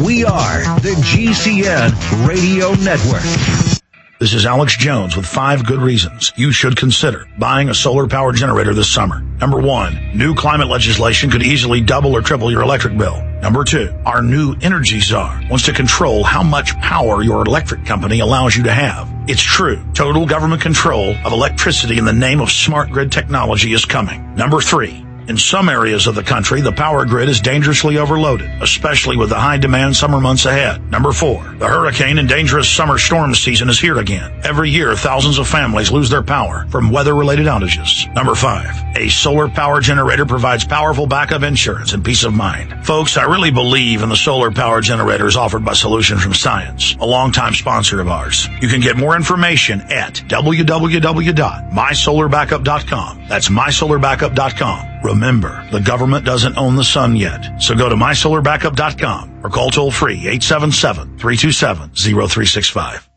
We are the GCN Radio Network. This is Alex Jones with five good reasons you should consider buying a solar power generator this summer. Number one, new climate legislation could easily double or triple your electric bill. Number two, our new energy czar wants to control how much power your electric company allows you to have. It's true. Total government control of electricity in the name of smart grid technology is coming. Number three, In some areas of the country, the power grid is dangerously overloaded, especially with the high demand summer months ahead. Number four, the hurricane and dangerous summer storm season is here again. Every year, thousands of families lose their power from weather related outages. Number five, a solar power generator provides powerful backup insurance and peace of mind. Folks, I really believe in the solar power generators offered by Solution from Science, a longtime sponsor of ours. You can get more information at www.mysolarbackup.com. That's mysolarbackup.com. Remember, the government doesn't own the sun yet. So go to mysolarbackup.com or call toll free 877-327-0365.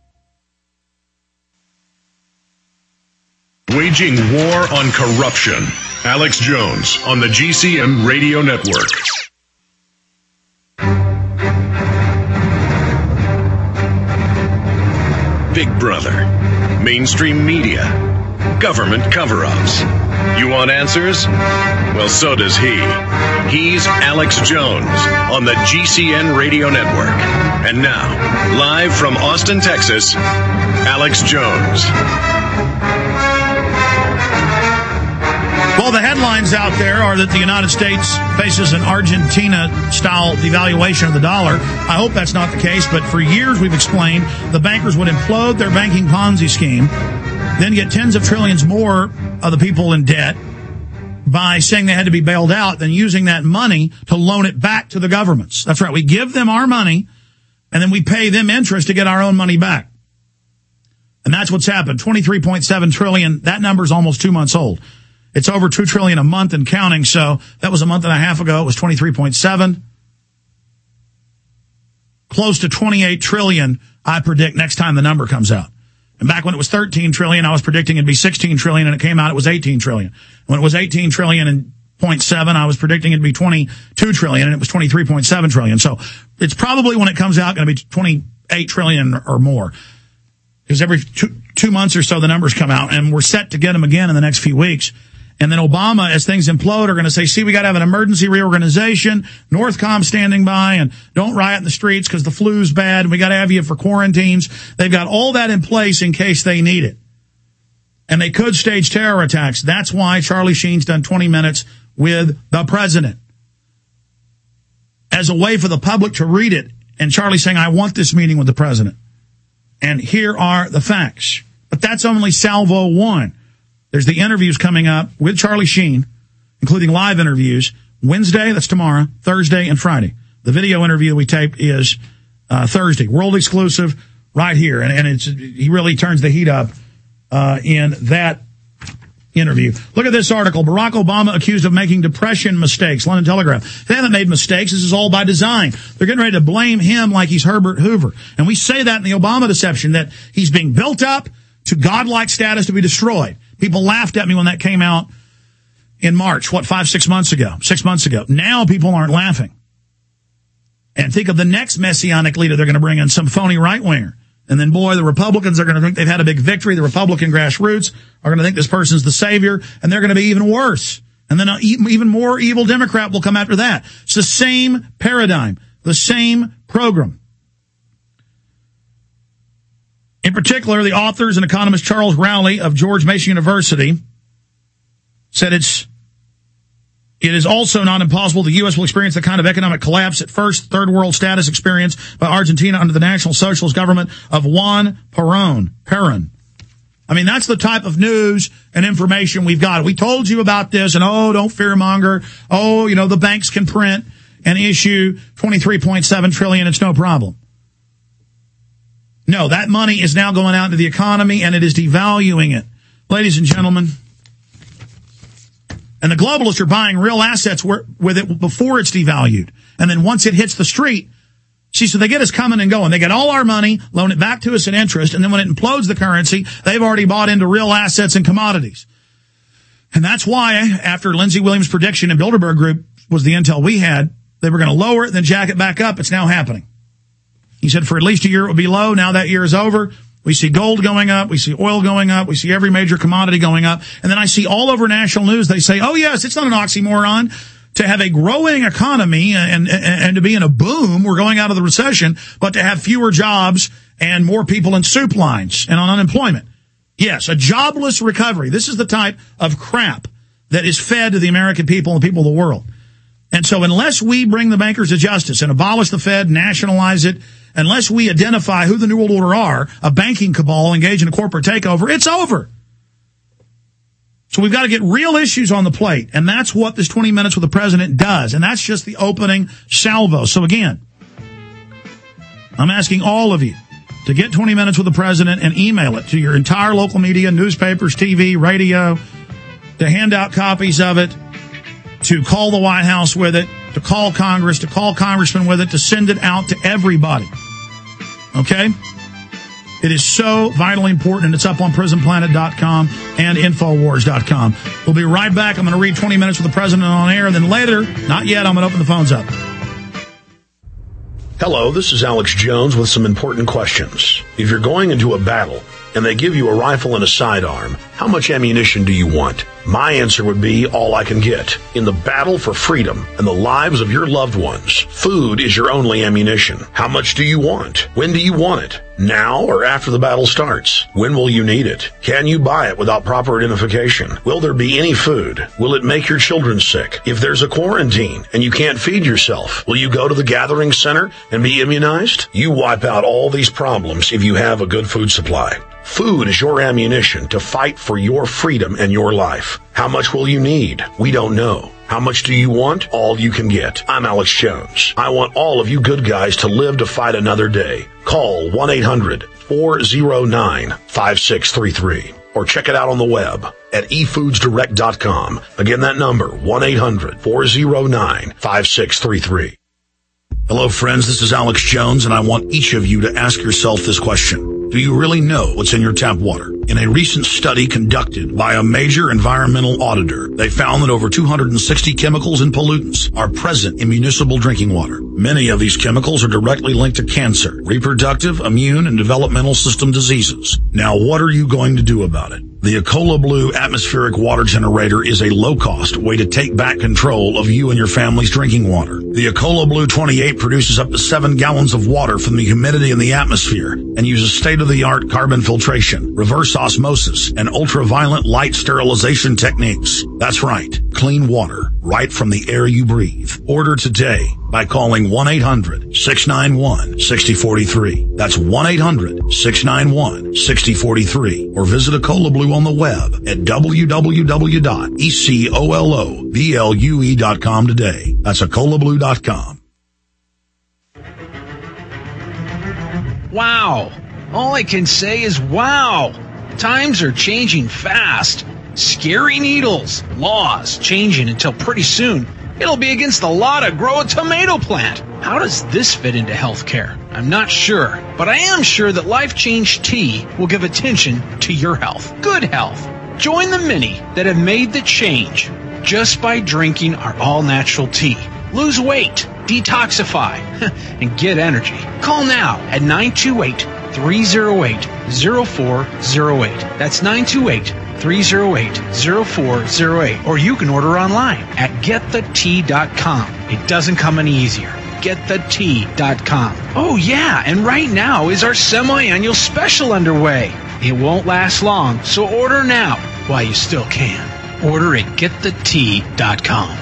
Waging war on corruption. Alex Jones on the GCN Radio Network. Big Brother. Mainstream media. Government cover ups. You want answers? Well, so does he. He's Alex Jones on the GCN Radio Network. And now, live from Austin, Texas, Alex Jones. Well, the headlines out there are that the United States faces an Argentina style devaluation of the dollar. I hope that's not the case, but for years we've explained the bankers would implode their banking Ponzi scheme, then get tens of trillions more of the people in debt by saying they had to be bailed out, than using that money to loan it back to the governments. That's right. We give them our money and then we pay them interest to get our own money back. And that's what's happened. 23.7 trillion. That number is almost two months old. It's over 2 trillion a month and counting. So that was a month and a half ago. It was 23.7. Close to 28 trillion, I predict next time the number comes out. And back when it was 13 trillion, I was predicting it'd be 16 trillion and it came out it was 18 trillion. When it was 18 trillion and 0.7, I was predicting it'd be 22 trillion and it was 23.7 trillion. So it's probably when it comes out going to be 28 trillion or more. Because every two, two months or so the numbers come out and we're set to get them again in the next few weeks. And then Obama, as things implode, are going to say, see, we got to have an emergency reorganization, Northcom standing by, and don't riot in the streets because the flu's bad, and we got to have you for quarantines. They've got all that in place in case they need it. And they could stage terror attacks. That's why Charlie Sheen's done 20 minutes with the president. As a way for the public to read it. And Charlie saying, I want this meeting with the president. And here are the facts. But that's only salvo one. There's the interviews coming up with Charlie Sheen, including live interviews Wednesday, that's tomorrow, Thursday, and Friday. The video interview we taped is uh, Thursday, world exclusive, right here, and, and it's he really turns the heat up uh, in that interview. Look at this article. Barack Obama accused of making depression mistakes. London Telegraph. They haven't made mistakes. This is all by design. They're getting ready to blame him like he's Herbert Hoover. And we say that in the Obama deception that he's being built up to godlike status to be destroyed. People laughed at me when that came out in March, what, five, six months ago, six months ago. Now people aren't laughing. And think of the next messianic leader they're going to bring in, some phony right winger. And then, boy, the Republicans are going to think they've had a big victory. The Republican grassroots are going to think this person's the savior, and they're going to be even worse. And then an uh, even more evil Democrat will come after that. It's the same paradigm, the same program. In particular, the authors and economist Charles Rowley of George Mason University said it's it is also not impossible the U.S. will experience the kind of economic collapse at first third world status experienced by Argentina under the National Socialist government of Juan Perón. Perón. I mean, that's the type of news and information we've got. We told you about this and oh, don't fearmonger. Oh, you know, the banks can print and issue 23.7 trillion. It's no problem. No, that money is now going out into the economy and it is devaluing it. Ladies and gentlemen, and the globalists are buying real assets with it before it's devalued. And then once it hits the street, see, so they get us coming and going. They get all our money, loan it back to us in interest, and then when it implodes the currency, they've already bought into real assets and commodities. And that's why after Lindsey Williams' prediction and Bilderberg Group was the intel we had, they were going to lower it, then jack it back up. It's now happening. He said for at least a year it would be low. Now that year is over. We see gold going up. We see oil going up. We see every major commodity going up. And then I see all over national news, they say, oh yes, it's not an oxymoron to have a growing economy and, and, and to be in a boom. We're going out of the recession, but to have fewer jobs and more people in soup lines and on unemployment. Yes, a jobless recovery. This is the type of crap that is fed to the American people and the people of the world. And so unless we bring the bankers to justice and abolish the Fed, nationalize it, unless we identify who the New World Order are, a banking cabal engaged in a corporate takeover, it's over. So we've got to get real issues on the plate. And that's what this 20 minutes with the president does. And that's just the opening salvo. So again, I'm asking all of you to get 20 minutes with the president and email it to your entire local media, newspapers, TV, radio, to hand out copies of it, to call the White House with it, to call Congress, to call congressmen with it, to send it out to everybody. Okay? It is so vitally important, and it's up on prisonplanet.com and Infowars.com. We'll be right back. I'm going to read 20 minutes with the president on air, and then later, not yet, I'm going to open the phones up. Hello, this is Alex Jones with some important questions. If you're going into a battle and they give you a rifle and a sidearm, how much ammunition do you want? My answer would be all I can get. In the battle for freedom and the lives of your loved ones, food is your only ammunition. How much do you want? When do you want it? Now or after the battle starts? When will you need it? Can you buy it without proper identification? Will there be any food? Will it make your children sick? If there's a quarantine and you can't feed yourself, will you go to the gathering center and be immunized? You wipe out all these problems if you have a good food supply. Food is your ammunition to fight for your freedom and your life. How much will you need? We don't know. How much do you want? All you can get. I'm Alex Jones. I want all of you good guys to live to fight another day. Call 1-800-409-5633 or check it out on the web at efoodsdirect.com. Again, that number, 1-800-409-5633. Hello, friends. This is Alex Jones, and I want each of you to ask yourself this question. Do you really know what's in your tap water? In a recent study conducted by a major environmental auditor, they found that over 260 chemicals and pollutants are present in municipal drinking water. Many of these chemicals are directly linked to cancer, reproductive, immune, and developmental system diseases. Now, what are you going to do about it? The EcoloBlue atmospheric water generator is a low-cost way to take back control of you and your family's drinking water. The EcoloBlue 28 produces up to 7 gallons of water from the humidity in the atmosphere and uses state-of-the-art carbon filtration, reverse osmosis, and ultraviolet light sterilization techniques. That's right, clean water right from the air you breathe. Order today by calling 1-800-691-6043. That's 1-800-691-6043 or visit EcoloBlue on the web at www.ecoloblue.com today. That's ecoloblue.com. Wow. All I can say is wow. Times are changing fast. Scary needles, laws changing until pretty soon it'll be against the law to grow a tomato plant. How does this fit into healthcare? I'm not sure, but I am sure that Life Change Tea will give attention to your health. Good health. Join the many that have made the change just by drinking our all natural tea. Lose weight, detoxify, and get energy. Call now at 928 308 0408. That's 928 308 0408. Or you can order online at getthetea.com. It doesn't come any easier. Getthetea.com. Oh, yeah, and right now is our semi annual special underway. It won't last long, so order now while you still can. Order at getthetea.com.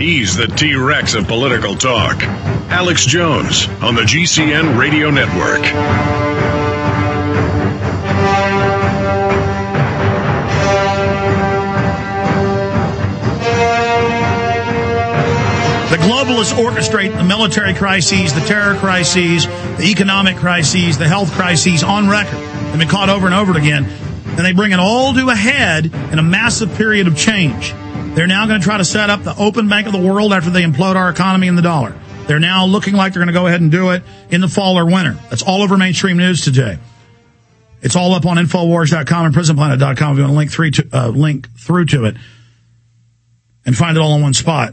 He's the T Rex of political talk. Alex Jones on the GCN Radio Network. The globalists orchestrate the military crises, the terror crises, the economic crises, the health crises on record. They've been caught over and over again. And they bring it all to a head in a massive period of change. They're now going to try to set up the open bank of the world after they implode our economy and the dollar. They're now looking like they're going to go ahead and do it in the fall or winter. That's all over mainstream news today. It's all up on Infowars.com and PrisonPlanet.com if you want to link, through to, uh, link through to it and find it all in one spot.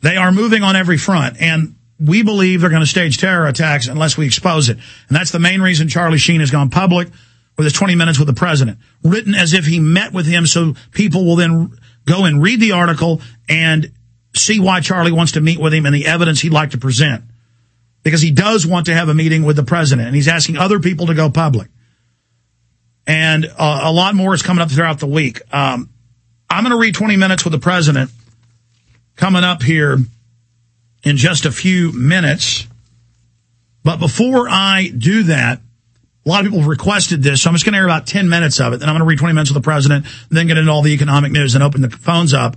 They are moving on every front, and we believe they're going to stage terror attacks unless we expose it. And that's the main reason Charlie Sheen has gone public with his 20 minutes with the president, written as if he met with him so people will then go and read the article and see why Charlie wants to meet with him and the evidence he'd like to present. because he does want to have a meeting with the president and he's asking other people to go public. And uh, a lot more is coming up throughout the week. Um, I'm going to read 20 minutes with the president coming up here in just a few minutes. But before I do that, a lot of people requested this, so I'm just going to air about 10 minutes of it. Then I'm going to read 20 minutes with the president, then get into all the economic news and open the phones up.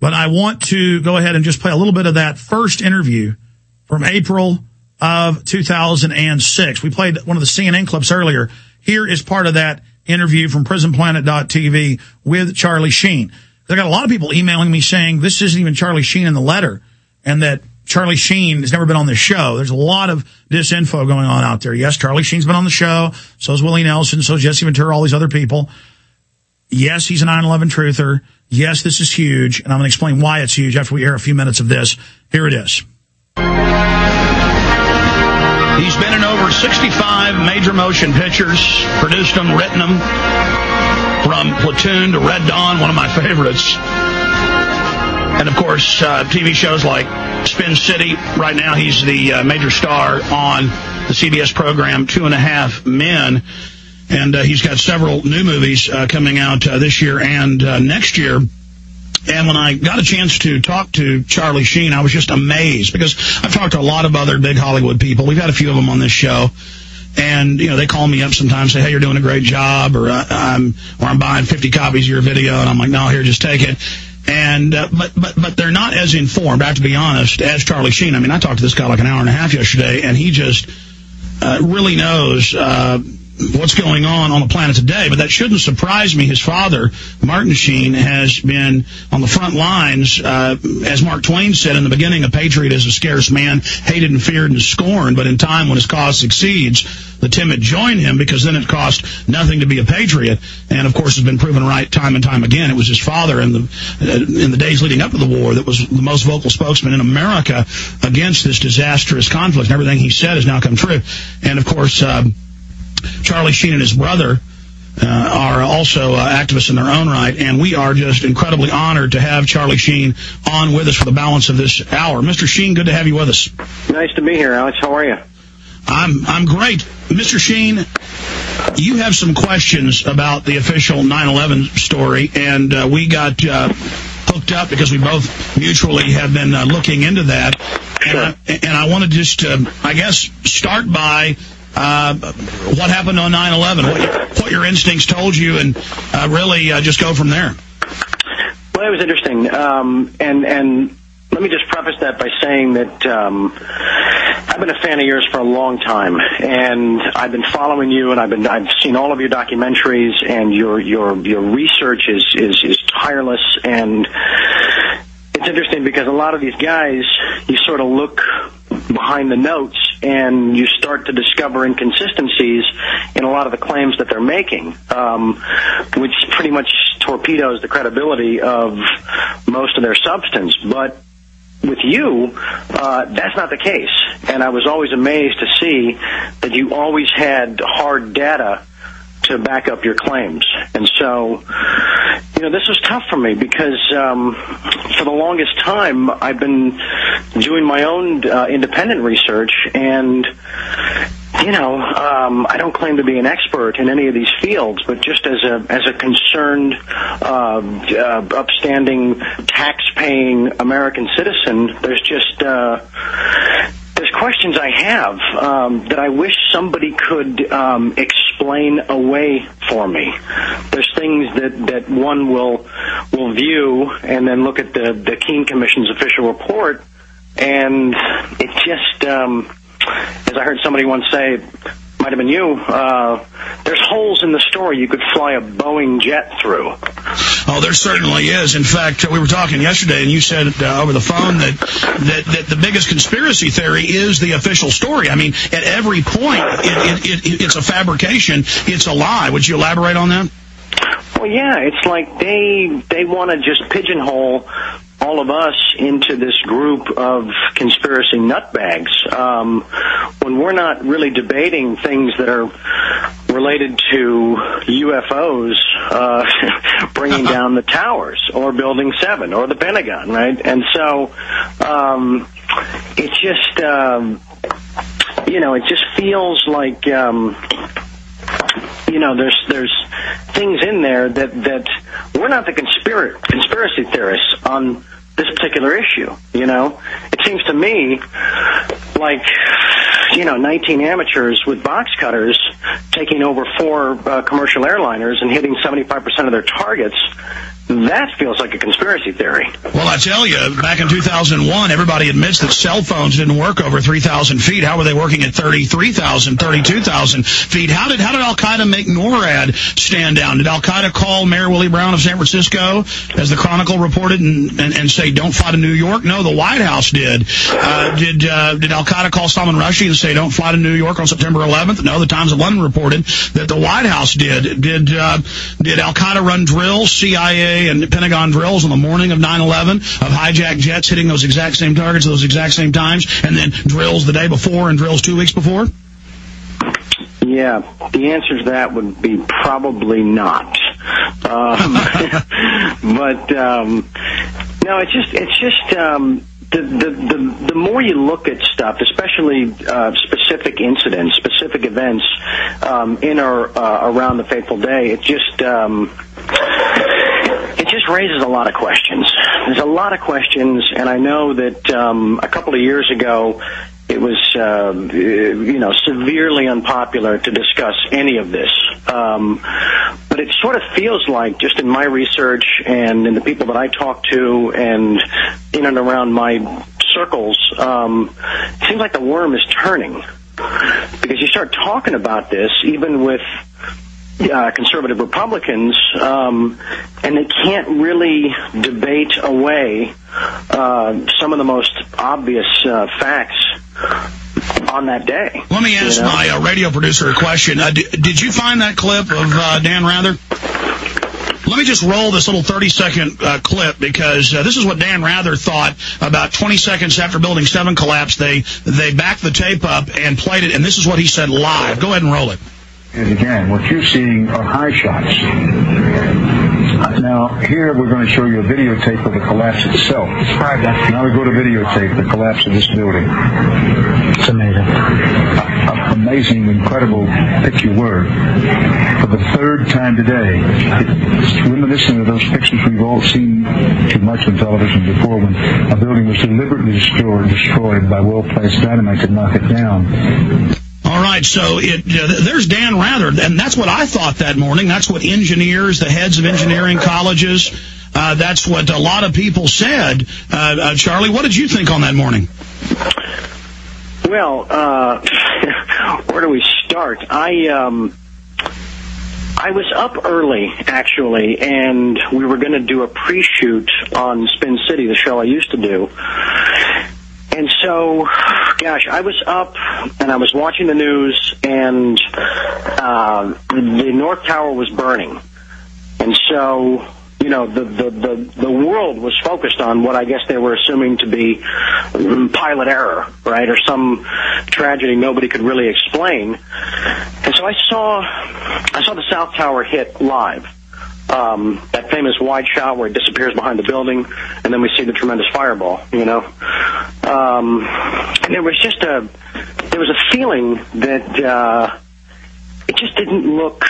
But I want to go ahead and just play a little bit of that first interview from April of 2006. We played one of the CNN clips earlier. Here is part of that interview from prisonplanet.tv with Charlie Sheen. I got a lot of people emailing me saying this isn't even Charlie Sheen in the letter and that Charlie Sheen has never been on the show. There's a lot of disinfo going on out there. Yes, Charlie Sheen's been on the show. So is Willie Nelson. So is Jesse Ventura, all these other people. Yes, he's a 9-11 truther. Yes, this is huge. And I'm going to explain why it's huge after we air a few minutes of this. Here it is. He's been in over 65 major motion pictures, produced them, written them, from Platoon to Red Dawn, one of my favorites. And of course, uh, TV shows like Spin City. Right now, he's the uh, major star on the CBS program Two and a Half Men. And uh, he's got several new movies uh, coming out uh, this year and uh, next year. And when I got a chance to talk to Charlie Sheen, I was just amazed because I've talked to a lot of other big Hollywood people. We've had a few of them on this show. And, you know, they call me up sometimes, say, hey, you're doing a great job, or I'm, or I'm buying 50 copies of your video. And I'm like, no, here, just take it. And, uh, but, but, but they're not as informed, I have to be honest, as Charlie Sheen. I mean, I talked to this guy like an hour and a half yesterday, and he just, uh, really knows, uh, what's going on on the planet today, but that shouldn't surprise me. His father, Martin Sheen, has been on the front lines. Uh, as Mark Twain said in the beginning, a patriot is a scarce man, hated and feared and scorned, but in time when his cause succeeds, the timid join him because then it cost nothing to be a patriot. And of course, it's been proven right time and time again. It was his father in the uh, in the days leading up to the war that was the most vocal spokesman in America against this disastrous conflict. And everything he said has now come true. And of course. Uh, Charlie Sheen and his brother uh, are also uh, activists in their own right, and we are just incredibly honored to have Charlie Sheen on with us for the balance of this hour. Mr. Sheen, good to have you with us. Nice to be here, Alex. How are you? I'm I'm great, Mr. Sheen. You have some questions about the official 9/11 story, and uh, we got uh, hooked up because we both mutually have been uh, looking into that. Sure. And, I, and I want to just, I guess, start by uh, what happened on 9/11, what, what your instincts told you, and uh, really uh, just go from there. Well, it was interesting, um, and and let me just preface that by saying that um, I've been a fan of yours for a long time, and I've been following you, and I've been I've seen all of your documentaries, and your your your research is is, is tireless, and it's interesting because a lot of these guys, you sort of look behind the notes and you start to discover inconsistencies in a lot of the claims that they're making, um, which pretty much torpedoes the credibility of most of their substance. But with you, uh, that's not the case. And I was always amazed to see that you always had hard data to back up your claims. And so, you know, this was tough for me because um, for the longest time I've been doing my own uh, independent research and you know, um, I don't claim to be an expert in any of these fields, but just as a as a concerned, uh, uh, upstanding, tax-paying American citizen, there's just uh, there's questions I have um, that I wish somebody could um, explain away for me. There's things that, that one will will view and then look at the the Kean Commission's official report, and it just, um, as I heard somebody once say, might have been you. Uh, there's holes in the story you could fly a Boeing jet through. Oh, there certainly is. In fact, we were talking yesterday, and you said uh, over the phone that, that that the biggest conspiracy theory is the official story. I mean, at every point, it, it, it, it's a fabrication. It's a lie. Would you elaborate on that? Well, yeah, it's like they they want to just pigeonhole all of us into this group of conspiracy nutbags um, when we're not really debating things that are related to UFOs, uh, bringing down the towers or Building 7 or the Pentagon, right? And so um, it just, um, you know, it just feels like. Um, you know, there's there's things in there that that we're not the conspiracy conspiracy theorists on this particular issue. You know, it seems to me like you know 19 amateurs with box cutters taking over four uh, commercial airliners and hitting 75% of their targets. That feels like a conspiracy theory. Well, I tell you, back in 2001, everybody admits that cell phones didn't work over 3,000 feet. How were they working at 33,000, 32,000 feet? How did how did Al Qaeda make NORAD stand down? Did Al Qaeda call Mayor Willie Brown of San Francisco, as the Chronicle reported, and, and, and say don't fly to New York? No, the White House did. Uh, did uh, did Al Qaeda call Salman Rushdie and say don't fly to New York on September 11th? No, the Times of London reported that the White House did. Did uh, did Al Qaeda run drills, CIA and Pentagon drills on the morning of 9/11 of hijacked jets hitting those exact same targets at those exact same times, and then drills the day before and drills two weeks before? Yeah, the answer to that would be probably not. Um, but um, no, it's just it's just um, the, the the the more you look at stuff, especially uh, specific incidents, specific events um, in or uh, around the fateful day, it just um, it just raises a lot of questions. There's a lot of questions, and I know that um, a couple of years ago, it was uh, you know severely unpopular to discuss any of this. Um, but it sort of feels like, just in my research and in the people that I talk to, and in and around my circles, um, it seems like the worm is turning because you start talking about this, even with uh, conservative Republicans, um, and they can't really debate away uh, some of the most obvious uh, facts on that day. Let me ask you know? my uh, radio producer a question. Uh, d- did you find that clip of uh, Dan Rather? Let me just roll this little 30 second uh, clip because uh, this is what Dan Rather thought about 20 seconds after Building 7 collapsed. They they backed the tape up and played it, and this is what he said live. Go ahead and roll it. And again, what you're seeing are high shots. Now, here we're going to show you a videotape of the collapse itself. Now we go to videotape, the collapse of this building. It's amazing. amazing, incredible, pick your word. For the third time today, it's reminiscent of those pictures we've all seen too much on television before when a building was deliberately destroyed, destroyed by well-placed dynamite to knock it down. All right, so it uh, there's Dan Rather, and that's what I thought that morning. That's what engineers, the heads of engineering colleges, uh, that's what a lot of people said. Uh, uh, Charlie, what did you think on that morning? Well, uh, where do we start? I um, I was up early actually, and we were going to do a pre-shoot on Spin City, the show I used to do. And so, gosh, I was up and I was watching the news, and uh, the North Tower was burning, and so you know the, the the the world was focused on what I guess they were assuming to be mm, pilot error, right, or some tragedy nobody could really explain. And so I saw I saw the South Tower hit live um, that famous wide shot where it disappears behind the building, and then we see the tremendous fireball. You know, um, and there was just a there was a feeling that uh, it just didn't look.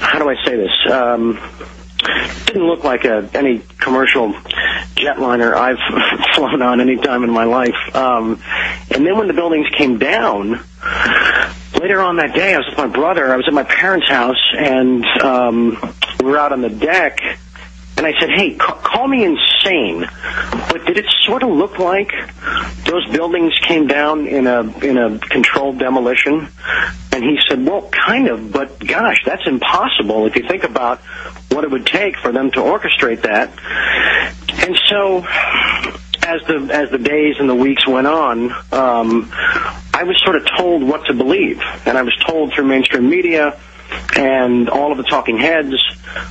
How do I say this? Um, didn't look like a, any commercial jetliner I've flown on any time in my life. Um, and then when the buildings came down, later on that day, I was with my brother. I was at my parents' house, and um, we were out on the deck. And I said, "Hey, ca- call me insane, but did it sort of look like those buildings came down in a in a controlled demolition?" And he said, "Well, kind of, but gosh, that's impossible if you think about what it would take for them to orchestrate that." And so, as the as the days and the weeks went on, um, I was sort of told what to believe, and I was told through mainstream media and all of the talking heads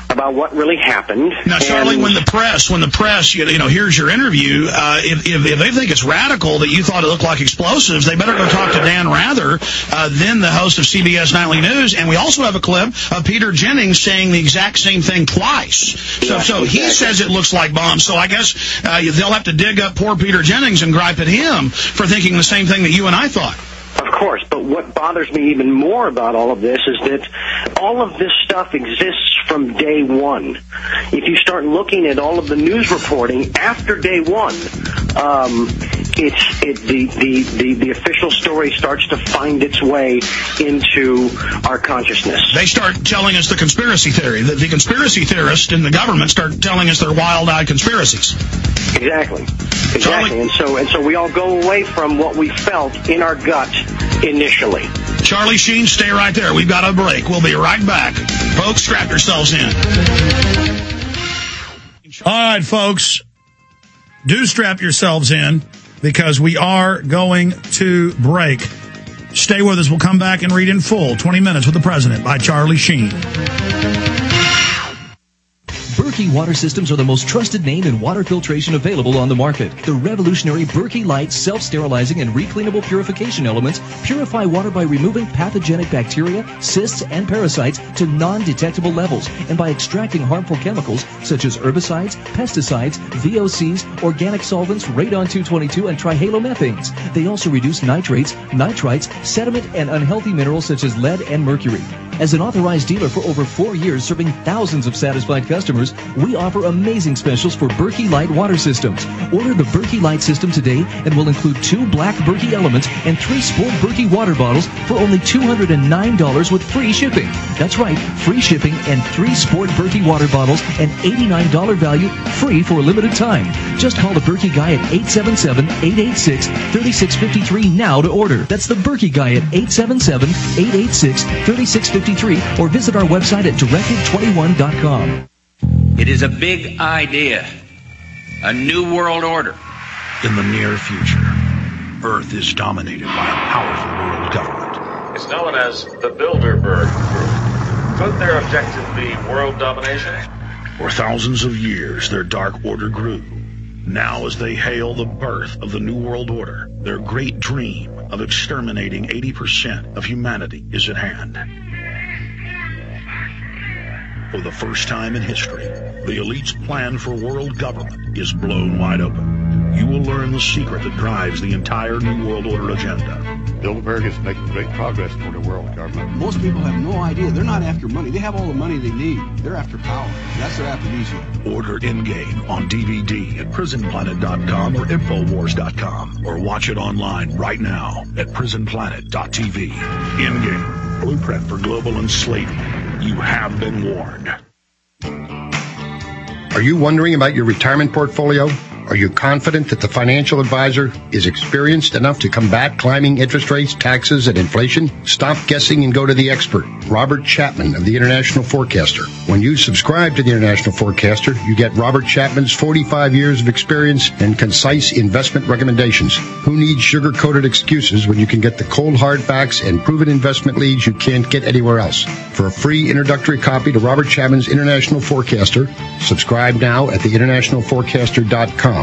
about what really happened. Now, Charlie, And- when the press, when the press, you you know, here's your interview. Uh, if, if, if they think it's radical that you thought it looked like explosives, they better go talk to Dan Rather, uh, then the host of CBS Nightly News. And we also have a clip of Peter Jennings saying the exact same thing twice. So, Yeah, so he says it looks like bombs. So I guess uh, they'll have to dig up poor Peter Jennings and gripe at him for thinking the same thing that you and I thought. Of course, but what bothers me even more about all of this is that all of this stuff exists from day one. If you start looking at all of the news reporting after day one, um, it's it, the, the, the, the official story starts to find its way into our consciousness. They start telling us the conspiracy theory. The, the conspiracy theorists in the government start telling us their wild-eyed conspiracies. Exactly. Exactly. And so and so we all go away from what we felt in our gut initially. Charlie Sheen, stay right there. We've got a break. We'll be right back. Folks, strap yourselves in. All right, folks, do strap yourselves in because we are going to break. Stay with us. We'll come back and read in full 20 Minutes with the President by Charlie Sheen. Berkey Water Systems are the most trusted name in water filtration available on the market. The revolutionary Berkey Light self-sterilizing and recleanable purification elements purify water by removing pathogenic bacteria, cysts, and parasites to non-detectable levels and by extracting harmful chemicals such as herbicides, pesticides, VOCs, organic solvents, radon-222, and trihalomethanes. They also reduce nitrates, nitrites, sediment, and unhealthy minerals such as lead and mercury. As an authorized dealer for over four years serving thousands of satisfied customers, we offer amazing specials for Berkey Light water systems. Order the Berkey Light system today and we'll include two black Berkey elements and three sport Berkey water bottles for only $209 with free shipping. That's right, free shipping and three sport Berkey water bottles and $89 value free for a limited time. Just call the Berkey guy at 877-886-3653 now to order. That's the Berkey guy at 877-886-3653 or visit our website at directive21.com. It is a big idea. A new world order. In the near future, Earth is dominated by a powerful world government. It's known as the Bilderberg Group. Could their objective be world domination? For thousands of years, their dark order grew. Now, as they hail the birth of the New World Order, their great dream of exterminating 80% of humanity is at hand. For the first time in history, the elite's plan for world government is blown wide open. You will learn the secret that drives the entire New World Order agenda. Bilderberg is making great progress toward a world government. Most people have no idea. They're not after money. They have all the money they need. They're after power. That's their aphrodisiac. Order Endgame on DVD at prisonplanet.com or infowars.com or watch it online right now at prisonplanet.tv. Endgame, blueprint for global enslavement. You have been warned. Are you wondering about your retirement portfolio? Are you confident that the financial advisor is experienced enough to combat climbing interest rates, taxes, and inflation? Stop guessing and go to the expert, Robert Chapman of the International Forecaster. When you subscribe to the International Forecaster, you get Robert Chapman's 45 years of experience and concise investment recommendations. Who needs sugar-coated excuses when you can get the cold hard facts and proven investment leads you can't get anywhere else? For a free introductory copy to Robert Chapman's International Forecaster, subscribe now at theinternationalforecaster.com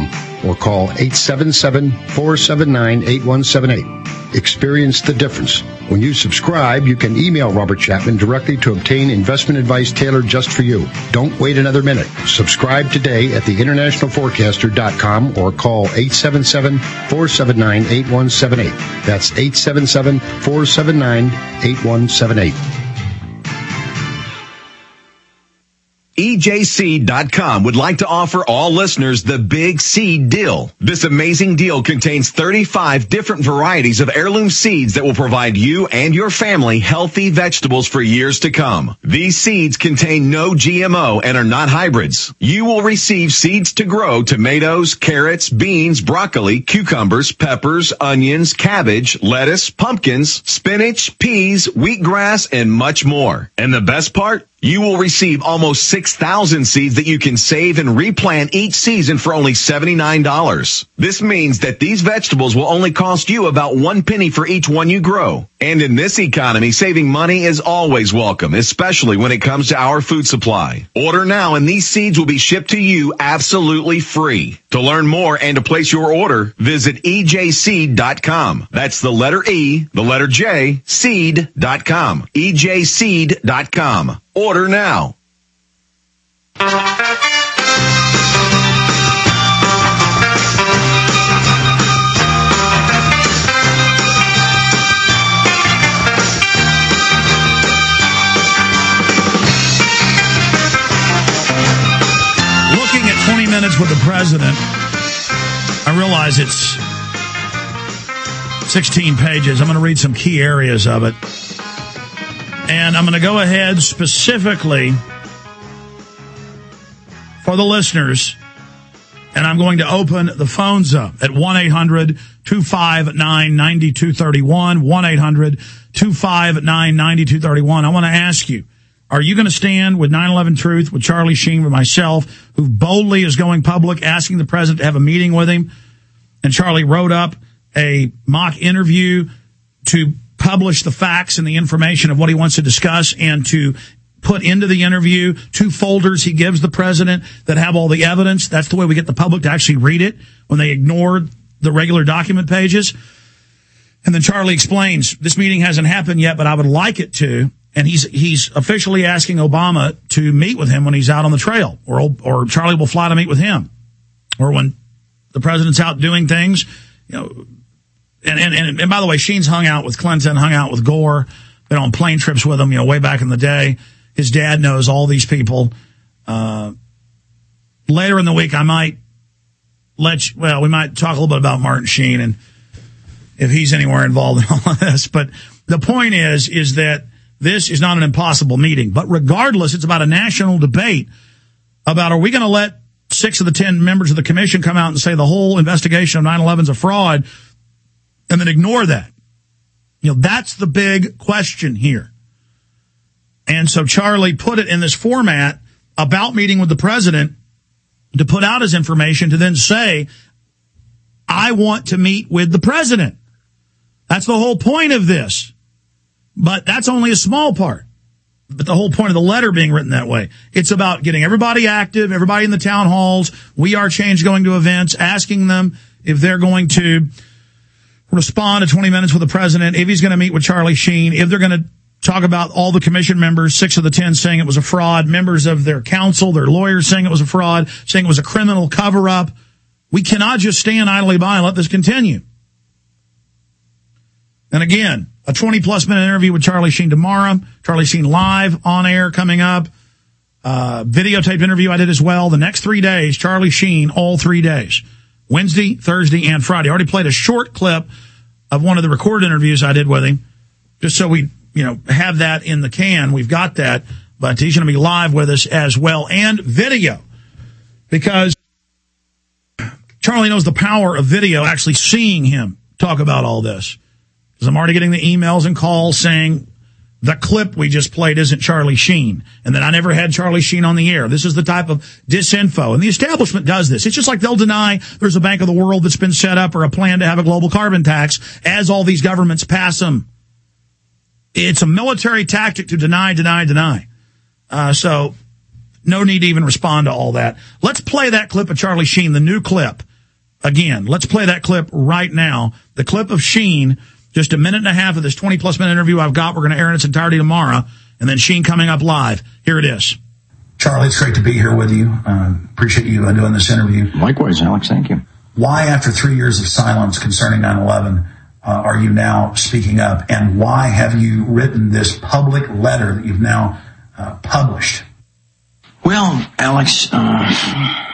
or call 877-479-8178. Experience the difference. When you subscribe, you can email Robert Chapman directly to obtain investment advice tailored just for you. Don't wait another minute. Subscribe today at theinternationalforecaster.com or call 877-479-8178. That's 877-479-8178. EJSeed.com would like to offer all listeners the Big Seed Deal. This amazing deal contains 35 different varieties of heirloom seeds that will provide you and your family healthy vegetables for years to come. These seeds contain no GMO and are not hybrids. You will receive seeds to grow tomatoes, carrots, beans, broccoli, cucumbers, peppers, onions, cabbage, lettuce, pumpkins, spinach, peas, wheatgrass, and much more. And the best part? You will receive almost 6,000 seeds that you can save and replant each season for only $79. This means that these vegetables will only cost you about one penny for each one you grow. And in this economy, saving money is always welcome, especially when it comes to our food supply. Order now and these seeds will be shipped to you absolutely free. To learn more and to place your order, visit ejseed.com. That's the letter E, the letter J, seed.com. ejseed.com. Order now. Looking at 20 minutes with the president, I realize it's 16 pages. I'm going to read some key areas of it. And I'm going to go ahead specifically for the listeners, and I'm going to open the phones up at 1 800 259 9231. 1 800 259 9231. I want to ask you, are you going to stand with 9-11 Truth, with Charlie Sheen, with myself, who boldly is going public, asking the president to have a meeting with him? And Charlie wrote up a mock interview to publish the facts and the information of what he wants to discuss and to put into the interview two folders he gives the president that have all the evidence. That's the way we get the public to actually read it when they ignore the regular document pages. And then Charlie explains, this meeting hasn't happened yet, but I would like it to. And he's, he's officially asking Obama to meet with him when he's out on the trail or, or Charlie will fly to meet with him or when the president's out doing things, you know, and, and, and, by the way, Sheen's hung out with Clinton, hung out with Gore, been on plane trips with him, you know, way back in the day. His dad knows all these people. Uh, later in the week, I might let you, well, we might talk a little bit about Martin Sheen and if he's anywhere involved in all of this. But the point is, is that this is not an impossible meeting. But regardless, it's about a national debate about are we going to let six of the ten members of the commission come out and say the whole investigation of 9-11 is a fraud and then ignore that. You know, that's the big question here. And so Charlie put it in this format about meeting with the president to put out his information to then say, I want to meet with the president. That's the whole point of this. But that's only a small part. But the whole point of the letter being written that way, it's about getting everybody active, everybody in the town halls, we are change going to events, asking them if they're going to respond to 20 minutes with the president, if he's going to meet with Charlie Sheen, if they're going to talk about all the commission members, six of the 10 saying it was a fraud, members of their council, their lawyers saying it was a fraud, saying it was a criminal cover up. We cannot just stand idly by and let this continue. And again, a 20 plus minute interview with Charlie Sheen tomorrow. Charlie Sheen live on air coming up. Uh, videotaped interview I did as well. The next three days, Charlie Sheen, all three days. Wednesday, Thursday, and Friday. I already played a short clip of one of the recorded interviews I did with him, just so we, you know, have that in the can. We've got that, but he's going to be live with us as well and video because Charlie knows the power of video, actually seeing him talk about all this. Because I'm already getting the emails and calls saying the clip we just played isn't Charlie Sheen and that I never had Charlie Sheen on the air. This is the type of disinfo. And the establishment does this. It's just like they'll deny there's a Bank of the World that's been set up or a plan to have a global carbon tax as all these governments pass them. It's a military tactic to deny, deny, deny. Uh, so no need to even respond to all that. Let's play that clip of Charlie Sheen, the new clip. Again, let's play that clip right now. The clip of Sheen just a minute and a half of this 20 plus minute interview I've got. We're going to air in its entirety tomorrow. And then Sheen coming up live. Here it is. Charlie, it's great to be here with you. Uh, appreciate you uh, doing this interview. Likewise, Alex. Thank you. Why, after three years of silence concerning 9 11, uh, are you now speaking up? And why have you written this public letter that you've now uh, published? Well, Alex, uh,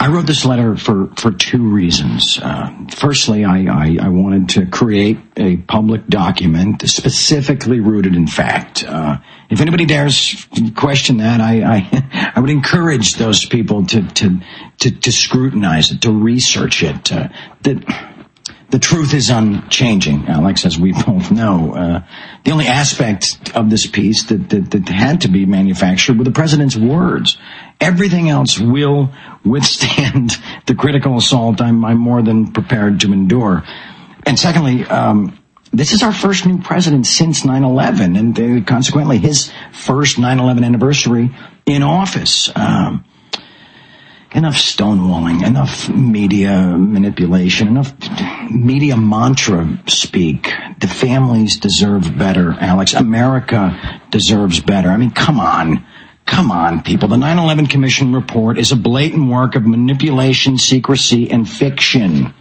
I wrote this letter for, for two reasons. Uh, firstly, I, I, I, wanted to create a public document specifically rooted in fact. Uh, if anybody dares question that, I, I, I, would encourage those people to, to, to, to scrutinize it, to research it. Uh, that the truth is unchanging, Alex, as we both know. Uh, the only aspect of this piece that, that, that had to be manufactured were the president's words. Everything else will withstand the critical assault I'm, I'm more than prepared to endure. And secondly, um, this is our first new president since 9-11 and consequently his first 9-11 anniversary in office. Um, enough stonewalling, enough media manipulation, enough media mantra speak. The families deserve better, Alex. America deserves better. I mean, come on. Come on, people. The 9-11 Commission report is a blatant work of manipulation, secrecy, and fiction.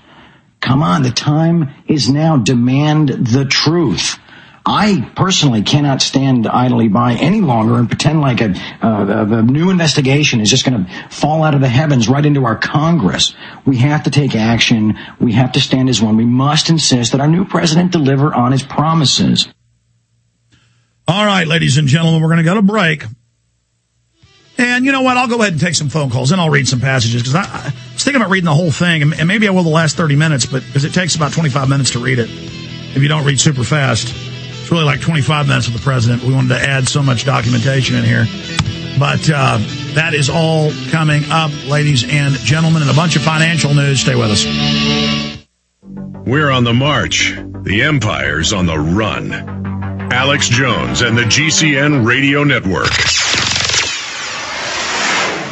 Come on, the time is now. Demand the truth. I personally cannot stand idly by any longer and pretend like a, uh, a new investigation is just going to fall out of the heavens right into our Congress. We have to take action. We have to stand as one. We must insist that our new president deliver on his promises. All right, ladies and gentlemen, we're going to go to break. And you know what? I'll go ahead and take some phone calls and I'll read some passages because I, I, was thinking about reading the whole thing and maybe I will the last 30 minutes, but because it takes about 25 minutes to read it if you don't read super fast. It's really like 25 minutes with the president. We wanted to add so much documentation in here. But uh, that is all coming up, ladies and gentlemen, and a bunch of financial news. Stay with us. We're on the march. The empire's on the run. Alex Jones and the GCN Radio Network.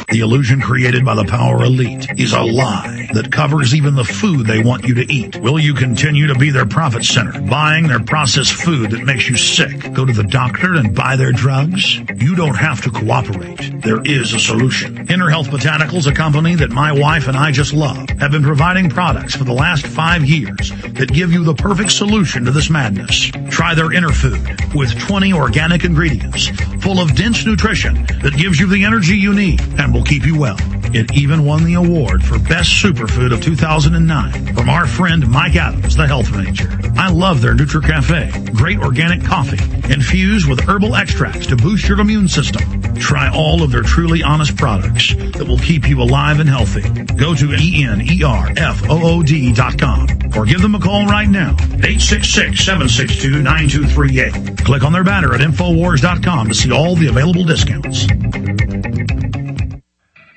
The illusion created by the power elite is a lie that covers even the food they want you to eat. Will you continue to be their profit center, buying their processed food that makes you sick? Go to the doctor and buy their drugs? You don't have to cooperate. There is a solution. EnerHealth Botanicals, a company that my wife and I just love, have been providing products for the last five years that give you the perfect solution to this madness. Try their Enerfood with 20 organic ingredients full of dense nutrition that gives you the energy you need and will keep you well. It even won the award for Best Superfood of 2009 from our friend Mike Adams, the health ranger. I love their NutriCafe. Great organic coffee infused with herbal extracts to boost your immune system. Try all of their truly honest products that will keep you alive and healthy. Go to E-N-E-R-F-O-O-D dot com or give them a call right now. 866-762-9238. Click on their banner at Infowars.com to see all the available discounts.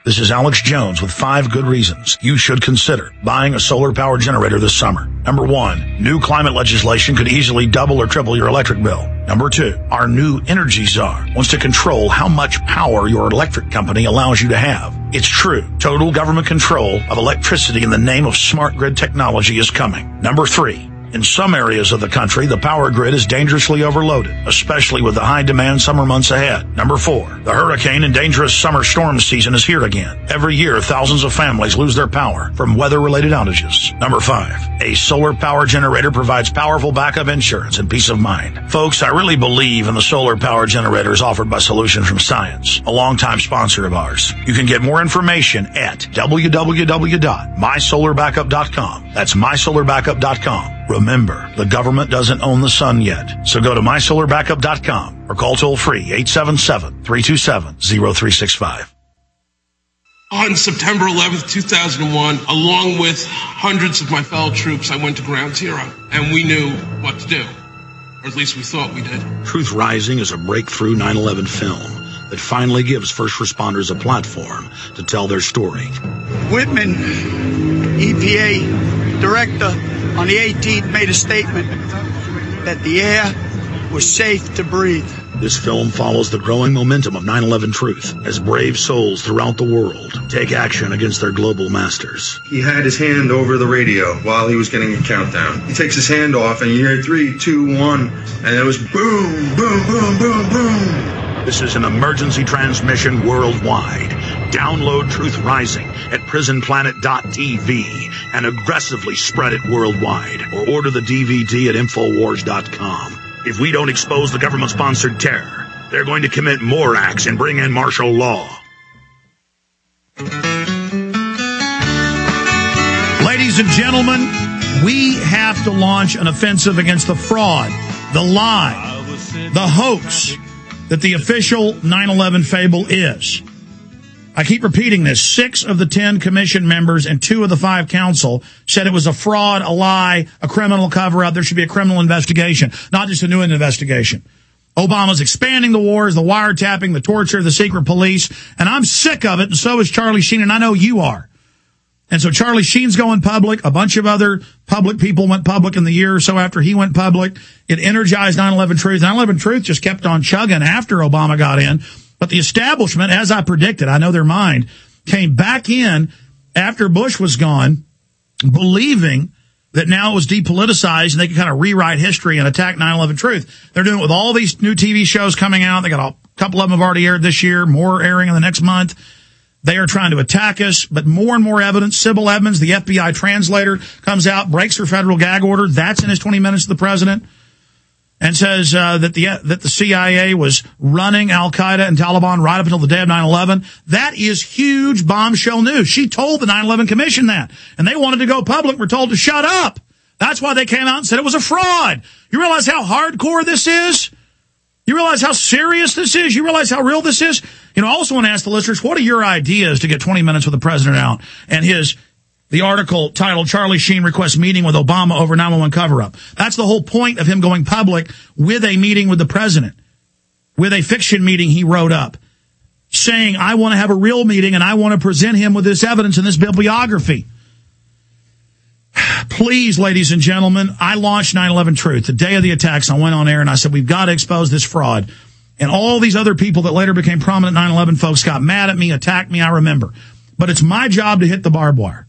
This is Alex Jones with five good reasons you should consider buying a solar power generator this summer. Number one, new climate legislation could easily double or triple your electric bill. Number two, our new energy czar wants to control how much power your electric company allows you to have. It's true. Total government control of electricity in the name of smart grid technology is coming. Number three, in some areas of the country, the power grid is dangerously overloaded, especially with the high demand summer months ahead. Number four, the hurricane and dangerous summer storm season is here again. Every year, thousands of families lose their power from weather related outages. Number five, a solar power generator provides powerful backup insurance and peace of mind. Folks, I really believe in the solar power generators offered by Solutions from Science, a longtime sponsor of ours. You can get more information at www.mysolarbackup.com. That's mysolarbackup.com. Remember, the government doesn't own the sun yet. So go to mysolarbackup.com or call toll free 877-327-0365. On September 11th, 2001, along with hundreds of my fellow troops, I went to Ground Zero, and we knew what to do. Or at least we thought we did. Truth Rising is a breakthrough 9-11 film that finally gives first responders a platform to tell their story. Whitman, EPA director, on the 18th made a statement that the air was safe to breathe. This film follows the growing momentum of 9-11 truth as brave souls throughout the world take action against their global masters. He had his hand over the radio while he was getting a countdown. He takes his hand off and you hear three, two, one, and it was boom, boom, boom, boom, boom. This is an emergency transmission worldwide. Download Truth Rising at prisonplanet.tv and aggressively spread it worldwide or order the DVD at Infowars.com. If we don't expose the government sponsored terror, they're going to commit more acts and bring in martial law. Ladies and gentlemen, we have to launch an offensive against the fraud, the lie, the hoax that the official 9 11 fable is. I keep repeating this. Six of the ten commission members and two of the five counsel said it was a fraud, a lie, a criminal cover up. There should be a criminal investigation, not just a new investigation. Obama's expanding the wars, the wiretapping, the torture, the secret police, and I'm sick of it, and so is Charlie Sheen, and I know you are. And so Charlie Sheen's going public. A bunch of other public people went public in the year or so after he went public. It energized 9-11 Truth. 9-11 Truth just kept on chugging after Obama got in. But the establishment, as I predicted, I know their mind, came back in after Bush was gone, believing that now it was depoliticized and they could kind of rewrite history and attack 9-11 truth. They're doing it with all these new TV shows coming out. They got a couple of them have already aired this year, more airing in the next month. They are trying to attack us, but more and more evidence. Sibel Edmonds, the FBI translator, comes out, breaks her federal gag order. That's in his 20 minutes to the president and says uh, that the that the CIA was running Al Qaeda and Taliban right up until the day of 9/11. That is huge bombshell news. She told the 9/11 Commission that, and they wanted to go public. We're told to shut up. That's why they came out and said it was a fraud. You realize how hardcore this is? You realize how serious this is? You realize how real this is? You know, I also want to ask the listeners, what are your ideas to get 20 minutes with the president out and his the article titled Charlie Sheen requests meeting with Obama over 911 cover up. That's the whole point of him going public with a meeting with the president, with a fiction meeting he wrote up, saying, I want to have a real meeting and I want to present him with this evidence and this bibliography. Please, ladies and gentlemen, I launched 9-11 Truth. The day of the attacks, I went on air and I said, we've got to expose this fraud. And all these other people that later became prominent 9-11 folks got mad at me, attacked me, I remember. But it's my job to hit the barbed wire.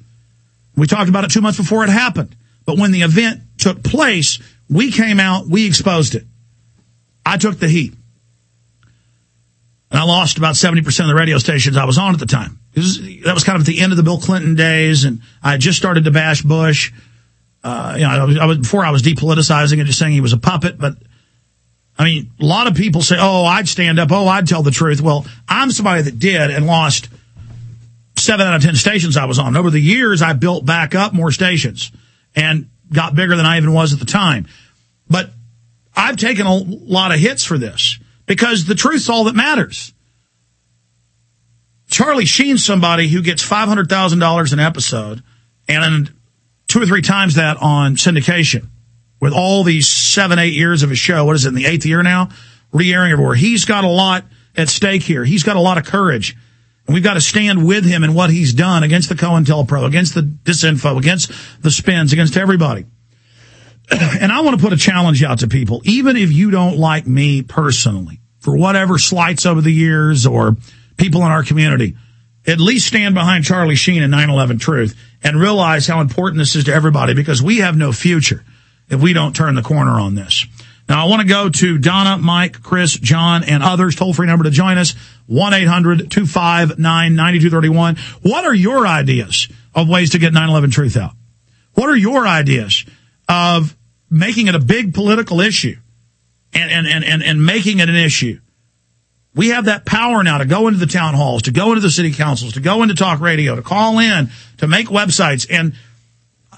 We talked about it two months before it happened. But when the event took place, we came out, we exposed it. I took the heat. And I lost about 70% of the radio stations I was on at the time. Was, that was kind of at the end of the Bill Clinton days, and I just started to bash Bush. Uh, you know, I was, I was, before I was depoliticizing and just saying he was a puppet, but I mean, a lot of people say, oh, I'd stand up, oh, I'd tell the truth. Well, I'm somebody that did and lost seven out of 10 stations I was on. Over the years, I built back up more stations and got bigger than I even was at the time. But I've taken a lot of hits for this because the truth's all that matters. Charlie Sheen's somebody who gets $500,000 an episode and two or three times that on syndication with all these seven, eight years of his show. What is it in the eighth year now? Re-airing everywhere. He's got a lot at stake here. He's got a lot of courage. And we've got to stand with him in what he's done against the COINTELPRO, against the disinfo, against the spins, against everybody. And I want to put a challenge out to people, even if you don't like me personally, for whatever slights over the years or people in our community, at least stand behind Charlie Sheen and 9-11 Truth and realize how important this is to everybody because we have no future if we don't turn the corner on this. Now I want to go to Donna, Mike, Chris, John, and others. Toll free number to join us. 1-800-259-9231. What are your ideas of ways to get 9-11 truth out? What are your ideas of making it a big political issue and, and, and, and, and making it an issue? We have that power now to go into the town halls, to go into the city councils, to go into talk radio, to call in, to make websites. And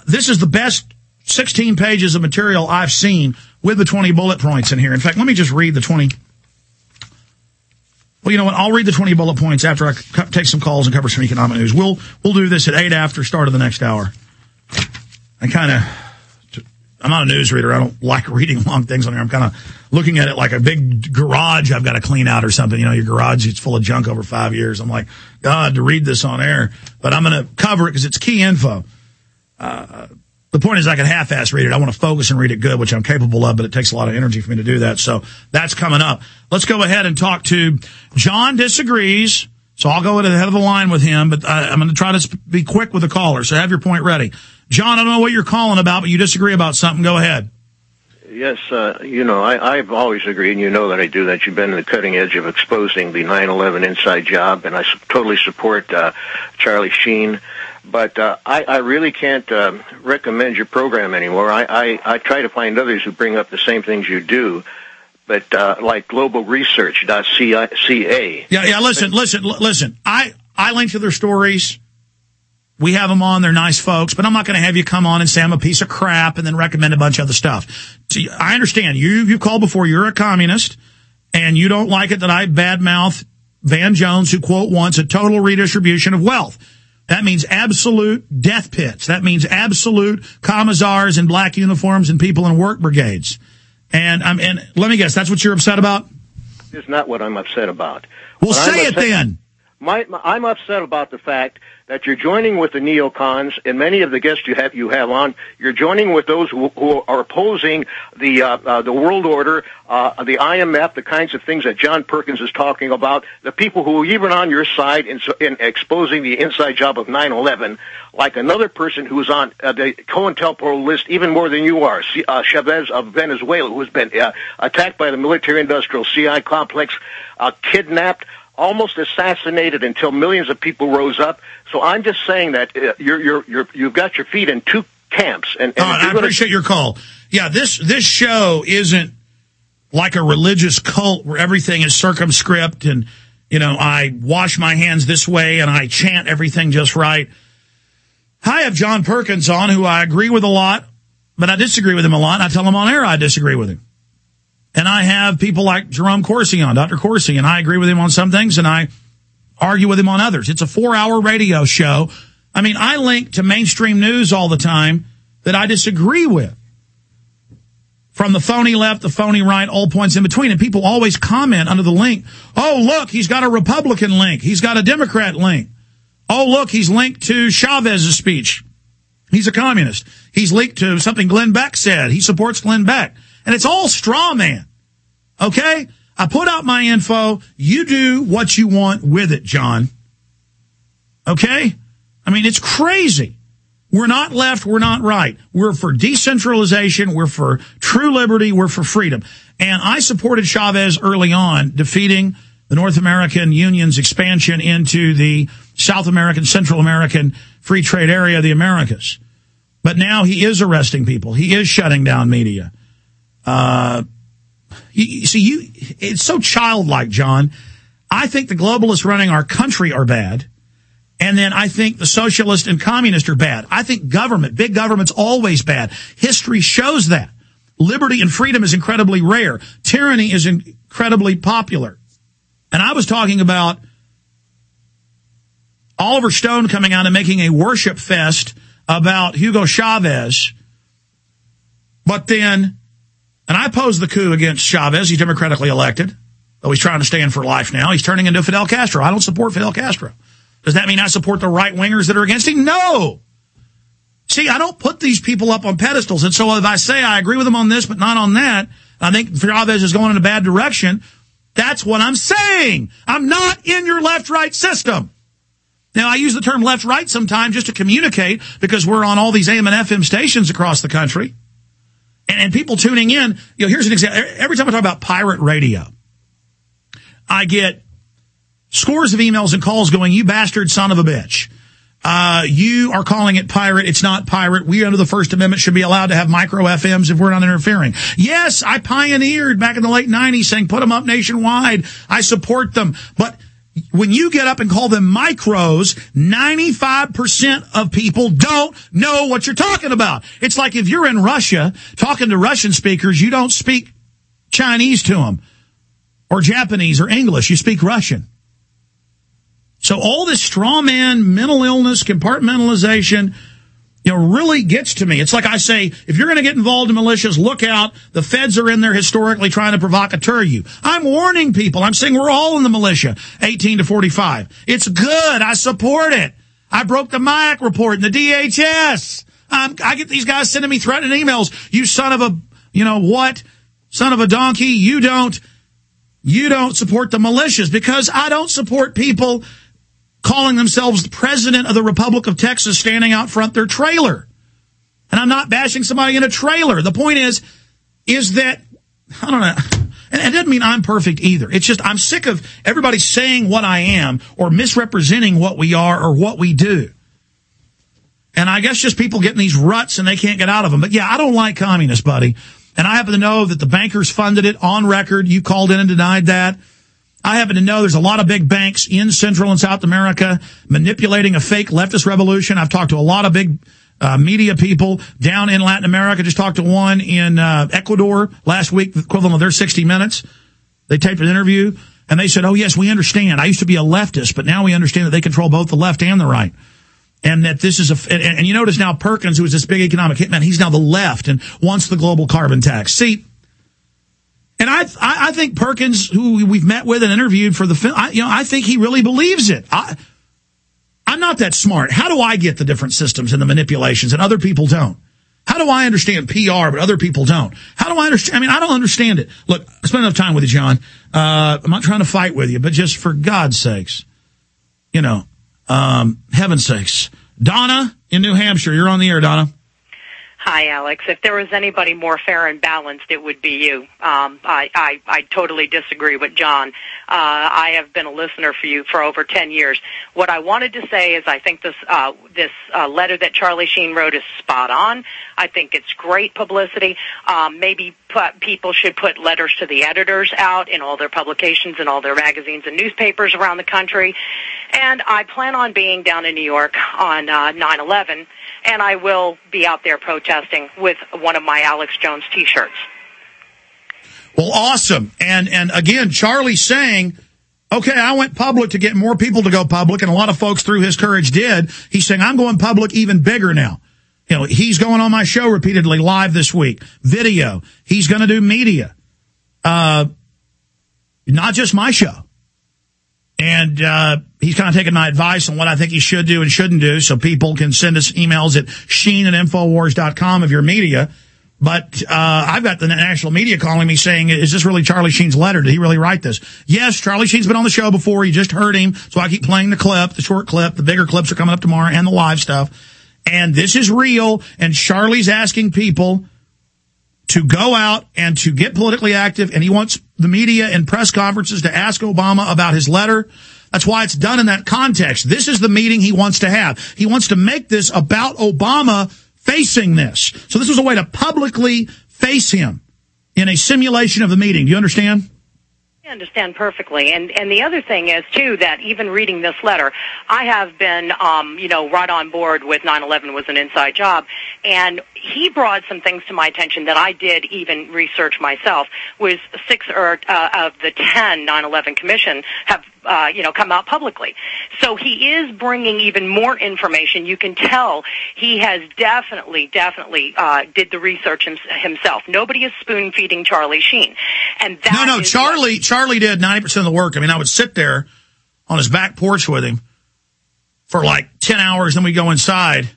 this is the best 16 pages of material I've seen with the 20 bullet points in here. In fact, let me just read the 20. Well, you know what? I'll read the 20 bullet points after I take some calls and cover some economic news. We'll, we'll do this at 8 after start of the next hour. I kind of, I'm not a news reader. I don't like reading long things on here. I'm kind of looking at it like a big garage I've got to clean out or something. You know, your garage is full of junk over five years. I'm like, God, to read this on air, but I'm going to cover it because it's key info. Uh, the point is I can half-ass read it. I want to focus and read it good, which I'm capable of, but it takes a lot of energy for me to do that. So that's coming up. Let's go ahead and talk to John disagrees. So I'll go in the head of the line with him, but I, am going to try to be quick with the caller. So have your point ready. John, I don't know what you're calling about, but you disagree about something. Go ahead. Yes, uh, you know, I, I've always agreed, and you know that I do, that you've been in the cutting edge of exposing the 9-11 inside job, and I su- totally support uh, Charlie Sheen but uh, I, I really can't uh, recommend your program anymore. I, I, I try to find others who bring up the same things you do, but uh, like globalresearch.ca. Yeah, yeah. Listen, listen, listen. I I link to their stories. We have them on. They're nice folks, but I'm not going to have you come on and say I'm a piece of crap and then recommend a bunch of other stuff. See, I understand you. You called before. You're a communist, and you don't like it that I badmouth Van Jones, who quote wants a total redistribution of wealth. That means absolute death pits. That means absolute commissars in black uniforms and people in work brigades. And I'm, and let me guess, that's what you're upset about? It's not what I'm upset about. Well, What say it then. My, my, I'm upset about the fact that you're joining with the neocons, and many of the guests you have you have on, you're joining with those who, who are opposing the uh, uh, the world order, uh, the IMF, the kinds of things that John Perkins is talking about. The people who are even on your side in, in exposing the inside job of 9/11, like another person who's on uh, the COINTELPRO list even more than you are, uh, Chavez of Venezuela, who's been uh, attacked by the military-industrial CI complex, uh, kidnapped almost assassinated until millions of people rose up. So I'm just saying that uh, you're, you're, you're, you've got your feet in two camps. And, and Uh, I you're gonna- appreciate your call. Yeah, this this show isn't like a religious cult where everything is circumscript and you know I wash my hands this way and I chant everything just right. I have John Perkins on, who I agree with a lot, but I disagree with him a lot. And I tell him on air I disagree with him. And I have people like Jerome Corsi on, Dr. Corsi, and I agree with him on some things and I argue with him on others. It's a four hour radio show. I mean, I link to mainstream news all the time that I disagree with. From the phony left, the phony right, all points in between. And people always comment under the link. Oh, look, he's got a Republican link. He's got a Democrat link. Oh, look, he's linked to Chavez's speech. He's a communist. He's linked to something Glenn Beck said. He supports Glenn Beck. And it's all straw man. Okay? I put out my info. You do what you want with it, John. Okay? I mean, it's crazy. We're not left. We're not right. We're for decentralization. We're for true liberty. We're for freedom. And I supported Chavez early on, defeating the North American Union's expansion into the South American, Central American free trade area the Americas. But now he is arresting people. He is shutting down media. Uh, you, see, you, it's so childlike, John. I think the globalists running our country are bad. And then I think the socialist and communist are bad. I think government, big government's always bad. History shows that. Liberty and freedom is incredibly rare. Tyranny is incredibly popular. And I was talking about Oliver Stone coming out and making a worship fest about Hugo Chavez. But then, and I opposed the coup against Chavez. He's democratically elected, though he's trying to stand for life now. He's turning into Fidel Castro. I don't support Fidel Castro. Does that mean I support the right wingers that are against him? No. See, I don't put these people up on pedestals. And so if I say I agree with them on this, but not on that, I think Chavez is going in a bad direction. That's what I'm saying. I'm not in your left-right system. Now, I use the term left-right sometimes just to communicate because we're on all these AM and FM stations across the country. And, and people tuning in, you know, here's an example. Every time I talk about pirate radio, I get scores of emails and calls going, you bastard son of a bitch. Uh, you are calling it pirate. It's not pirate. We under the First Amendment should be allowed to have micro FMs if we're not interfering. Yes, I pioneered back in the late nineties saying put them up nationwide. I support them. But when you get up and call them micros, 95% of people don't know what you're talking about. It's like if you're in Russia talking to Russian speakers, you don't speak Chinese to them or Japanese or English. You speak Russian. So all this straw man, mental illness, compartmentalization, you know, really gets to me. It's like I say, if you're going to get involved in militias, look out. The feds are in there historically trying to provocateur you. I'm warning people. I'm saying we're all in the militia, 18 to 45. It's good. I support it. I broke the MIAC report and the DHS. Um, I get these guys sending me threatening emails. You son of a, you know what? Son of a donkey. You don't, you don't support the militias because I don't support people calling themselves the president of the Republic of Texas standing out front their trailer. And I'm not bashing somebody in a trailer. The point is, is that, I don't know, and it doesn't mean I'm perfect either. It's just I'm sick of everybody saying what I am or misrepresenting what we are or what we do. And I guess just people getting these ruts and they can't get out of them. But yeah, I don't like communists, buddy. And I happen to know that the bankers funded it on record. You called in and denied that. I happen to know there's a lot of big banks in Central and South America manipulating a fake leftist revolution. I've talked to a lot of big uh, media people down in Latin America. Just talked to one in uh, Ecuador last week, the equivalent of their 60 minutes. They taped an interview. And they said, oh yes, we understand. I used to be a leftist, but now we understand that they control both the left and the right. And that this is a, and, and you notice now Perkins, who was this big economic hitman, he's now the left and wants the global carbon tax. See, and I, I, I think Perkins, who we've met with and interviewed for the film, I, you know, I think he really believes it. I, I'm not that smart. How do I get the different systems and the manipulations and other people don't? How do I understand PR, but other people don't? How do I understand? I mean, I don't understand it. Look, I spent enough time with you, John. Uh, I'm not trying to fight with you, but just for God's sakes, you know, um, heaven's sakes. Donna in New Hampshire, you're on the air, Donna. Hi, Alex. If there was anybody more fair and balanced, it would be you. Um, I, I, I totally disagree with John. Uh, I have been a listener for you for over 10 years. What I wanted to say is I think this, uh, this uh, letter that Charlie Sheen wrote is spot on. I think it's great publicity. Um, maybe put, people should put letters to the editors out in all their publications and all their magazines and newspapers around the country. And I plan on being down in New York on uh, 9-11 and I will be out there protesting with one of my Alex Jones T-shirts. Well, awesome. And and again, Charlie's saying, okay, I went public to get more people to go public, and a lot of folks through his courage did. He's saying, I'm going public even bigger now. You know, he's going on my show repeatedly live this week, video. He's going to do media. Uh, not just my show. And uh, he's kind of taken my advice on what I think he should do and shouldn't do. So people can send us emails at sheen at infowars.com of your media. But uh, I've got the national media calling me saying, is this really Charlie Sheen's letter? Did he really write this? Yes, Charlie Sheen's been on the show before. You just heard him. So I keep playing the clip, the short clip. The bigger clips are coming up tomorrow and the live stuff. And this is real. And Charlie's asking people to go out and to get politically active. And he wants the media and press conferences to ask Obama about his letter. That's why it's done in that context. This is the meeting he wants to have. He wants to make this about Obama facing this. So this was a way to publicly face him in a simulation of the meeting. Do you understand? Understand perfectly. And and the other thing is too that even reading this letter, I have been um, you know, right on board with 9/11 was an inside job and he brought some things to my attention that I did even research myself was six or uh, of the 10 9/11 commission have uh, you know, come out publicly. So he is bringing even more information. You can tell he has definitely, definitely uh, did the research himself. Nobody is spoon feeding Charlie Sheen, and no, no, Charlie, what- Charlie did ninety percent of the work. I mean, I would sit there on his back porch with him for like ten hours, then we go inside.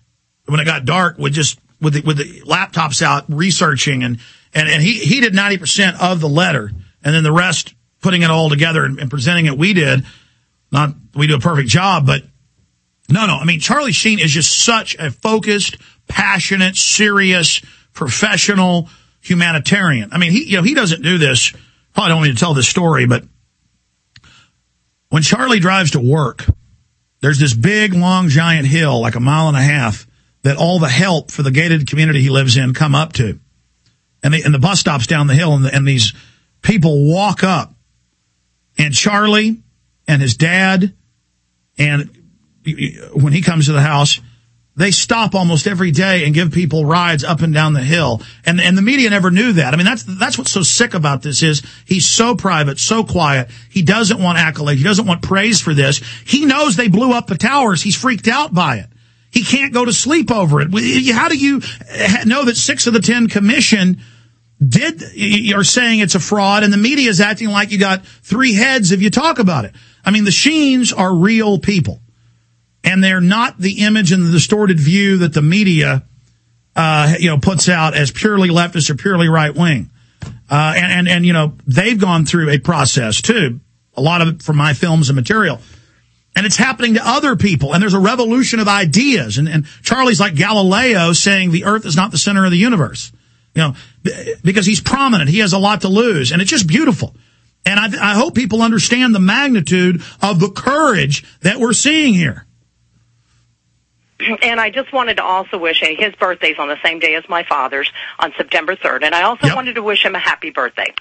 When it got dark, with just with the, with the laptops out researching and and and he he did ninety percent of the letter, and then the rest putting it all together and, and presenting it we did. Not we do a perfect job, but no, no. I mean, Charlie Sheen is just such a focused, passionate, serious, professional humanitarian. I mean, he, you know, he doesn't do this. Probably don't need to tell this story, but when Charlie drives to work, there's this big, long, giant hill, like a mile and a half, that all the help for the gated community he lives in come up to. And the, and the bus stops down the hill and, the, and these people walk up and Charlie and his dad, and when he comes to the house, they stop almost every day and give people rides up and down the hill. And, and the media never knew that. I mean, that's, that's what's so sick about this is he's so private, so quiet. He doesn't want accolades. He doesn't want praise for this. He knows they blew up the towers. He's freaked out by it. He can't go to sleep over it. How do you know that six of the 10 commission did you're saying it's a fraud and the media is acting like you got three heads if you talk about it. I mean, the Sheens are real people and they're not the image and the distorted view that the media, uh, you know, puts out as purely leftist or purely right wing. Uh, and, and, and, you know, they've gone through a process too. A lot of it from my films and material. And it's happening to other people. And there's a revolution of ideas. And, and Charlie's like Galileo saying the earth is not the center of the universe. You know, because he's prominent. He has a lot to lose. And it's just beautiful. And I, I hope people understand the magnitude of the courage that we're seeing here. And I just wanted to also wish his birthday's on the same day as my father's on September 3rd. And I also yep. wanted to wish him a happy birthday.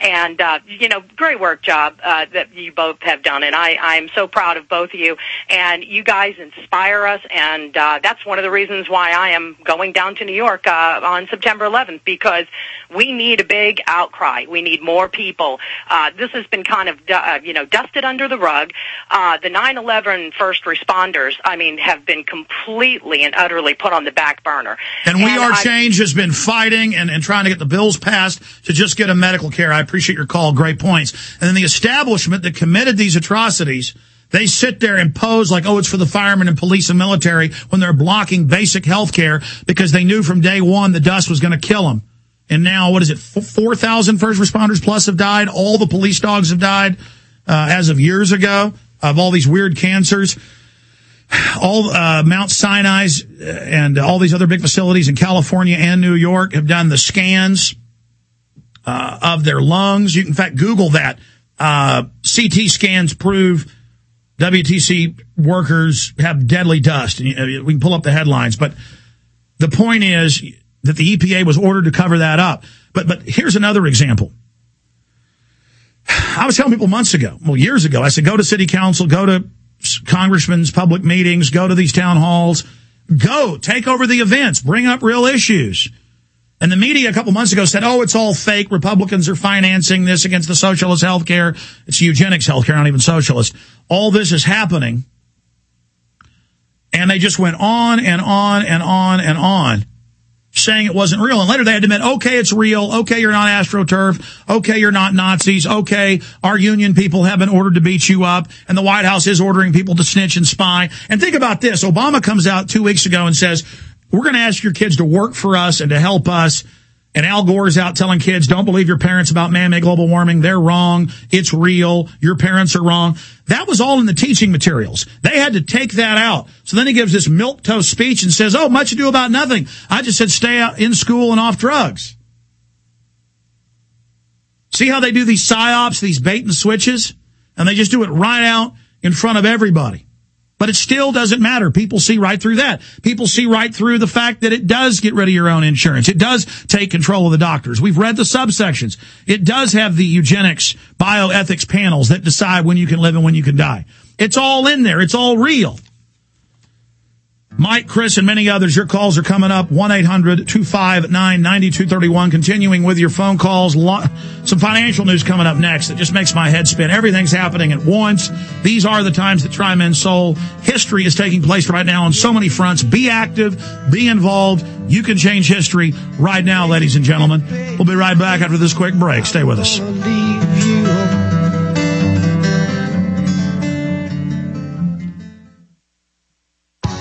And uh, you know, great work job uh, that you both have done, and I I'm so proud of both of you. And you guys inspire us, and uh, that's one of the reasons why I am going down to New York uh, on September 11th because we need a big outcry. We need more people. Uh, this has been kind of uh, you know dusted under the rug. Uh, the 9/11 first responders, I mean, have been completely and utterly put on the back burner. And We Are I- Change has been fighting and, and trying to get the bills passed to just get a medical care. I appreciate your call. Great points. And then the establishment that committed these atrocities, they sit there and pose like, oh, it's for the firemen and police and military when they're blocking basic health care because they knew from day one the dust was going to kill them. And now, what is it? 4,000 first responders plus have died. All the police dogs have died uh, as of years ago of all these weird cancers all uh, Mount Sinai's uh, and all these other big facilities in California and New York have done the scans uh, of their lungs. You can, in fact, Google that. Uh, CT scans prove WTC workers have deadly dust. We can pull up the headlines, but the point is that the EPA was ordered to cover that up. But but here's another example. I was telling people months ago, well, years ago, I said, go to city council, go to congressmen's public meetings, go to these town halls, go take over the events, bring up real issues. And the media a couple months ago said, oh, it's all fake. Republicans are financing this against the socialist health care. It's eugenics health care, not even socialist. All this is happening. And they just went on and on and on and on saying it wasn't real. And later they had to admit, okay, it's real. Okay, you're not AstroTurf. Okay, you're not Nazis. Okay, our union people have been ordered to beat you up. And the White House is ordering people to snitch and spy. And think about this. Obama comes out two weeks ago and says, we're going to ask your kids to work for us and to help us. And Al Gore's out telling kids, don't believe your parents about man-made global warming. They're wrong. It's real. Your parents are wrong. That was all in the teaching materials. They had to take that out. So then he gives this milquetoast speech and says, oh, much ado about nothing. I just said stay out in school and off drugs. See how they do these psyops, these bait and switches? And they just do it right out in front of everybody. But it still doesn't matter. People see right through that. People see right through the fact that it does get rid of your own insurance. It does take control of the doctors. We've read the subsections. It does have the eugenics bioethics panels that decide when you can live and when you can die. It's all in there. It's all real. Mike, Chris, and many others, your calls are coming up. 1-800-259-9231. Continuing with your phone calls. Some financial news coming up next that just makes my head spin. Everything's happening at once. These are the times that try men's soul. History is taking place right now on so many fronts. Be active. Be involved. You can change history right now, ladies and gentlemen. We'll be right back after this quick break. Stay with us.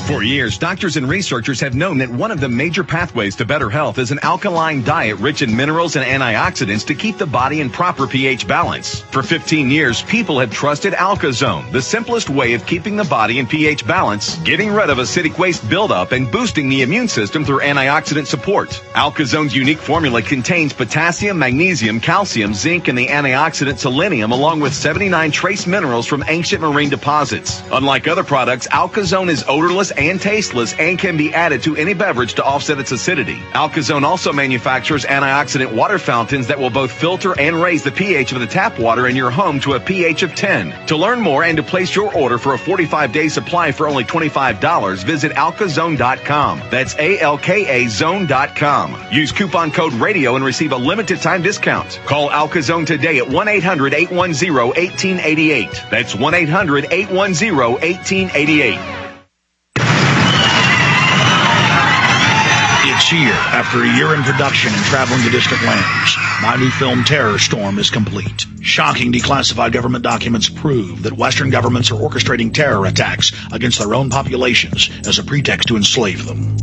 For years, doctors and researchers have known that one of the major pathways to better health is an alkaline diet rich in minerals and antioxidants to keep the body in proper pH balance. For 15 years, people have trusted AlkaZone, the simplest way of keeping the body in pH balance, getting rid of acidic waste buildup, and boosting the immune system through antioxidant support. AlkaZone's unique formula contains potassium, magnesium, calcium, zinc, and the antioxidant selenium, along with 79 trace minerals from ancient marine deposits. Unlike other products, AlkaZone is odorless and tasteless and can be added to any beverage to offset its acidity. Alkazone also manufactures antioxidant water fountains that will both filter and raise the pH of the tap water in your home to a pH of 10. To learn more and to place your order for a 45-day supply for only $25, visit alkazone.com. That's A-L-K-A zone.com. Use coupon code radio and receive a limited time discount. Call Alkazone today at 1-800-810-1888. That's 1-800-810-1888. Here after a year in production and traveling to distant lands. My new film Terror Storm is complete. Shocking declassified government documents prove that Western governments are orchestrating terror attacks against their own populations as a pretext to enslave them.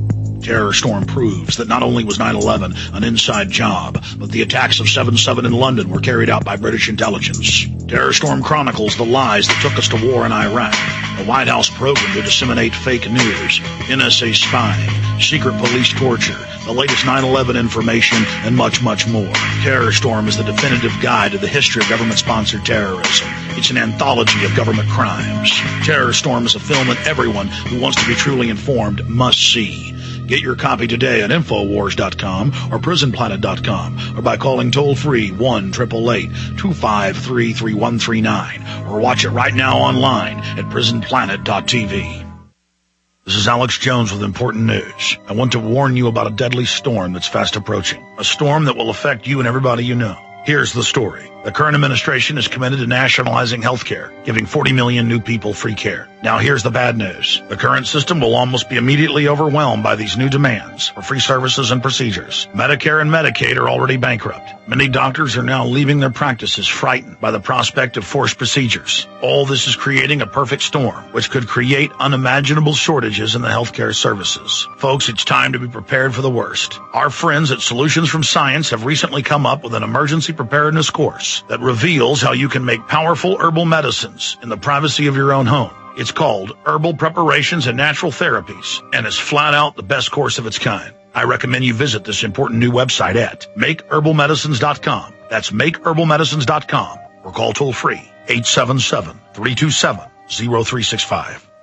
Terror Storm proves that not only was 9-11 an inside job, but the attacks of 7-7 in London were carried out by British intelligence. Terror Storm chronicles the lies that took us to war in Iraq, the White House program to disseminate fake news, NSA spying, secret police torture, the latest 9-11 information, and much, much more. Terror Storm is the definitive guide to the history of government-sponsored terrorism. It's an anthology of government crimes. Terror Storm is a film that everyone who wants to be truly informed must see. Get your copy today at Infowars.com or PrisonPlanet.com or by calling toll free 1 888 253 3139 or watch it right now online at PrisonPlanet.tv. This is Alex Jones with important news. I want to warn you about a deadly storm that's fast approaching. A storm that will affect you and everybody you know. Here's the story. The current administration is committed to nationalizing healthcare, giving 40 million new people free care. Now here's the bad news. The current system will almost be immediately overwhelmed by these new demands for free services and procedures. Medicare and Medicaid are already bankrupt. Many doctors are now leaving their practices frightened by the prospect of forced procedures. All this is creating a perfect storm, which could create unimaginable shortages in the healthcare services. Folks, it's time to be prepared for the worst. Our friends at Solutions from Science have recently come up with an emergency preparedness course that reveals how you can make powerful herbal medicines in the privacy of your own home. It's called Herbal Preparations and Natural Therapies, and is flat out the best course of its kind. I recommend you visit this important new website at makeherbalmedicines.com. That's makeherbalmedicines.com or call toll free 877-327-0365. Want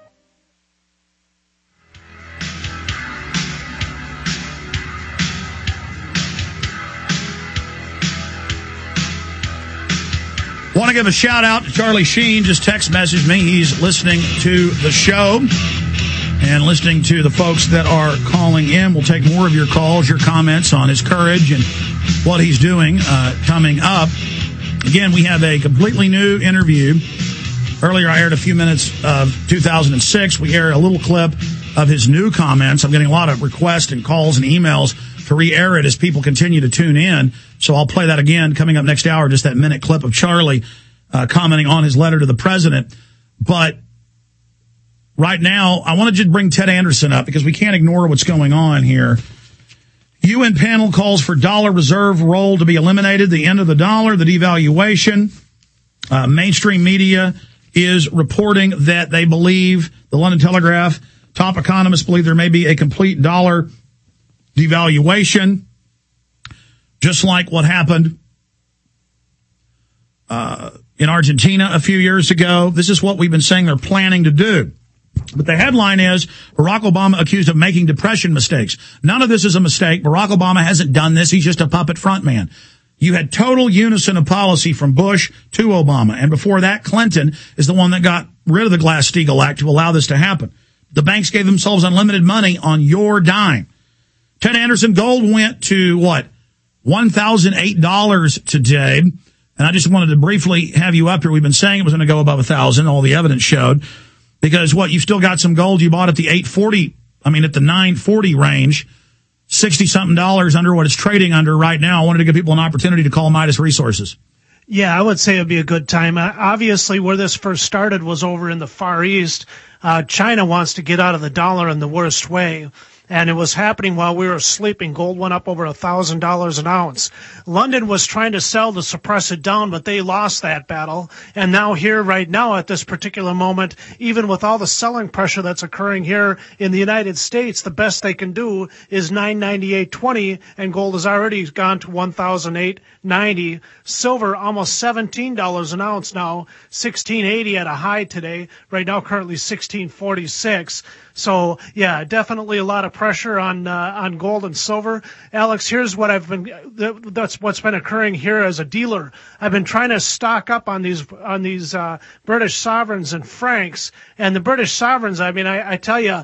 to give a shout out to Charlie Sheen. Just text messaged me. He's listening to the show and listening to the folks that are calling in. We'll take more of your calls, your comments on his courage and what he's doing uh, coming up. Again, we have a completely new interview. Earlier, I aired a few minutes of 2006. We aired a little clip of his new comments. I'm getting a lot of requests and calls and emails to re-air it as people continue to tune in. So I'll play that again coming up next hour, just that minute clip of Charlie uh, commenting on his letter to the president. But right now, I want to just bring Ted Anderson up because we can't ignore what's going on here. UN panel calls for dollar reserve role to be eliminated, the end of the dollar, the devaluation. Uh, mainstream media is reporting that they believe, the London Telegraph, top economists believe there may be a complete dollar devaluation, just like what happened uh, in Argentina a few years ago. This is what we've been saying they're planning to do. But the headline is Barack Obama accused of making depression mistakes. None of this is a mistake. Barack Obama hasn't done this. He's just a puppet front man. You had total unison of policy from Bush to Obama. And before that, Clinton is the one that got rid of the Glass-Steagall Act to allow this to happen. The banks gave themselves unlimited money on your dime. Ted Anderson gold went to what? $1,008 today. And I just wanted to briefly have you up here. We've been saying it was going to go above a thousand. All the evidence showed because what? You've still got some gold you bought at the 840. I mean, at the 940 range, 60 something dollars under what it's trading under right now. I wanted to give people an opportunity to call Midas Resources. Yeah, I would say it'd be a good time. Uh, obviously, where this first started was over in the Far East. Uh, China wants to get out of the dollar in the worst way and it was happening while we were sleeping. Gold went up over a thousand dollars an ounce. London was trying to sell to suppress it down, but they lost that battle. And now here, right now, at this particular moment, even with all the selling pressure that's occurring here in the United States, the best they can do is nine ninety eight twenty, and gold has already gone to one thousand eight ninety. Silver almost seventeen dollars an ounce now, sixteen eighty at a high today. Right now, currently sixteen forty six. So yeah, definitely a lot of pressure on uh, on gold and silver. Alex, here's what I've been that's what's been occurring here as a dealer. I've been trying to stock up on these on these uh, British sovereigns and francs, and the British sovereigns. I mean, I, I tell you.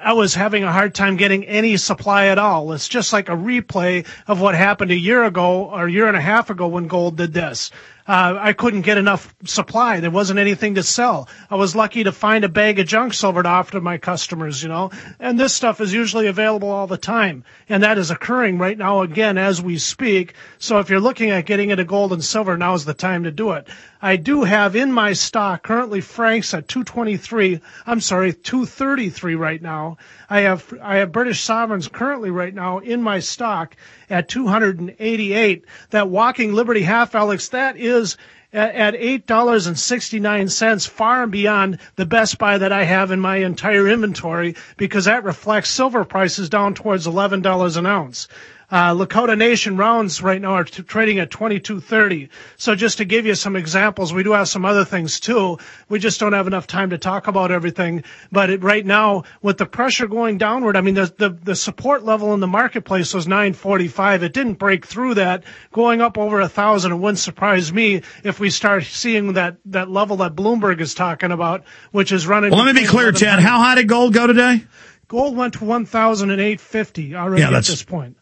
I was having a hard time getting any supply at all. It's just like a replay of what happened a year ago or a year and a half ago when gold did this uh, I couldn't get enough supply. There wasn't anything to sell. I was lucky to find a bag of junk silver to offer to my customers, you know. And this stuff is usually available all the time. And that is occurring right now again as we speak. So if you're looking at getting into gold and silver, now is the time to do it. I do have in my stock currently francs at 223. I'm sorry, 233 right now. I have I have British sovereigns currently right now in my stock at 288. That walking Liberty half, Alex, that is at $8.69, far and beyond the best buy that I have in my entire inventory because that reflects silver prices down towards $11 an ounce. Uh, Lakota Nation rounds right now are t- trading at 22.30. So just to give you some examples, we do have some other things too. We just don't have enough time to talk about everything. But it, right now, with the pressure going downward, I mean, the, the, the support level in the marketplace was 945. It didn't break through that. Going up over a thousand, it wouldn't surprise me if we start seeing that, that level that Bloomberg is talking about, which is running. Well, let me be clear, Ted. How high did gold go today? Gold went to 1,850 already Yeah, at this point.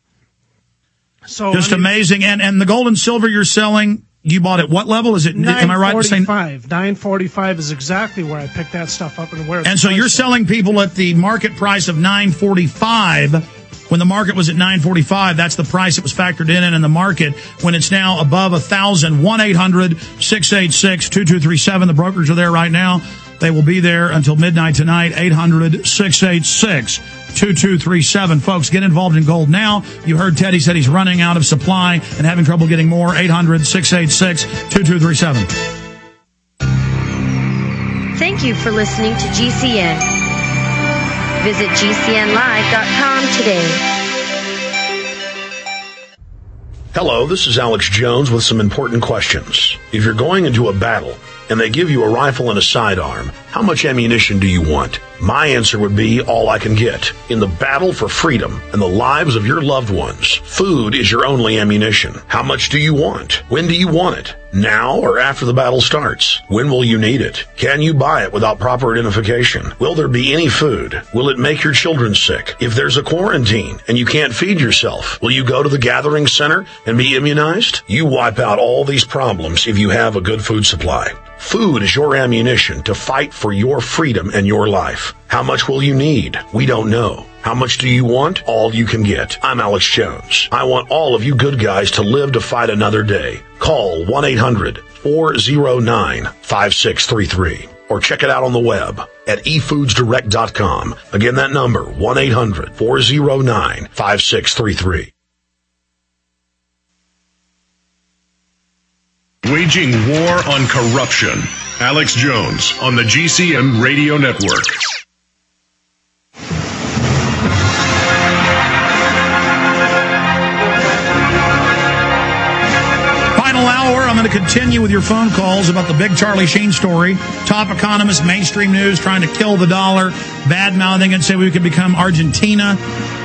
So Just I mean, amazing. And and the gold and silver you're selling, you bought at what level? Is it? Am I right in saying? 945. 945 is exactly where I picked that stuff up and where And so you're selling people at the market price of 945 when the market was at 945. That's the price it was factored in and in the market when it's now above a thousand. 1-800-686-2237. The brokers are there right now. They will be there until midnight tonight. 800-686-2237. Folks, get involved in gold now. You heard Teddy said he's running out of supply and having trouble getting more. 800-686-2237. Thank you for listening to GCN. Visit GCNlive.com today. Hello, this is Alex Jones with some important questions. If you're going into a battle and they give you a rifle and a sidearm, how much ammunition do you want? My answer would be all I can get. In the battle for freedom and the lives of your loved ones, food is your only ammunition. How much do you want? When do you want it? Now or after the battle starts? When will you need it? Can you buy it without proper identification? Will there be any food? Will it make your children sick? If there's a quarantine and you can't feed yourself, will you go to the gathering center and be immunized? You wipe out all these problems if you have a good food supply. Food is your ammunition to fight for your freedom and your life. How much will you need? We don't know. How much do you want? All you can get. I'm Alex Jones. I want all of you good guys to live to fight another day. Call 1-800-409-5633 or check it out on the web at efoodsdirect.com. Again, that number, 1-800-409-5633. Waging war on corruption. Alex Jones on the GCN Radio Network. Final hour, I'm going to continue with your phone calls about the big Charlie Sheen story. Top economists, mainstream news trying to kill the dollar, bad mouthing and say we could become Argentina.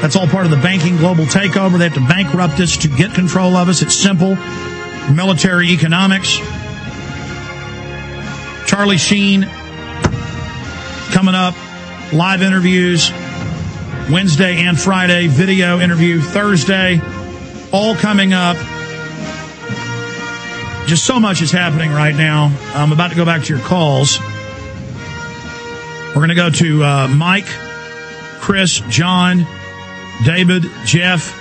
That's all part of the banking global takeover. They have to bankrupt us to get control of us. It's simple. Military economics. Charlie Sheen coming up. Live interviews Wednesday and Friday. Video interview Thursday. All coming up just so much is happening right now. I'm about to go back to your calls. We're going to go to uh, Mike, Chris, John, David, Jeff,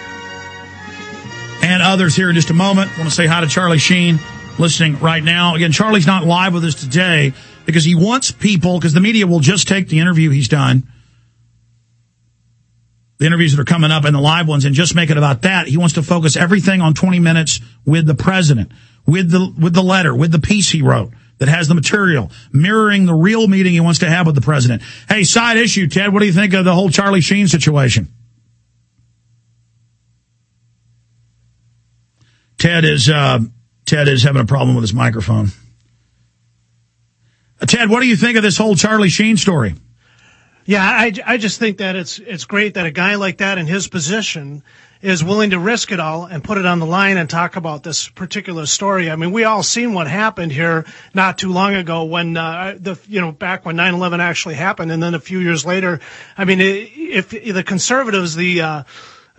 and others here in just a moment. I want to say hi to Charlie Sheen listening right now. Again, Charlie's not live with us today because he wants people, because the media will just take the interview he's done, the interviews that are coming up and the live ones, and just make it about that. He wants to focus everything on 20 minutes with the president with the with the letter, with the piece he wrote that has the material, mirroring the real meeting he wants to have with the president. Hey, side issue, Ted, what do you think of the whole Charlie Sheen situation? Ted is uh, Ted is having a problem with his microphone. Uh, Ted, what do you think of this whole Charlie Sheen story? Yeah, I, I just think that it's it's great that a guy like that in his position is willing to risk it all and put it on the line and talk about this particular story. I mean, we all seen what happened here not too long ago when uh, the you know back when 9/11 actually happened, and then a few years later. I mean, if, the conservatives, the uh,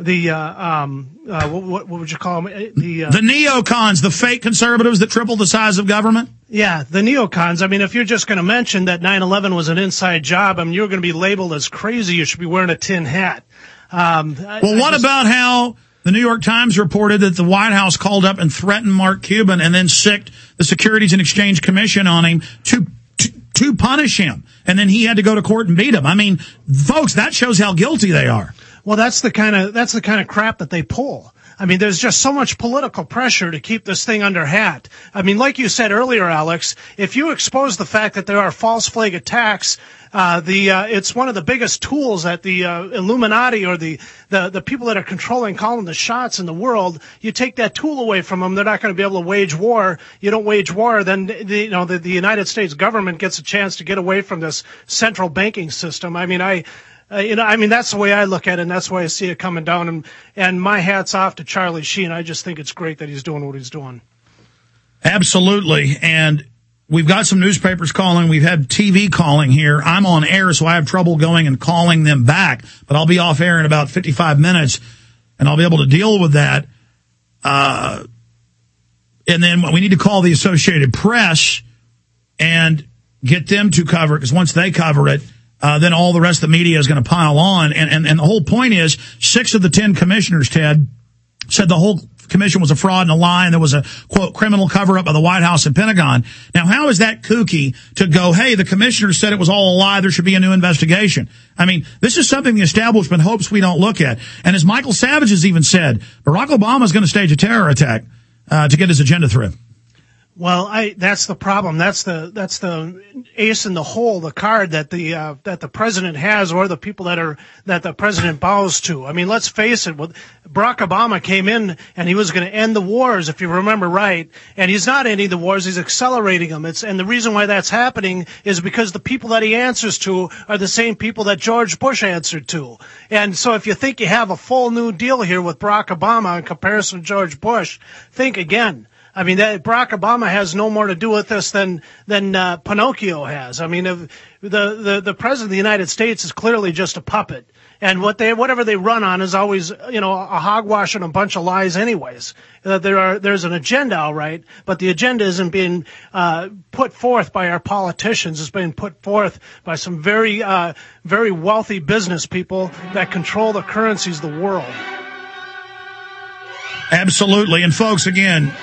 the uh, um, uh, what, what would you call them? The uh, the neocons, the fake conservatives that tripled the size of government. Yeah, the neocons. I mean, if you're just going to mention that 9/11 was an inside job, I mean, you're going to be labeled as crazy. You should be wearing a tin hat. Um, well, what just, about how the New York Times reported that the White House called up and threatened Mark Cuban and then sicked the Securities and Exchange Commission on him to, to, to punish him, and then he had to go to court and beat him. I mean, folks, that shows how guilty they are. Well, that's the kind of that's the kind of crap that they pull. I mean, there's just so much political pressure to keep this thing under hat. I mean, like you said earlier, Alex, if you expose the fact that there are false flag attacks, uh, the uh, it's one of the biggest tools that the uh, Illuminati or the, the the people that are controlling, calling the shots in the world. You take that tool away from them, they're not going to be able to wage war. You don't wage war, then the, you know the, the United States government gets a chance to get away from this central banking system. I mean, I uh, you know, I mean, that's the way I look at it, and that's why I see it coming down. And and my hat's off to Charlie Sheen. I just think it's great that he's doing what he's doing. Absolutely, and we've got some newspapers calling. We've had TV calling here. I'm on air, so I have trouble going and calling them back. But I'll be off air in about 55 minutes, and I'll be able to deal with that. Uh, and then we need to call the Associated Press and get them to cover it because once they cover it uh, then all the rest of the media is going to pile on. And, and, and the whole point is six of the 10 commissioners, Ted, said the whole commission was a fraud and a lie and there was a quote criminal cover up by the White House and Pentagon. Now, how is that kooky to go, hey, the commissioners said it was all a lie. There should be a new investigation. I mean, this is something the establishment hopes we don't look at. And as Michael Savage has even said, Barack Obama is going to stage a terror attack uh, to get his agenda through. Well, I that's the problem. That's the that's the ace in the hole, the card that the uh, that the president has, or the people that are that the president bows to. I mean, let's face it. Barack Obama came in and he was going to end the wars, if you remember right, and he's not ending the wars. He's accelerating them. It's and the reason why that's happening is because the people that he answers to are the same people that George Bush answered to. And so, if you think you have a full new deal here with Barack Obama in comparison to George Bush, think again I mean, that Barack Obama has no more to do with this than than uh, Pinocchio has. I mean, the the the president of the United States is clearly just a puppet, and what they whatever they run on is always you know a hogwash and a bunch of lies, anyways. Uh, there are there's an agenda, all right, but the agenda isn't being uh, put forth by our politicians. It's being put forth by some very uh, very wealthy business people that control the currencies of the world. Absolutely, and folks, again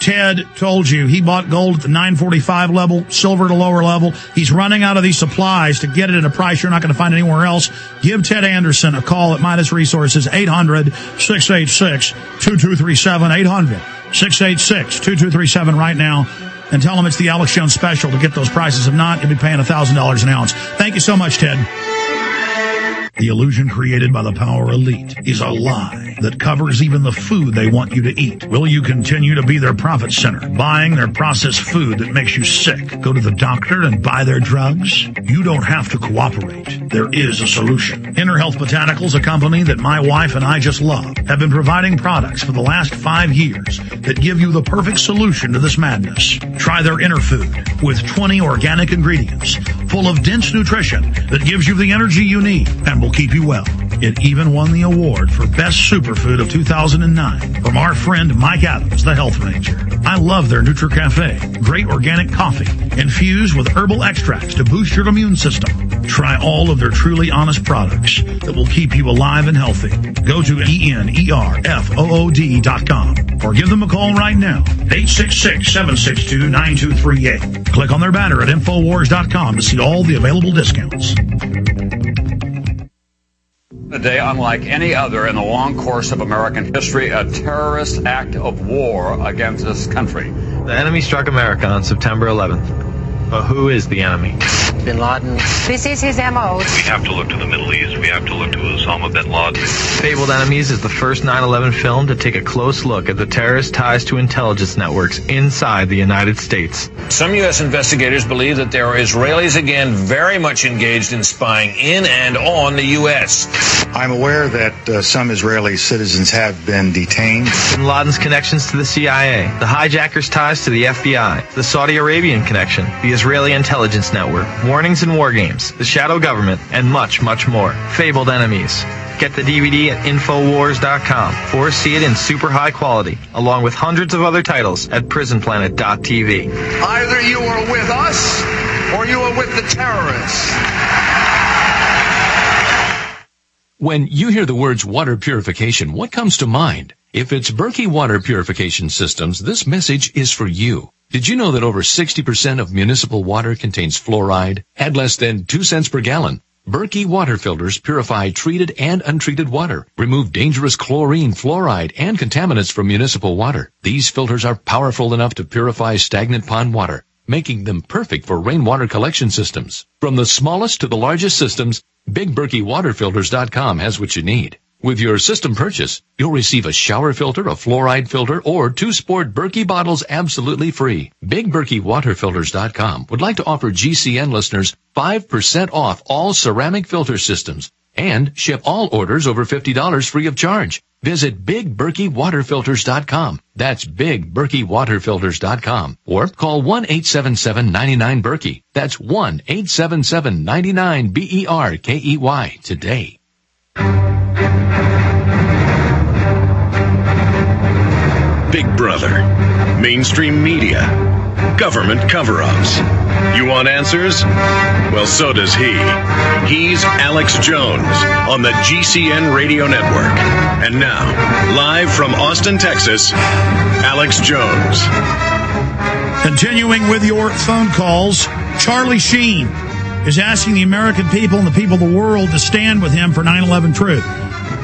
Ted told you he bought gold at the 945 level, silver at a lower level. He's running out of these supplies to get it at a price you're not going to find anywhere else. Give Ted Anderson a call at Midas Resources, 800 686 2237. 800 686 2237 right now. And tell him it's the Alex Jones special to get those prices. If not, you'll be paying $1,000 an ounce. Thank you so much, Ted. The illusion created by the power elite is a lie that covers even the food they want you to eat. Will you continue to be their profit center, buying their processed food that makes you sick? Go to the doctor and buy their drugs? You don't have to cooperate. There is a solution. EnerHealth Botanicals, a company that my wife and I just love, have been providing products for the last five years that give you the perfect solution to this madness. Try their Enerfood with 20 organic ingredients full of dense nutrition that gives you the energy you need and will keep you well. It even won the award for Best Superfood of 2009 from our friend Mike Adams, the Health Ranger. I love their NutriCafe. Great organic coffee infused with herbal extracts to boost your immune system. Try all of their truly honest products that will keep you alive and healthy. Go to E-N-E-R-F-O-O-D dot com or give them a call right now. 866-762-9238. Click on their banner at Infowars.com to see all the available discounts. A day unlike any other in the long course of American history, a terrorist act of war against this country. The enemy struck America on September 11th. But who is the enemy? Bin Laden. This is his MO. We have to look to the Middle East. We have to look to Osama bin Laden. Fabled Enemies is the first 9-11 film to take a close look at the terrorist ties to intelligence networks inside the United States. Some U.S. investigators believe that there are Israelis again very much engaged in spying in and on the U.S. I'm aware that uh, some Israeli citizens have been detained. Bin Laden's connections to the CIA, the hijackers' ties to the FBI, the Saudi Arabian connection, the Israeli intelligence network, warnings and war games, the shadow government, and much, much more. Fabled Enemies. Get the DVD at Infowars.com or see it in super high quality, along with hundreds of other titles at PrisonPlanet.tv. Either you are with us or you are with the terrorists. When you hear the words water purification, what comes to mind? If it's Berkey Water Purification Systems, this message is for you. Did you know that over 60% of municipal water contains fluoride at less than 2 cents per gallon? Berkey water filters purify treated and untreated water, remove dangerous chlorine, fluoride, and contaminants from municipal water. These filters are powerful enough to purify stagnant pond water, making them perfect for rainwater collection systems. From the smallest to the largest systems, BigBerkeyWaterFilters.com has what you need. With your system purchase, you'll receive a shower filter, a fluoride filter, or two sport Berkey bottles absolutely free. BigBerkeyWaterFilters.com would like to offer GCN listeners 5% off all ceramic filter systems and ship all orders over $50 free of charge. Visit BigBerkeyWaterFilters.com. That's BigBerkeyWaterFilters.com or call 1-877-99-BERKEY. That's 1-877-99-B-E-R-K-E-Y today. Big Brother, mainstream media, government cover ups. You want answers? Well, so does he. He's Alex Jones on the GCN Radio Network. And now, live from Austin, Texas, Alex Jones. Continuing with your phone calls, Charlie Sheen is asking the American people and the people of the world to stand with him for 9 11 truth.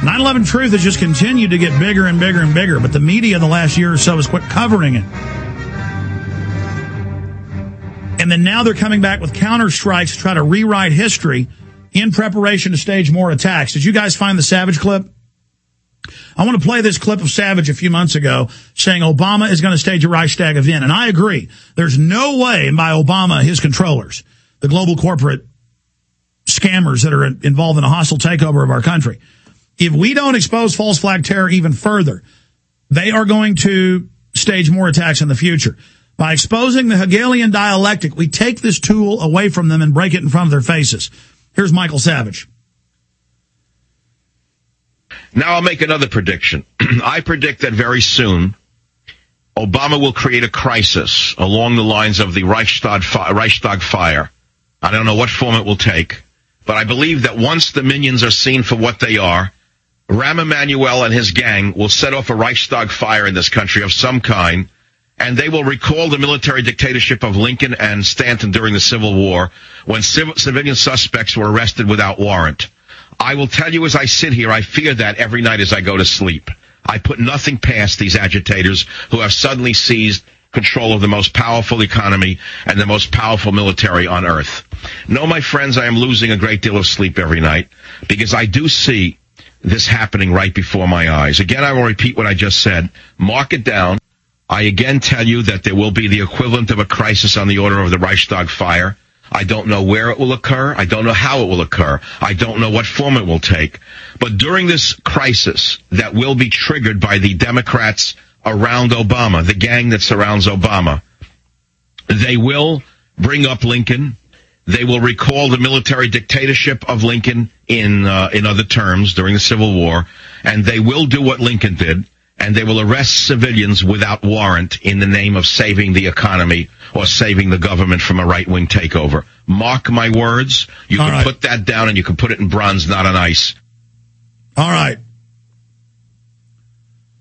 9 11 Truth has just continued to get bigger and bigger and bigger, but the media in the last year or so has quit covering it. And then now they're coming back with counter strikes to try to rewrite history in preparation to stage more attacks. Did you guys find the Savage clip? I want to play this clip of Savage a few months ago saying Obama is going to stage a Reichstag event. And I agree. There's no way by Obama, his controllers, the global corporate scammers that are involved in a hostile takeover of our country. If we don't expose false flag terror even further, they are going to stage more attacks in the future. By exposing the Hegelian dialectic, we take this tool away from them and break it in front of their faces. Here's Michael Savage. Now I'll make another prediction. I predict that very soon, Obama will create a crisis along the lines of the Reichstag, Reichstag fire. I don't know what form it will take, but I believe that once the minions are seen for what they are, Rahm Emanuel and his gang will set off a Reichstag fire in this country of some kind, and they will recall the military dictatorship of Lincoln and Stanton during the Civil War when civil, civilian suspects were arrested without warrant. I will tell you as I sit here, I fear that every night as I go to sleep. I put nothing past these agitators who have suddenly seized control of the most powerful economy and the most powerful military on earth. No, my friends, I am losing a great deal of sleep every night because I do see this happening right before my eyes. Again, I will repeat what I just said. Mark it down. I again tell you that there will be the equivalent of a crisis on the order of the Reichstag fire. I don't know where it will occur. I don't know how it will occur. I don't know what form it will take. But during this crisis that will be triggered by the Democrats around Obama, the gang that surrounds Obama, they will bring up Lincoln. They will recall the military dictatorship of Lincoln in uh, in other terms during the Civil War, and they will do what Lincoln did, and they will arrest civilians without warrant in the name of saving the economy or saving the government from a right wing takeover. Mark my words. You All can right. put that down, and you can put it in bronze, not on ice. All right.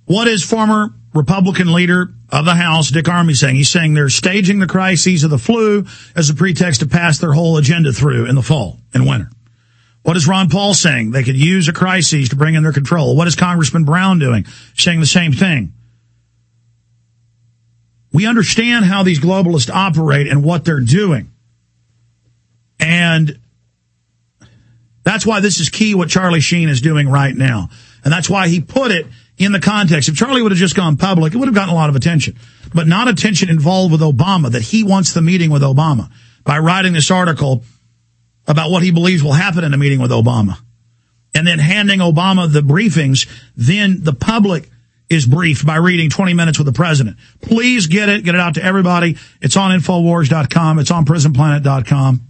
What is former Republican leader of the House, Dick Armey, saying? He's saying they're staging the crises of the flu as a pretext to pass their whole agenda through in the fall and winter. What is Ron Paul saying? They could use a crisis to bring in their control. What is Congressman Brown doing? Saying the same thing. We understand how these globalists operate and what they're doing. And that's why this is key what Charlie Sheen is doing right now. And that's why he put it in the context. If Charlie would have just gone public, it would have gotten a lot of attention, but not attention involved with Obama, that he wants the meeting with Obama by writing this article about what he believes will happen in a meeting with Obama and then handing Obama the briefings. Then the public is briefed by reading 20 minutes with the president. Please get it, get it out to everybody. It's on Infowars.com. It's on PrisonPlanet.com.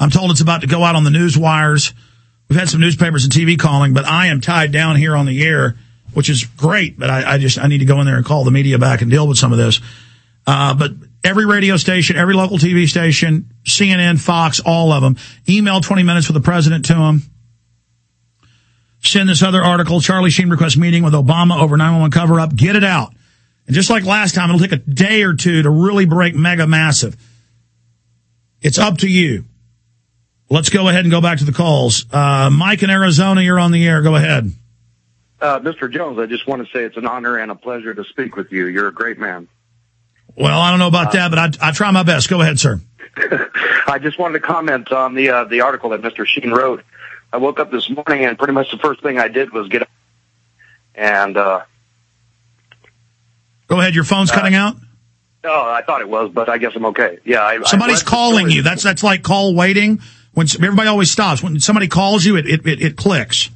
I'm told it's about to go out on the news wires. We've had some newspapers and TV calling, but I am tied down here on the air, which is great. But I, I just I need to go in there and call the media back and deal with some of this. Uh, but every radio station, every local TV station, CNN, Fox, all of them, email 20 minutes with the president to them. Send this other article, Charlie Sheen requests meeting with Obama over 911 cover up. Get it out. And just like last time, it'll take a day or two to really break mega massive. It's up to you. Let's go ahead and go back to the calls. Uh, Mike in Arizona, you're on the air. Go ahead. Uh, Mr. Jones, I just want to say it's an honor and a pleasure to speak with you. You're a great man. Well, I don't know about that, but I, I try my best. Go ahead, sir. I just wanted to comment on the uh, the article that Mr. Sheen wrote. I woke up this morning and pretty much the first thing I did was get up and uh, Go ahead. Your phone's cutting out. oh, I thought it was, but I guess I'm okay. Yeah, I, Somebody's I calling you. That's that's like call waiting. When everybody always stops when somebody calls you, it it, it, it clicks.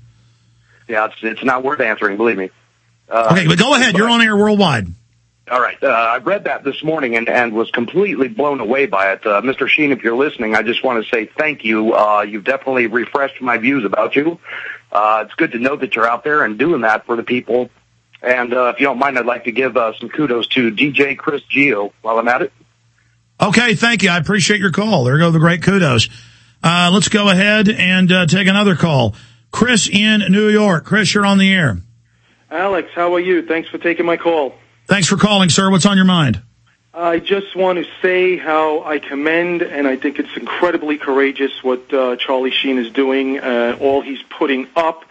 Yeah, it's it's not worth answering. Believe me. Uh, Okay, but go ahead. You're on air worldwide. All right. Uh, I read that this morning and, and was completely blown away by it. Uh, Mr. Sheen, if you're listening, I just want to say thank you. Uh, you've definitely refreshed my views about you. Uh, it's good to know that you're out there and doing that for the people. And uh, if you don't mind, I'd like to give uh, some kudos to DJ Chris Geo while I'm at it. Okay, thank you. I appreciate your call. There go the great kudos. Uh, let's go ahead and uh, take another call. Chris in New York. Chris, you're on the air. Alex, how are you? Thanks for taking my call. Thanks for calling, sir. What's on your mind? I just want to say how I commend and I think it's incredibly courageous what uh, Charlie Sheen is doing, uh, all he's putting up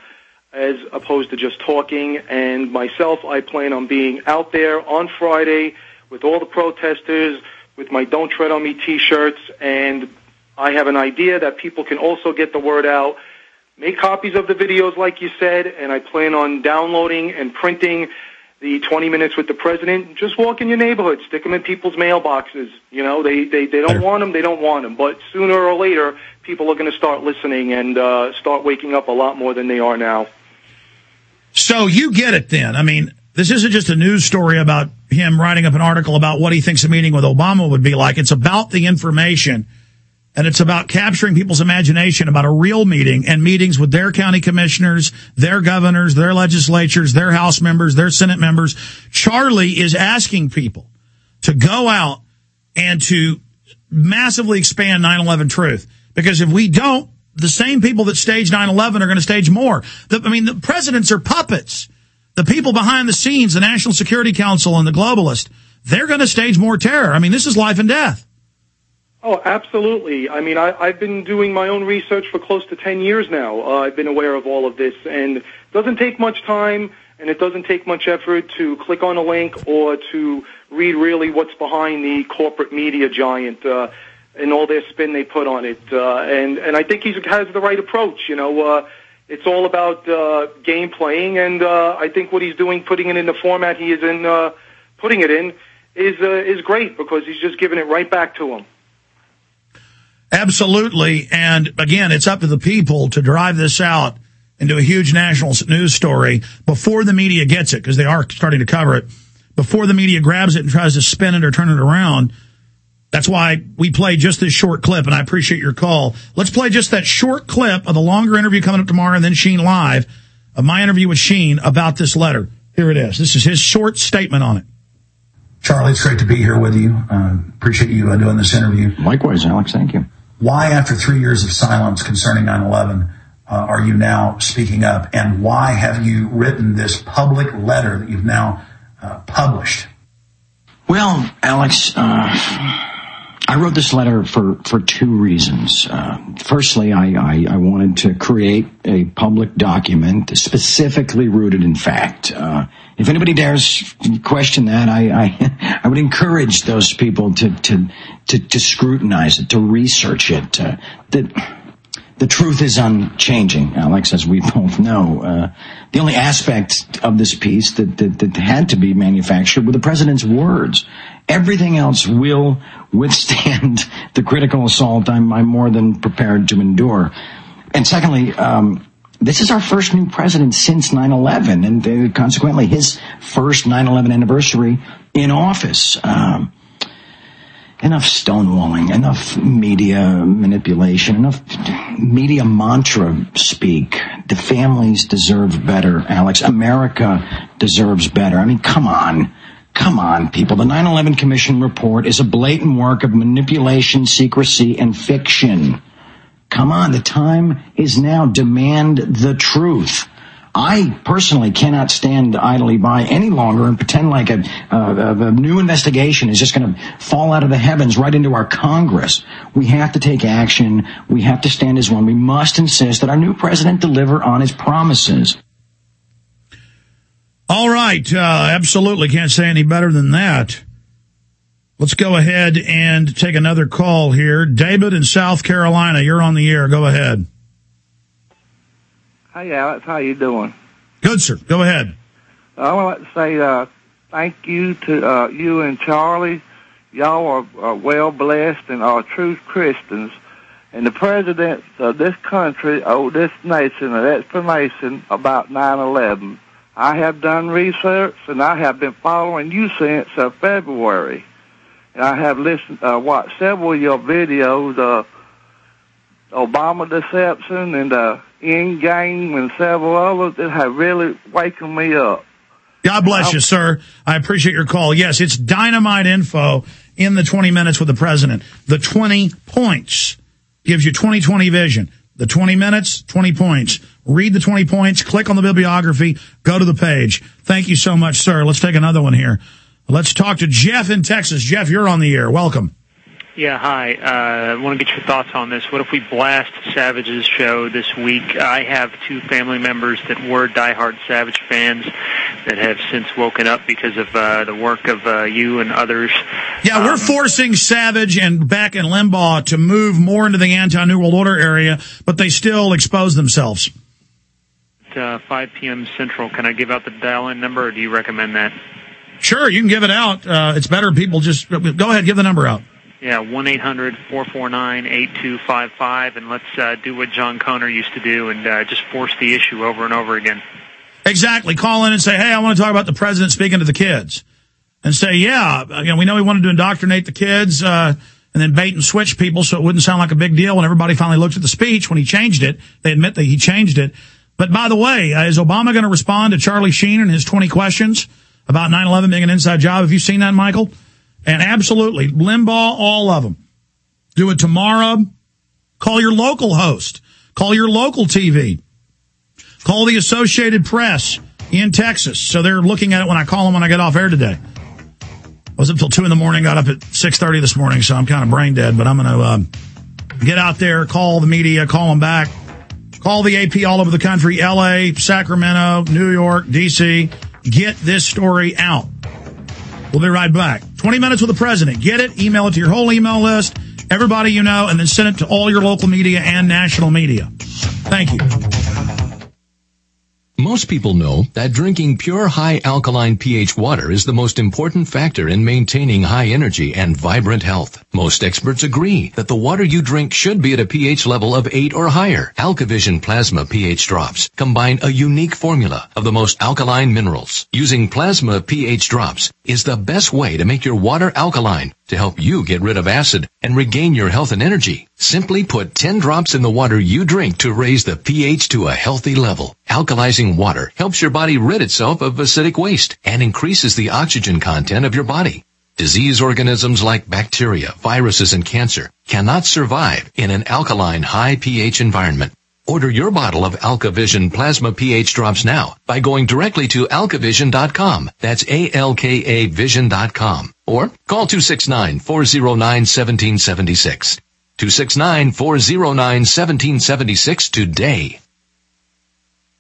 as opposed to just talking. And myself, I plan on being out there on Friday with all the protesters with my Don't Tread on Me t-shirts. And I have an idea that people can also get the word out. Make copies of the videos, like you said, and I plan on downloading and printing the 20 minutes with the president. Just walk in your neighborhood, stick them in people's mailboxes. You know, they they they don't want them, they don't want them. But sooner or later, people are going to start listening and uh, start waking up a lot more than they are now. So you get it then. I mean, this isn't just a news story about him writing up an article about what he thinks a meeting with Obama would be like. It's about the information and it's about capturing people's imagination about a real meeting and meetings with their county commissioners, their governors, their legislatures, their house members, their senate members. Charlie is asking people to go out and to massively expand 9-11 truth. Because if we don't, the same people that staged 9-11 are going to stage more. The, I mean, the presidents are puppets. The people behind the scenes, the National Security Council and the globalists, they're going to stage more terror. I mean, this is life and death. Oh, absolutely. I mean, I, I've been doing my own research for close to 10 years now. Uh, I've been aware of all of this, and it doesn't take much time, and it doesn't take much effort to click on a link or to read really what's behind the corporate media giant uh, and all their spin they put on it. Uh, and, and I think he has the right approach. You know, uh, it's all about uh, game playing, and uh, I think what he's doing, putting it in the format he is in, uh, putting it in, is uh, is great because he's just giving it right back to him. Absolutely. And again, it's up to the people to drive this out into a huge national news story before the media gets it, because they are starting to cover it. Before the media grabs it and tries to spin it or turn it around. That's why we play just this short clip, and I appreciate your call. Let's play just that short clip of the longer interview coming up tomorrow, and then Sheen Live of my interview with Sheen about this letter. Here it is. This is his short statement on it. Charlie, it's great to be here with you. Uh, appreciate you uh, doing this interview. Likewise, Alex. Thank you. Why, after three years of silence concerning 9 11, uh, are you now speaking up? And why have you written this public letter that you've now uh, published? Well, Alex, uh, I wrote this letter for, for two reasons. Uh, firstly, I, I, I wanted to create a public document specifically rooted in fact. Uh, if anybody dares question that, I, I, I would encourage those people to, to, to, to scrutinize it, to research it. Uh, that the truth is unchanging, Alex, as we both know. Uh, the only aspect of this piece that, that, that had to be manufactured were the president's words. Everything else will withstand the critical assault I'm, I'm more than prepared to endure. And secondly, um, this is our first new president since 9-11 and uh, consequently his first 9-11 anniversary in office. Um, enough stonewalling, enough media manipulation, enough media mantra speak. The families deserve better, Alex. America deserves better. I mean, come on. Come on, people. The 9-11 Commission report is a blatant work of manipulation, secrecy, and fiction. Come on, the time is now. Demand the truth. I personally cannot stand idly by any longer and pretend like a, uh, a new investigation is just going to fall out of the heavens right into our Congress. We have to take action. We have to stand as one. We must insist that our new president deliver on his promises. All right. Uh, absolutely. Can't say any better than that. Let's go ahead and take another call here. David in South Carolina, you're on the air. Go ahead. Hey, Alex. How you doing? Good, sir. Go ahead. I would like to say uh, thank you to uh, you and Charlie. Y'all are, are well blessed and are true Christians. And the president of this country owed this nation an explanation about 9/11. I have done research and I have been following you since uh, February. And I have listened, uh, watched several of your videos, uh, Obama deception and uh, Endgame and several others that have really waken me up. God bless you, sir. I appreciate your call. Yes, it's dynamite info in the 20 minutes with the president. The 20 points gives you 2020 vision. The 20 minutes, 20 points. Read the 20 points, click on the bibliography, go to the page. Thank you so much, sir. Let's take another one here. Let's talk to Jeff in Texas. Jeff, you're on the air. Welcome. Yeah, hi. Uh, I want to get your thoughts on this. What if we blast Savage's show this week? I have two family members that were diehard Savage fans that have since woken up because of uh, the work of uh, you and others. Yeah, we're forcing Savage and Beck and Limbaugh to move more into the anti-New World Order area, but they still expose themselves. At uh, 5 p.m. Central, can I give out the dial-in number, or do you recommend that? Sure, you can give it out. Uh, it's better people just go ahead, give the number out. Yeah, one eight hundred four four nine eight two five five, and let's uh, do what John Connor used to do and uh, just force the issue over and over again. Exactly. Call in and say, "Hey, I want to talk about the president speaking to the kids," and say, "Yeah, you know, we know he wanted to indoctrinate the kids." Uh, and then bait and switch people so it wouldn't sound like a big deal when everybody finally looked at the speech when he changed it. They admit that he changed it. But by the way, uh, is Obama going to respond to Charlie Sheen and his 20 questions about 9-11 being an inside job? Have you seen that, Michael? And absolutely, Limbaugh, all of them. Do it tomorrow. Call your local host. Call your local TV. Call the Associated Press in Texas. So they're looking at it when I call them when I get off air today. I was up till two in the morning, got up at 6.30 this morning, so I'm kind of brain dead, but I'm going to, um, get out there, call the media, call them back, call the AP all over the country, LA, Sacramento, New York, DC, get this story out. We'll be right back. 20 minutes with the president. Get it, email it to your whole email list, everybody you know, and then send it to all your local media and national media. Thank you. Most people know that drinking pure high alkaline pH water is the most important factor in maintaining high energy and vibrant health. Most experts agree that the water you drink should be at a pH level of 8 or higher. AlkaVision Plasma pH drops combine a unique formula of the most alkaline minerals. Using plasma pH drops is the best way to make your water alkaline to help you get rid of acid and regain your health and energy. Simply put 10 drops in the water you drink to raise the pH to a healthy level. Alkalizing water helps your body rid itself of acidic waste and increases the oxygen content of your body. Disease organisms like bacteria, viruses, and cancer cannot survive in an alkaline high pH environment. Order your bottle of AlkaVision Plasma pH drops now by going directly to alkavision.com. That's A-L-K-A vision.com. Or call 269-409-1776. 269-409-1776 today.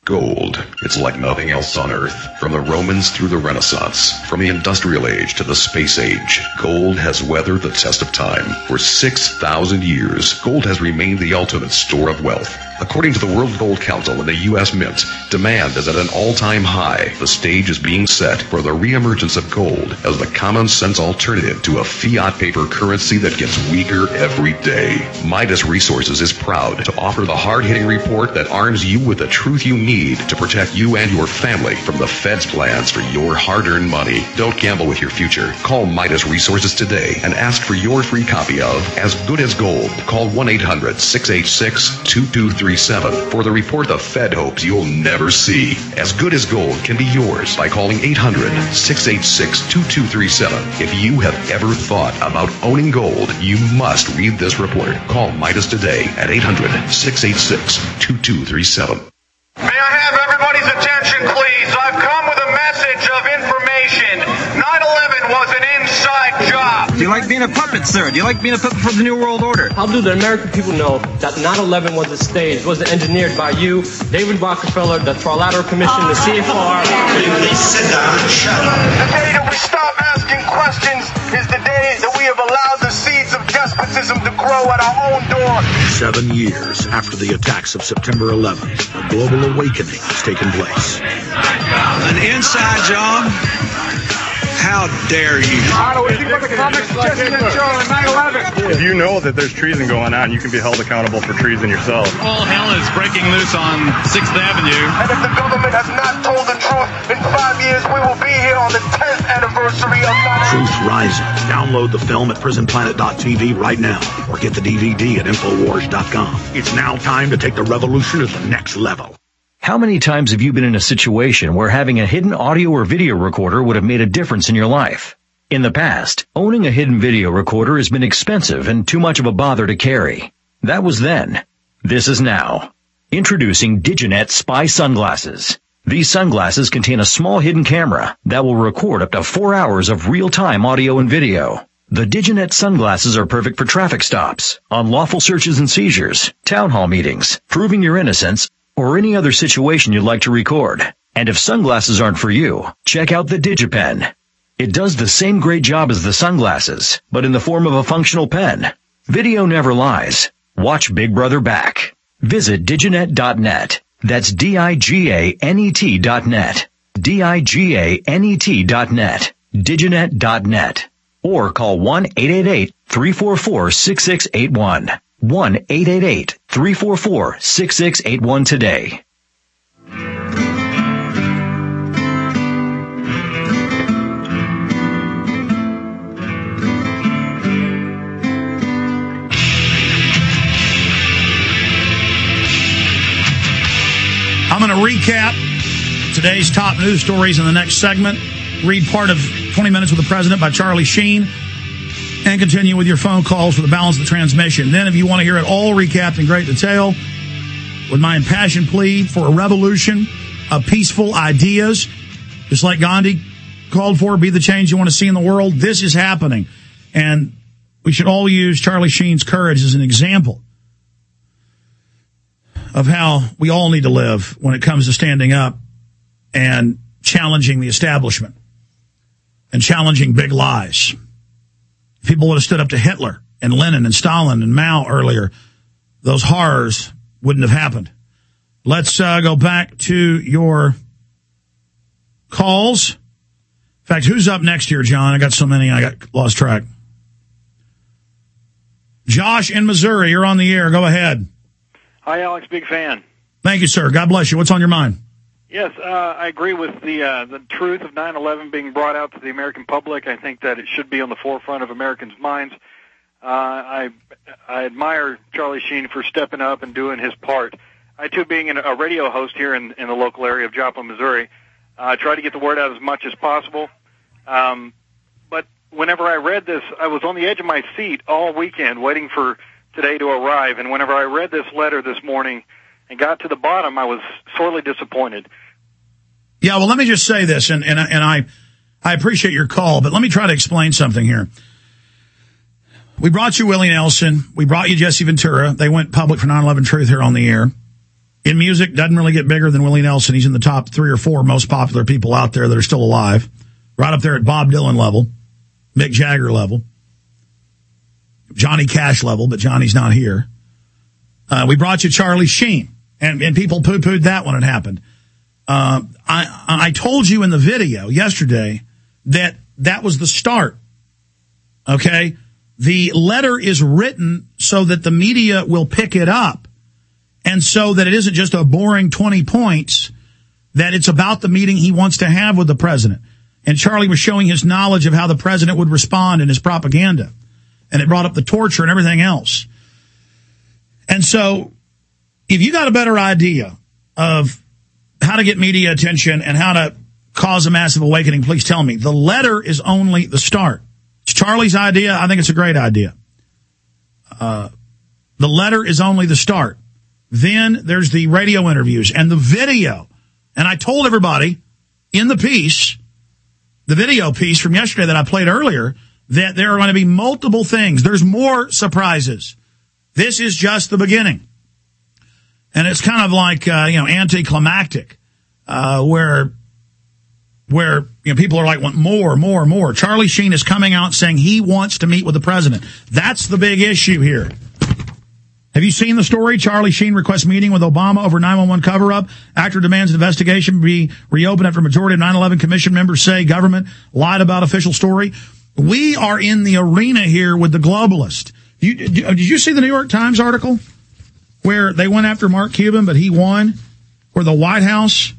Gold. It's like nothing else on Earth. From the Romans through the Renaissance, from the Industrial Age to the Space Age, gold has weathered the test of time. For 6,000 years, gold has remained the ultimate store of wealth. According to the World Gold Council and the U.S. Mint, demand is at an all-time high. The stage is being set for the reemergence of gold as the common sense alternative to a fiat paper currency that gets weaker every day. Midas Resources is proud to offer the hard-hitting report that arms you with the truth you need to protect you and your family from the Fed's plans for your hard-earned money. Don't gamble with your future. Call Midas Resources today and ask for your free copy of As Good as Gold. Call 1-800-686-2237 for the report the Fed hopes you'll never see. As Good as Gold can be yours by calling 800-686-2237. If you have ever thought about owning gold, you must read this report. Call Midas today at 800-686-2237. I have everybody's attention, please? I've come with a message of information. 9-11 was an inside job. Do you like being a puppet, sir? Do you like being a puppet for the New World Order? How do the American people know that 9-11 was a stage, was engineered by you, David Rockefeller, the Trilateral Commission, the CFR? Please sit down and shut up. The day that we stop asking questions is the day that we have allowed the seeds of despotism to grow at our own door. Seven years after the attacks of September 11th, a global awakening has taken place. An inside job? How dare you? If you know that there's treason going on, you can be held accountable for treason yourself. All hell is breaking loose on 6th Avenue. And if the government has not told the truth, in five years we will be here on the 10th anniversary of 9 Truth Rising. Download the film at prisonplanet.tv right now or get the DVD at Infowars.com. It's now time to take the revolution to the next level. How many times have you been in a situation where having a hidden audio or video recorder would have made a difference in your life? In the past, owning a hidden video recorder has been expensive and too much of a bother to carry. That was then. This is now. Introducing Diganet Spy Sunglasses. These sunglasses contain a small hidden camera that will record up to four hours of real-time audio and video. The Diganet sunglasses are perfect for traffic stops, unlawful searches and seizures, town hall meetings, proving your innocence, or any other situation you'd like to record. And if sunglasses aren't for you, check out the DigiPen. It does the same great job as the sunglasses, but in the form of a functional pen. Video never lies. Watch Big Brother back. Visit diganet.net. That's D-I-G-A-N-E-T dot net. D-I-G-A-N-E-T dot net. Diganet.net. Or call 1-888-344-6681. 1-888-344-6681 today. I'm going to recap today's top news stories in the next segment. Read part of 20 Minutes with the President by Charlie Sheen and continue with your phone calls for the balance of the transmission. Then, if you want to hear it all recapped in great detail, with my impassioned plea for a revolution of peaceful ideas, just like Gandhi called for, be the change you want to see in the world, this is happening. And we should all use Charlie Sheen's courage as an example of how we all need to live when it comes to standing up and challenging the establishment and challenging big lies. People would have stood up to Hitler and Lenin and Stalin and Mao earlier, those horrors wouldn't have happened. Let's uh, go back to your calls. In fact, who's up next here, John? I got so many, I got lost track. Josh in Missouri, you're on the air. Go ahead. Hi, Alex. Big fan. Thank you, sir. God bless you. What's on your mind? Yes, uh, I agree with the uh, the truth of 9/11 being brought out to the American public. I think that it should be on the forefront of Americans' minds. Uh, I I admire Charlie Sheen for stepping up and doing his part. I too, being an, a radio host here in, in the local area of Joplin, Missouri, uh, try to get the word out as much as possible. Um, but whenever I read this, I was on the edge of my seat all weekend, waiting for today to arrive. And whenever I read this letter this morning and got to the bottom, I was sorely disappointed. Yeah, well, let me just say this, and, and, and I, I appreciate your call, but let me try to explain something here. We brought you Willie Nelson. We brought you Jesse Ventura. They went public for 9-11 Truth here on the air. In music, doesn't really get bigger than Willie Nelson. He's in the top three or four most popular people out there that are still alive. Right up there at Bob Dylan level, Mick Jagger level, Johnny Cash level, but Johnny's not here. Uh, we brought you Charlie Sheen, and, and people poo-pooed that when it happened. Uh, I, I told you in the video yesterday that that was the start. Okay. The letter is written so that the media will pick it up and so that it isn't just a boring 20 points, that it's about the meeting he wants to have with the president. And Charlie was showing his knowledge of how the president would respond in his propaganda. And it brought up the torture and everything else. And so if you got a better idea of how to get media attention and how to cause a massive awakening, please tell me. The letter is only the start. It's Charlie's idea. I think it's a great idea. Uh, the letter is only the start. Then there's the radio interviews and the video. And I told everybody in the piece, the video piece from yesterday that I played earlier, that there are going to be multiple things. There's more surprises. This is just the beginning. And it's kind of like, uh, you know, anticlimactic, uh, where, where, you know, people are like, want more, more, more. Charlie Sheen is coming out saying he wants to meet with the president. That's the big issue here. Have you seen the story? Charlie Sheen requests meeting with Obama over 911 cover up. Actor demands investigation be reopened after majority of 911 commission members say government lied about official story. We are in the arena here with the globalist. You, did you see the New York Times article where they went after Mark Cuban, but he won? Where the White House,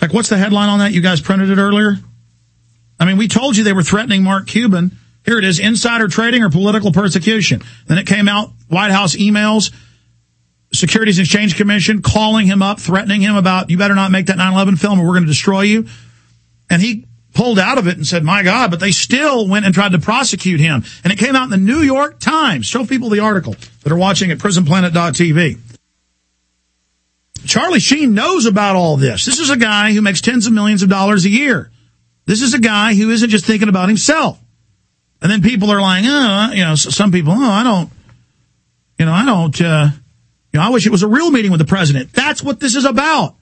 like what's the headline on that? You guys printed it earlier? I mean, we told you they were threatening Mark Cuban. Here it is, insider trading or political persecution. Then it came out, White House emails, Securities and Exchange Commission calling him up, threatening him about, you better not make that 9-11 film or we're going to destroy you. And he pulled out of it and said, my God, but they still went and tried to prosecute him. And it came out in the New York Times. Show people the article that are watching at prisonplanet.tv. Charlie Sheen knows about all this. This is a guy who makes tens of millions of dollars a year. This is a guy who isn't just thinking about himself. And then people are like, oh, you know, some people, oh, I don't, you know, I don't, uh, you know, I wish it was a real meeting with the president. That's what this is about.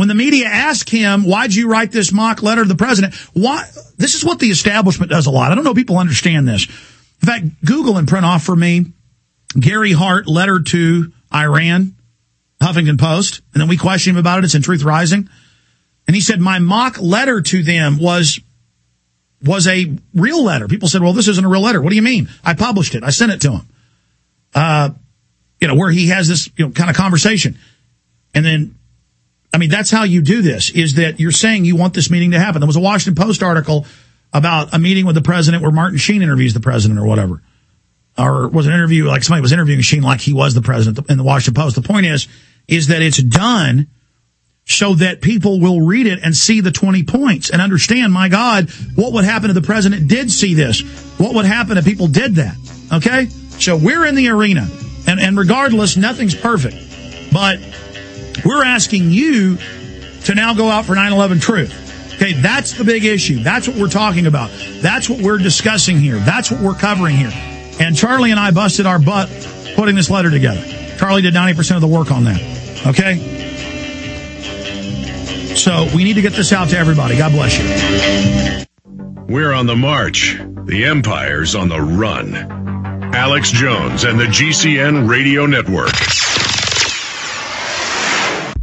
When the media asked him, why'd you write this mock letter to the president? Why? This is what the establishment does a lot. I don't know if people understand this. In fact, Google and print off for me Gary Hart letter to Iran, Huffington Post, and then we questioned him about it. It's in Truth Rising. And he said, my mock letter to them was was a real letter. People said, well, this isn't a real letter. What do you mean? I published it. I sent it to him. Uh, you know, where he has this, you know, kind of conversation. And then, I mean, that's how you do this is that you're saying you want this meeting to happen. There was a Washington Post article about a meeting with the president where Martin Sheen interviews the president or whatever. Or was an interview like somebody was interviewing Sheen like he was the president in the Washington Post. The point is, is that it's done so that people will read it and see the 20 points and understand, my God, what would happen if the president did see this? What would happen if people did that? Okay? So we're in the arena. And, and regardless, nothing's perfect. But we're asking you to now go out for 9-11 truth. Okay, that's the big issue. That's what we're talking about. That's what we're discussing here. That's what we're covering here. And Charlie and I busted our butt putting this letter together. Charlie did 90% of the work on that. Okay? So we need to get this out to everybody. God bless you. We're on the march. The Empire's on the run. Alex Jones and the GCN Radio Network.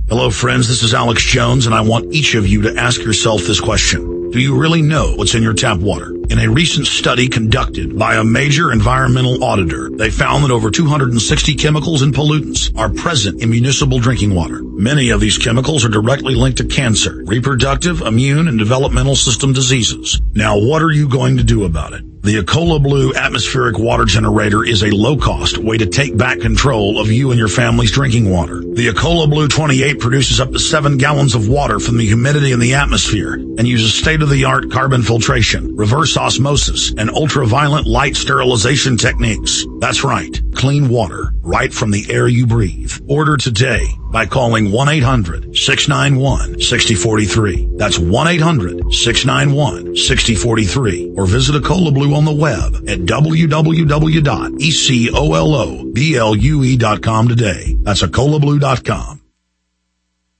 Hello, friends. This is Alex Jones, and I want each of you to ask yourself this question. Do you really know what's in your tap water? In a recent study conducted by a major environmental auditor, they found that over 260 chemicals and pollutants are present in municipal drinking water. Many of these chemicals are directly linked to cancer, reproductive, immune, and developmental system diseases. Now, what are you going to do about it? The EcoloBlue atmospheric water generator is a low-cost way to take back control of you and your family's drinking water. The EcoloBlue 28 produces up to 7 gallons of water from the humidity in the atmosphere and uses state-of-the-art carbon filtration, reverse osmosis, and ultraviolet light sterilization techniques. That's right, clean water right from the air you breathe. Order today by calling 1-800-691-6043. That's 1-800-691-6043 or visit EcoloBlue on the web at www.ecoloblue.com today. That's ecoloblue.com.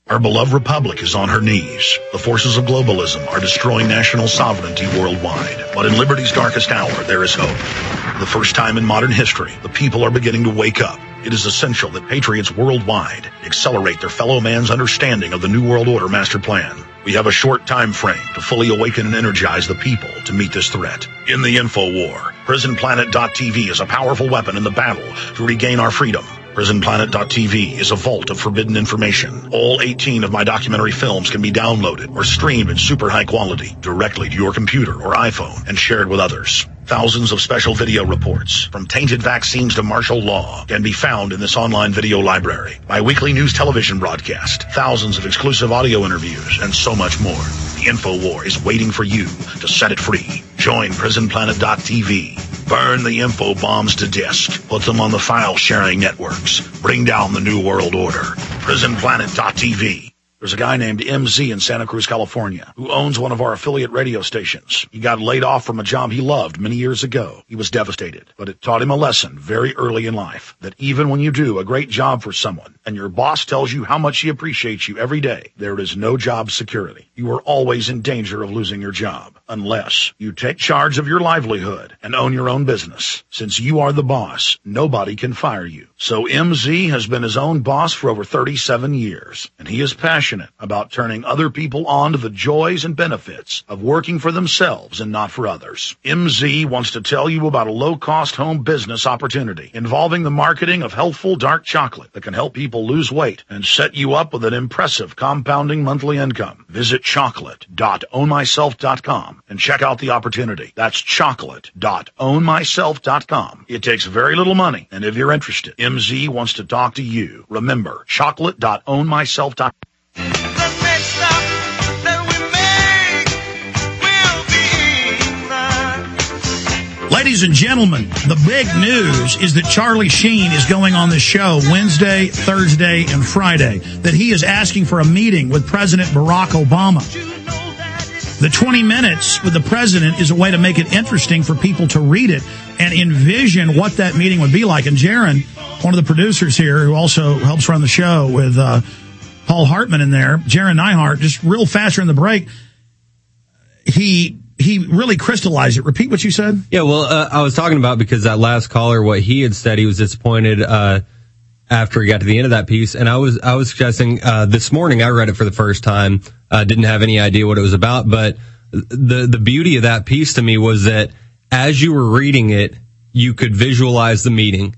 Our beloved republic is on her knees. The forces of globalism are destroying national sovereignty worldwide. But in liberty's darkest hour, there is hope. The first time in modern history, the people are beginning to wake up. It is essential that patriots worldwide accelerate their fellow man's understanding of the New World Order master plan. We have a short time frame to fully awaken and energize the people to meet this threat. In the info war, prisonplanet.tv is a powerful weapon in the battle to regain our freedom. PrisonPlanet.tv is a vault of forbidden information. All 18 of my documentary films can be downloaded or streamed in super high quality directly to your computer or iPhone and shared with others. Thousands of special video reports, from tainted vaccines to martial law, can be found in this online video library. My weekly news television broadcast, thousands of exclusive audio interviews, and so much more. The InfoWar is waiting for you to set it free. Join PrisonPlanet.tv Burn the info bombs to disk. Put them on the file sharing networks. Bring down the New World Order. PrisonPlanet.tv. There's a guy named MZ in Santa Cruz, California, who owns one of our affiliate radio stations. He got laid off from a job he loved many years ago. He was devastated, but it taught him a lesson very early in life that even when you do a great job for someone and your boss tells you how much he appreciates you every day, there is no job security. You are always in danger of losing your job unless you take charge of your livelihood and own your own business. Since you are the boss, nobody can fire you. So MZ has been his own boss for over 37 years, and he is passionate about turning other people on to the joys and benefits of working for themselves and not for others. MZ wants to tell you about a low-cost home business opportunity involving the marketing of healthful dark chocolate that can help people lose weight and set you up with an impressive compounding monthly income. Visit chocolate.ownmyself.com and check out the opportunity. That's chocolate.ownmyself.com. It takes very little money, and if you're interested, MZ wants to talk to you. Remember, chocolate.ownmyself.com. Ladies and gentlemen, the big news is that Charlie Sheen is going on the show Wednesday, Thursday, and Friday. That he is asking for a meeting with President Barack Obama. The 20 minutes with the president is a way to make it interesting for people to read it and envision what that meeting would be like. And Jaron, one of the producers here, who also helps run the show with uh, Paul Hartman in there, Jaron Neihart, just real fast during the break. He he really crystallized it. Repeat what you said. Yeah, well, uh, I was talking about because that last caller, what he had said, he was disappointed uh, after he got to the end of that piece, and I was I was suggesting uh, this morning I read it for the first time, uh, didn't have any idea what it was about, but the the beauty of that piece to me was that as you were reading it, you could visualize the meeting,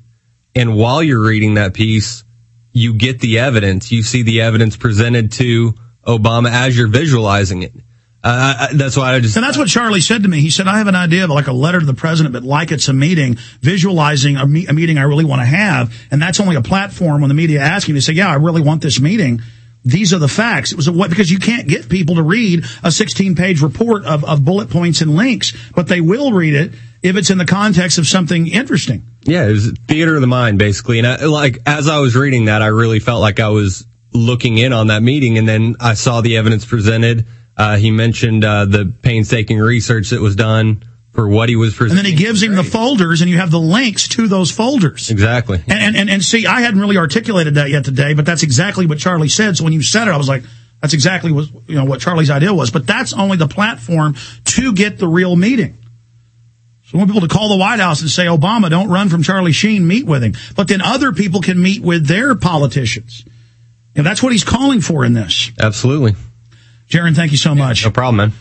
and while you're reading that piece, you get the evidence, you see the evidence presented to Obama as you're visualizing it. Uh, that's why I just. And that's what Charlie said to me. He said, I have an idea of like a letter to the president, but like it's a meeting, visualizing a, me- a meeting I really want to have. And that's only a platform when the media ask him to say, yeah, I really want this meeting. These are the facts. It was a what, because you can't get people to read a 16 page report of, of bullet points and links, but they will read it if it's in the context of something interesting. Yeah, it was theater of the mind, basically. And I, like, as I was reading that, I really felt like I was looking in on that meeting and then I saw the evidence presented. Uh, he mentioned uh, the painstaking research that was done for what he was presenting. And then he gives him the folders, and you have the links to those folders. Exactly. And, and, and, and see, I hadn't really articulated that yet today, but that's exactly what Charlie said. So when you said it, I was like, that's exactly what, you know, what Charlie's idea was. But that's only the platform to get the real meeting. So I want people to call the White House and say, Obama, don't run from Charlie Sheen, meet with him. But then other people can meet with their politicians. And that's what he's calling for in this. Absolutely. Jaron, thank you so much. No problem, man.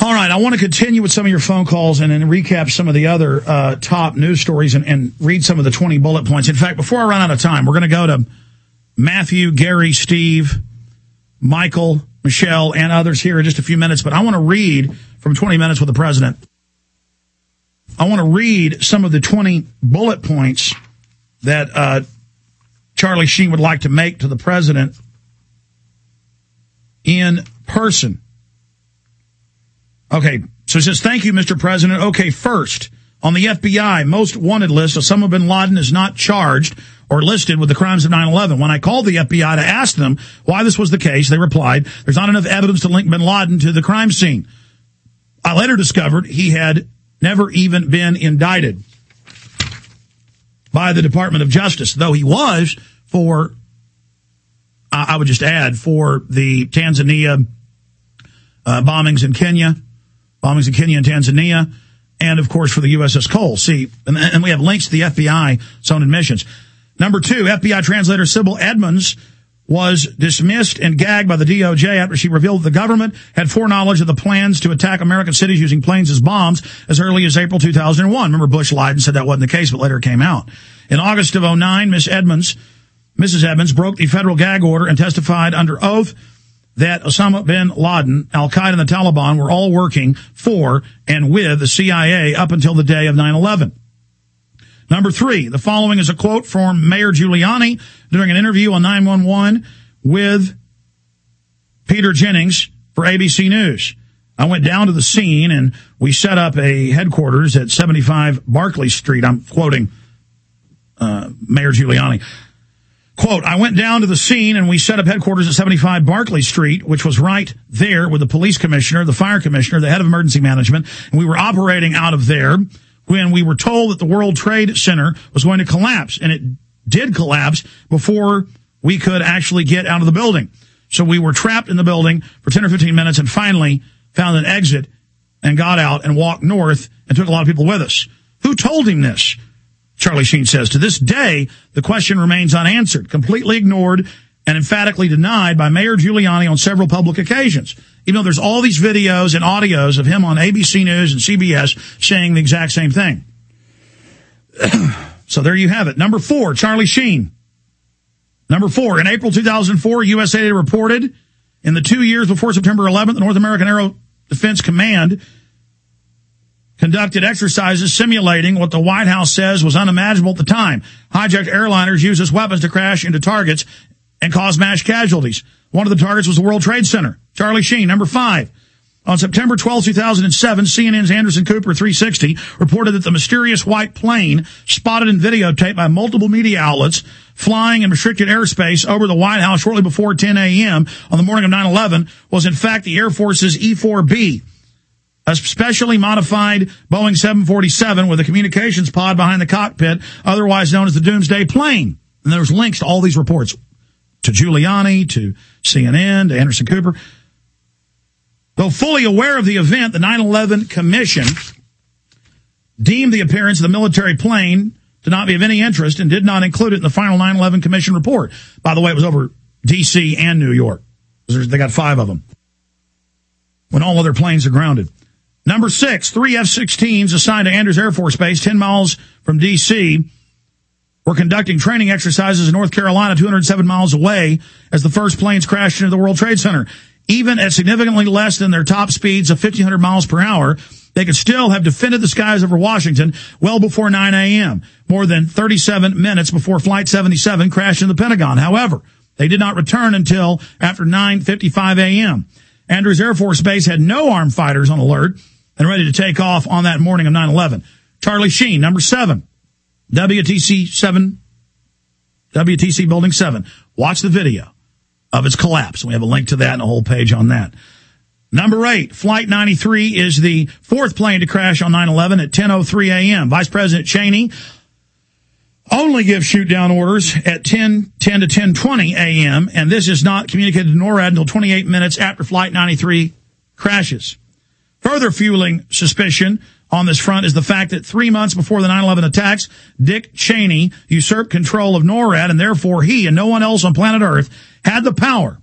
All right, I want to continue with some of your phone calls and then recap some of the other uh, top news stories and, and, read some of the 20 bullet points. In fact, before I run out of time, we're going to go to Matthew, Gary, Steve, Michael, Michelle, and others here in just a few minutes. But I want to read from 20 Minutes with the President. I want to read some of the 20 bullet points that uh, Charlie Sheen would like to make to the President in person. Okay, so it says, thank you, Mr. President. Okay, first, on the FBI most wanted list, Osama bin Laden is not charged or listed with the crimes of 9-11. When I called the FBI to ask them why this was the case, they replied, there's not enough evidence to link bin Laden to the crime scene. I later discovered he had never even been indicted by the Department of Justice, though he was for, I would just add, for the Tanzania uh, bombings in Kenya, bombings in Kenya and Tanzania, and of course for the USS Cole. See, and, and we have links to the FBI's own admissions. Number two, FBI translator Sibel Edmonds was dismissed and gagged by the DOJ after she revealed the government had foreknowledge of the plans to attack American cities using planes as bombs as early as April 2001. Remember Bush lied and said that wasn't the case, but later it came out. In August of 09, Miss Edmonds, Mrs. Edmonds broke the federal gag order and testified under oath that Osama bin Laden, Al Qaeda, and the Taliban were all working for and with the CIA up until the day of 9-11. Number three, the following is a quote from Mayor Giuliani during an interview on 911 with Peter Jennings for ABC News. I went down to the scene and we set up a headquarters at 75 Barclay Street. I'm quoting uh, Mayor Giuliani. Quote, I went down to the scene and we set up headquarters at 75 Barclay Street, which was right there with the police commissioner, the fire commissioner, the head of emergency management, and we were operating out of there when we were told that the World Trade Center was going to collapse, and it did collapse before we could actually get out of the building. So we were trapped in the building for 10 or 15 minutes and finally found an exit and got out and walked north and took a lot of people with us. Who told him this? Charlie Sheen says. To this day, the question remains unanswered, completely ignored and emphatically denied by Mayor Giuliani on several public occasions. Even though there's all these videos and audios of him on ABC News and CBS saying the exact same thing. so there you have it. Number four, Charlie Sheen. Number four, in April 2004, USA Today reported in the two years before September 11th, the North American Aero Defense Command conducted exercises simulating what the White House says was unimaginable at the time. Hijacked airliners used as weapons to crash into targets and cause mass casualties. One of the targets was the World Trade Center. Charlie Sheen, number five. On September 12, 2007, CNN's Anderson Cooper 360 reported that the mysterious white plane spotted and videotaped by multiple media outlets flying in restricted airspace over the White House shortly before 10 a.m. on the morning of 9-11 was in fact the Air Force's E-4B, a specially modified Boeing 747 with a communications pod behind the cockpit, otherwise known as the Doomsday Plane. And there's links to all these reports to Giuliani, to CNN, to Anderson Cooper. Though fully aware of the event, the 9-11 Commission deemed the appearance of the military plane to not be of any interest and did not include it in the final 9-11 Commission report. By the way, it was over D.C. and New York. They got five of them. When all other planes are grounded. Number six, three F-16s assigned to Andrews Air Force Base, 10 miles from D.C., were conducting training exercises in North Carolina, 207 miles away, as the first planes crashed into the World Trade Center. Even at significantly less than their top speeds of 1,500 miles per hour, they could still have defended the skies over Washington well before 9 a.m., more than 37 minutes before Flight 77 crashed in the Pentagon. However, they did not return until after 9.55 a.m. Andrews Air Force Base had no armed fighters on alert and ready to take off on that morning of 9-11. Charlie Sheen, number seven, WTC 7, WTC Building 7. Watch the video of its collapse. We have a link to that and a whole page on that. Number eight, Flight 93 is the fourth plane to crash on 9-11 at 10.03 a.m. Vice President Cheney only gives shoot down orders at 10, 10 to 10.20 a.m. and this is not communicated to NORAD until 28 minutes after Flight 93 crashes. Further fueling suspicion on this front is the fact that three months before the 9-11 attacks, Dick Cheney usurped control of NORAD and therefore he and no one else on planet Earth had the power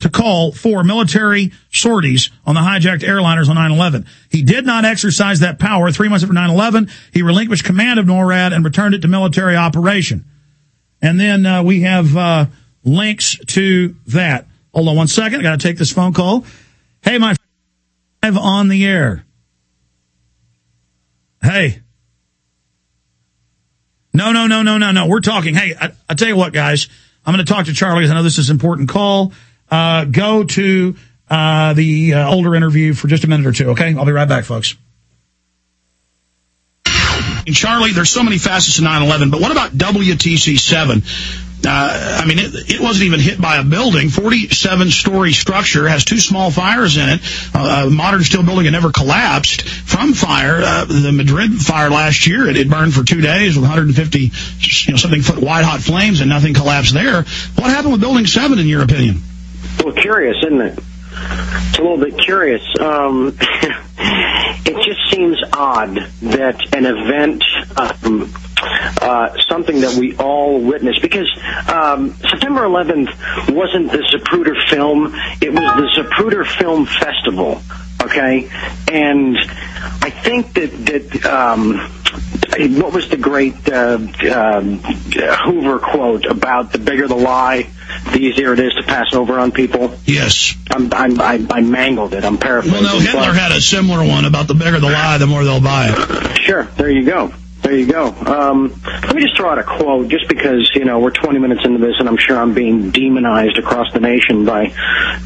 to call for military sorties on the hijacked airliners on 9-11. He did not exercise that power. Three months after 9-11, he relinquished command of NORAD and returned it to military operation. And then uh, we have uh, links to that. Hold on one second. I got to take this phone call. Hey, my on the air. Hey. No, no, no, no, no, no. We're talking. Hey, I, I tell you what, guys. I'm going to talk to Charlie because I know this is an important call. Uh, go to uh, the uh, older interview for just a minute or two, okay? I'll be right back, folks. And Charlie, there's so many facets to 9/11, but what about WTC 7? Uh, I mean, it, it, wasn't even hit by a building. 47 story structure has two small fires in it. Uh, a modern steel building had never collapsed from fire. Uh, the Madrid fire last year, it, it burned for two days with 150, you know, something foot white hot flames and nothing collapsed there. What happened with building seven in your opinion? Little curious, isn't it? It's a little bit curious. Um, it just seems odd that an event, um, uh, something that we all witnessed, because um, September 11th wasn't the Zapruder film; it was the Zapruder Film Festival. Okay, and I think that that. Um, what was the great uh, um, Hoover quote about the bigger the lie, the easier it is to pass over on people? Yes. I'm, I'm, I, I mangled it. I'm paraphrasing. Well, no, Hitler but- had a similar one about the bigger the lie, the more they'll buy it. Sure. There you go. There you go. Um, let me just throw out a quote, just because you know we're 20 minutes into this, and I'm sure I'm being demonized across the nation by,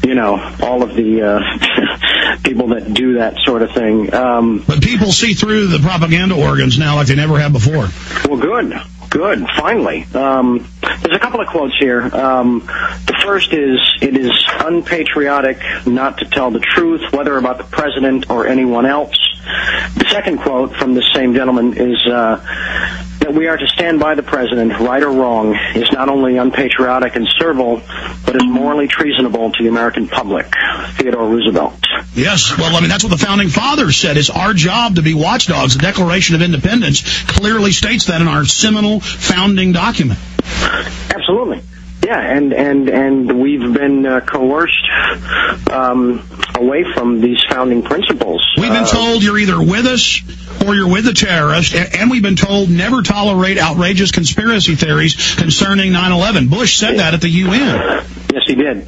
you know, all of the uh, people that do that sort of thing. Um, but people see through the propaganda organs now like they never have before. Well, good. Good. Finally. Um, there's a couple of quotes here. Um, the first is, it is unpatriotic not to tell the truth, whether about the president or anyone else. The second quote from this same gentleman is uh, that we are to stand by the president, right or wrong, is not only unpatriotic and servile, but is morally treasonable to the American public. Theodore Roosevelt. Yes, well, I mean, that's what the founding fathers said. It's our job to be watchdogs. The Declaration of Independence clearly states that in our seminal founding document. Absolutely. Yeah, and and and we've been uh, coerced um, away from these founding principles. We've been Uh, told you're either with us or you're with the terrorist, and we've been told never tolerate outrageous conspiracy theories concerning 9/11. Bush said that at the UN. Yes, he did.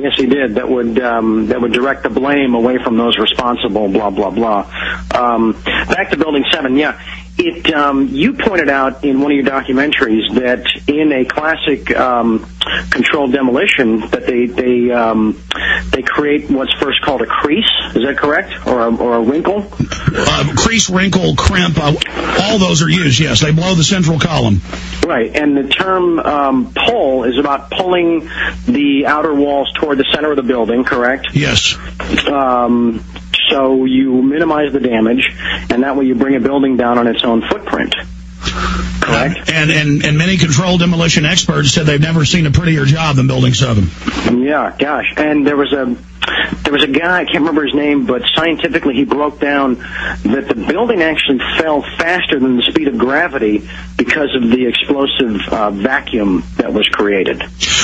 Yes, he did. That would um, that would direct the blame away from those responsible. Blah blah blah. Um, back to Building Seven. Yeah, it. Um, you pointed out in one of your documentaries that in a classic um, controlled demolition, that they they um, they create what's first called a crease. Is that correct, or a, or a wrinkle? Uh, crease, wrinkle, crimp, uh, all those are used. Yes, they blow the central column. Right, and the term um, pull is about pulling the outer walls toward the center of the building, correct? Yes. Um, so you minimize the damage, and that way you bring a building down on its own footprint. Correct. And, and and many controlled demolition experts said they've never seen a prettier job than Building Seven. Yeah, gosh. And there was a there was a guy I can't remember his name, but scientifically he broke down that the building actually fell faster than the speed of gravity because of the explosive uh, vacuum that was created.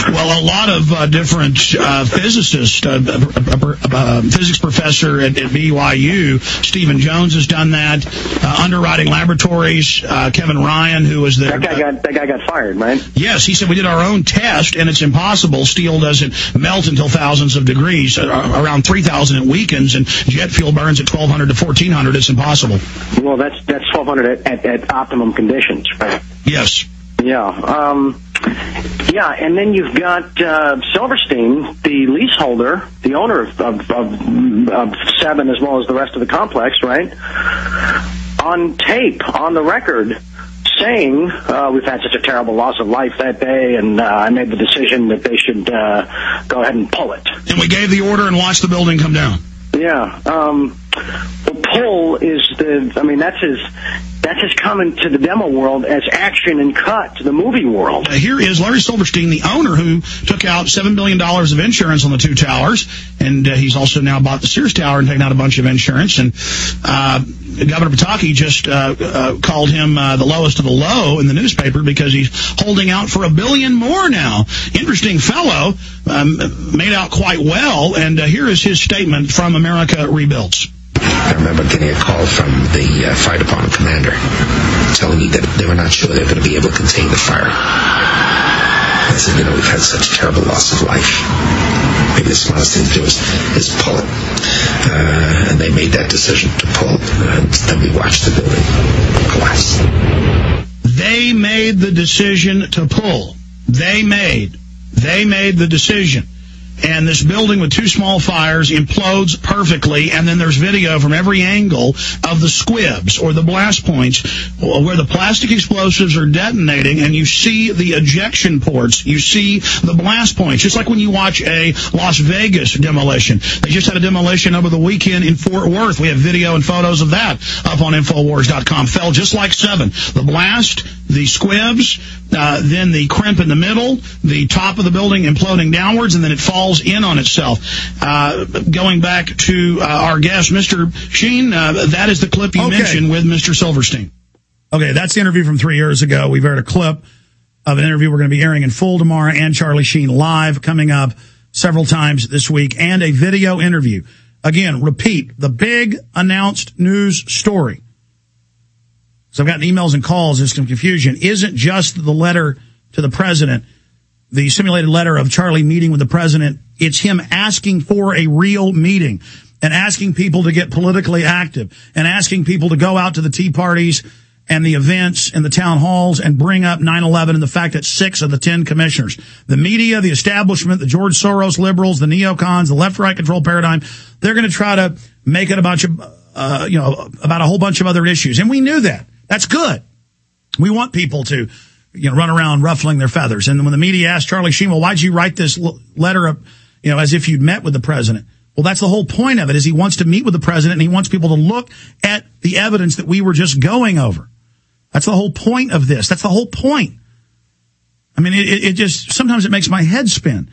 Well, a lot of uh, different uh, physicists, uh, uh, uh, physics professor at, at BYU, Stephen Jones has done that. Uh, underwriting laboratories, uh, Kevin Ryan, who was the That guy got that guy got fired, right? Yes, he said we did our own test, and it's impossible. Steel doesn't melt until thousands of degrees. Uh, around 3,000 it weakens, and jet fuel burns at 1,200 to 1,400. It's impossible. Well, that's that's 1200 at, at, at optimum conditions, right? Yes. Yeah. Um, yeah, and then you've got uh, Silverstein, the leaseholder, the owner of, of, of, of Seven as well as the rest of the complex, right? On tape, on the record, saying uh, we've had such a terrible loss of life that day, and uh, I made the decision that they should uh, go ahead and pull it. And we gave the order and watched the building come down. Yeah. Um, the pull is the. I mean, that's his. That's as common to the demo world as action and cut to the movie world. Uh, here is Larry Silverstein, the owner who took out $7 billion of insurance on the two towers. And uh, he's also now bought the Sears Tower and taken out a bunch of insurance. And uh, Governor Pataki just uh, uh, called him uh, the lowest of the low in the newspaper because he's holding out for a billion more now. Interesting fellow, um, made out quite well. And here is his statement from America Rebuilds. I remember getting a call from the uh, fire department commander telling me that they were not sure they were going to be able to contain the fire. I said, you know, we've had such a terrible loss of life. Maybe the smartest thing to do is, is pull it. Uh, and they made that decision to pull, and then we watched the building collapse. They made the decision to pull. They made. They made the decision. And this building with two small fires implodes perfectly, and then there's video from every angle of the squibs or the blast points where the plastic explosives are detonating, and you see the ejection ports, you see the blast points, just like when you watch a Las Vegas demolition. They just had a demolition over the weekend in Fort Worth. We have video and photos of that up on Infowars.com. Fell just like seven. The blast, the squibs, uh, then the crimp in the middle, the top of the building imploding downwards, and then it falls in on itself. Uh, going back to uh, our guest, Mr. Sheen, uh, that is the clip you Okay. mentioned with Mr. Silverstein. Okay, that's the interview from three years ago. We've aired a clip of an interview we're going to be airing in full tomorrow and Charlie Sheen live coming up several times this week and a video interview. Again, repeat the big announced news story. So I've gotten emails and calls. There's some confusion. Isn't just the letter to the president, the simulated letter of Charlie meeting with the president. It's him asking for a real meeting and asking people to get politically active and asking people to go out to the tea parties and the events and the town halls and bring up 9-11 and the fact that six of the 10 commissioners, the media, the establishment, the George Soros liberals, the neocons, the left-right control paradigm, they're going to try to make it a bunch of, uh, you know, about a whole bunch of other issues. And we knew that. That's good. We want people to, you know, run around ruffling their feathers. And when the media asked Charlie Sheen, well, why'd you write this letter up, you know, as if you'd met with the president? Well, that's the whole point of it is he wants to meet with the president and he wants people to look at the evidence that we were just going over. That's the whole point of this. That's the whole point. I mean, it, it just, sometimes it makes my head spin.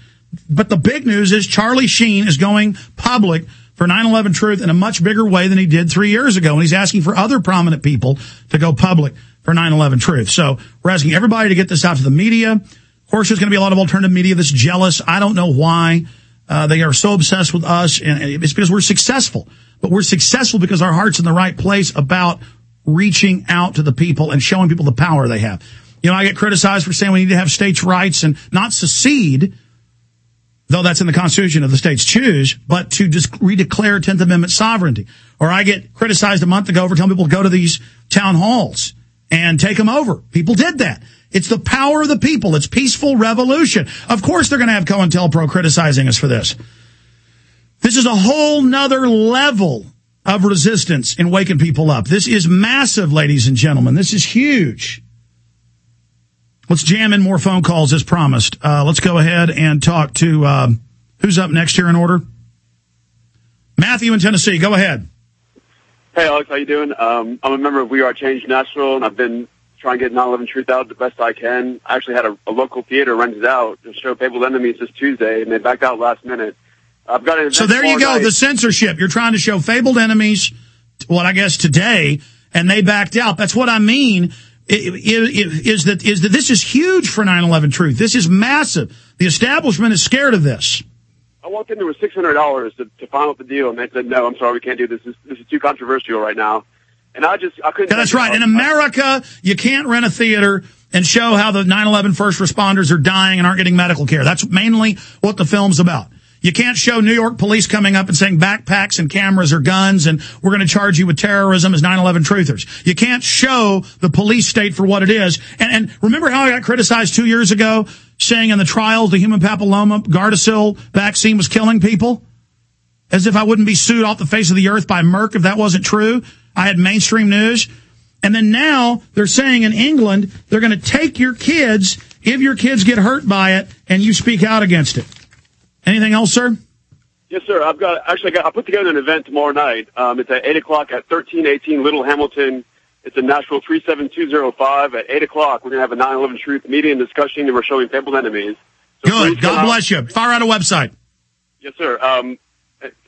But the big news is Charlie Sheen is going public for 9-11 Truth in a much bigger way than he did three years ago. And he's asking for other prominent people to go public for 9-11 Truth. So we're asking everybody to get this out to the media. Of course, there's going to be a lot of alternative media that's jealous. I don't know why. Uh, they are so obsessed with us and it's because we're successful, but we're successful because our heart's in the right place about reaching out to the people and showing people the power they have. You know, I get criticized for saying we need to have states' rights and not secede, though that's in the Constitution of the states choose, but to just redeclare 10th Amendment sovereignty. Or I get criticized a month ago for telling people go to these town halls and take them over. People did that. It's the power of the people. It's peaceful revolution. Of course they're going to have COINTELPRO criticizing us for this. This is a whole nother level of resistance in waking people up. This is massive, ladies and gentlemen. This is huge. Let's jam in more phone calls as promised. Uh, let's go ahead and talk to uh, who's up next here in order. Matthew in Tennessee, go ahead. Hey, Alex, how you doing? Um, I'm a member of We Are Change Nashville, and I've been trying to get 9/11 Truth out the best I can. I actually had a, a local theater rented out to show Fabled Enemies this Tuesday, and they backed out last minute. I've got an So there you go, night. the censorship. You're trying to show Fabled Enemies, what I guess today, and they backed out. That's what I mean. Is that is that this is huge for 9/11 Truth? This is massive. The establishment is scared of this. I walked in there with six hundred dollars to, to final the deal, and they said, "No, I'm sorry, we can't do this. This, this is too controversial right now." And I just I couldn't. Yeah, that's right. In America, you can't rent a theater and show how the 9/11 first responders are dying and aren't getting medical care. That's mainly what the film's about. You can't show New York police coming up and saying backpacks and cameras are guns and we're going to charge you with terrorism as 9-11 truthers. You can't show the police state for what it is. And, and remember how I got criticized two years ago saying in the trials the human papilloma Gardasil vaccine was killing people? As if I wouldn't be sued off the face of the earth by Merck if that wasn't true. I had mainstream news. And then now they're saying in England, they're going to take your kids if your kids get hurt by it and you speak out against it. Anything else, sir? Yes, sir. I've got actually got, I put together an event tomorrow night. Um, it's at eight o'clock at thirteen eighteen Little Hamilton. It's in Nashville three seven two zero five at eight o'clock. We're gonna have a 9/11 truth meeting and discussion, and we're showing fabled enemies. So Good. God bless you. Fire out a website. Yes, sir. Um,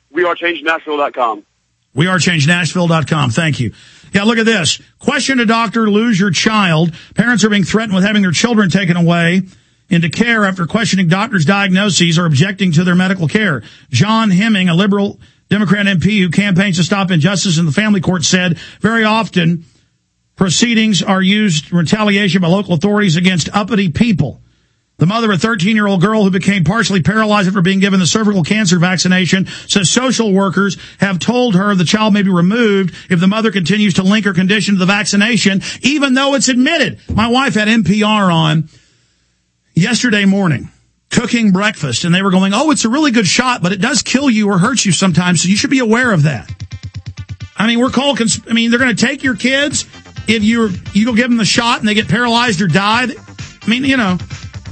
we are changenashville.com. We are changenashville.com. Thank you. Yeah, look at this. Question a doctor, lose your child. Parents are being threatened with having their children taken away into care after questioning doctors' diagnoses or objecting to their medical care. John Hemming, a liberal Democrat MP who campaigns to stop injustice in the family court said very often proceedings are used retaliation by local authorities against uppity people. The mother of a 13 year old girl who became partially paralyzed after being given the cervical cancer vaccination says social workers have told her the child may be removed if the mother continues to link her condition to the vaccination, even though it's admitted. My wife had NPR on yesterday morning cooking breakfast and they were going, Oh, it's a really good shot, but it does kill you or hurt you sometimes. So you should be aware of that. I mean, we're called, I mean, they're going to take your kids if you're, you go give them the shot and they get paralyzed or die. I mean, you know,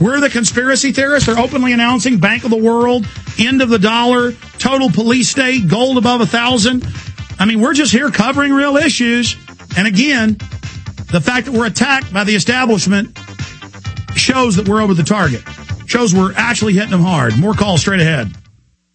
we're the conspiracy theorists. They're openly announcing Bank of the World, end of the dollar, total police state, gold above a thousand. I mean, we're just here covering real issues. And again, the fact that we're attacked by the establishment shows that we're over the target. Shows we're actually hitting them hard. More calls straight ahead.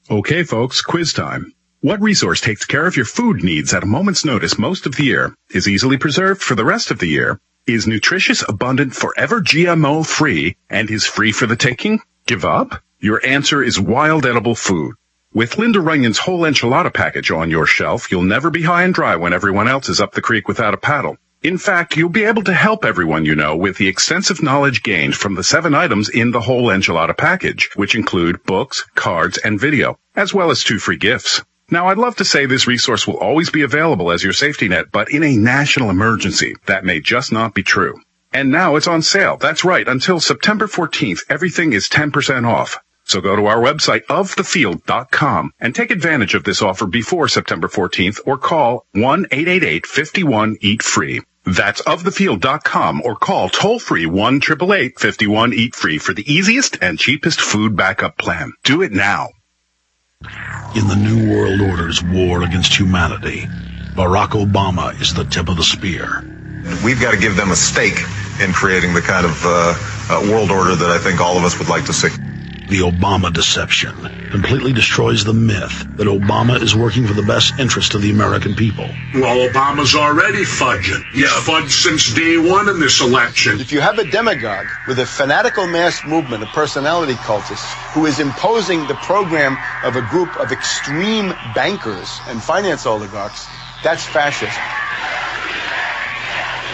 Okay, folks, quiz time. What resource takes care of your food needs at a moment's notice most of the year, is easily preserved for the rest of the year, is nutritious, abundant, forever GMO free, and is free for the taking? Give up? Your answer is wild edible food. With Linda Runyon's whole enchilada package on your shelf, you'll never be high and dry when everyone else is up the creek without a paddle. In fact, you'll be able to help everyone you know with the extensive knowledge gained from the seven items in the whole enchilada package, which include books, cards, and video, as well as two free gifts. Now, I'd love to say this resource will always be available as your safety net, but in a national emergency, that may just not be true. And now it's on sale. That's right. Until September 14th, everything is 10% off. So go to our website ofthefield.com and take advantage of this offer before September 14th or call 1-888-51-EAT-FREE. That's ofthefield.com or call toll free 1 51 eat free for the easiest and cheapest food backup plan. Do it now. In the New World Order's war against humanity, Barack Obama is the tip of the spear. We've got to give them a stake in creating the kind of uh, uh, world order that I think all of us would like to see. The Obama deception completely destroys the myth that Obama is working for the best interest of the American people. Well, Obama's already fudging. He's fudged since day one in this election. If you have a demagogue with a fanatical mass movement of personality cultists who is imposing the program of a group of extreme bankers and finance oligarchs, that's fascism.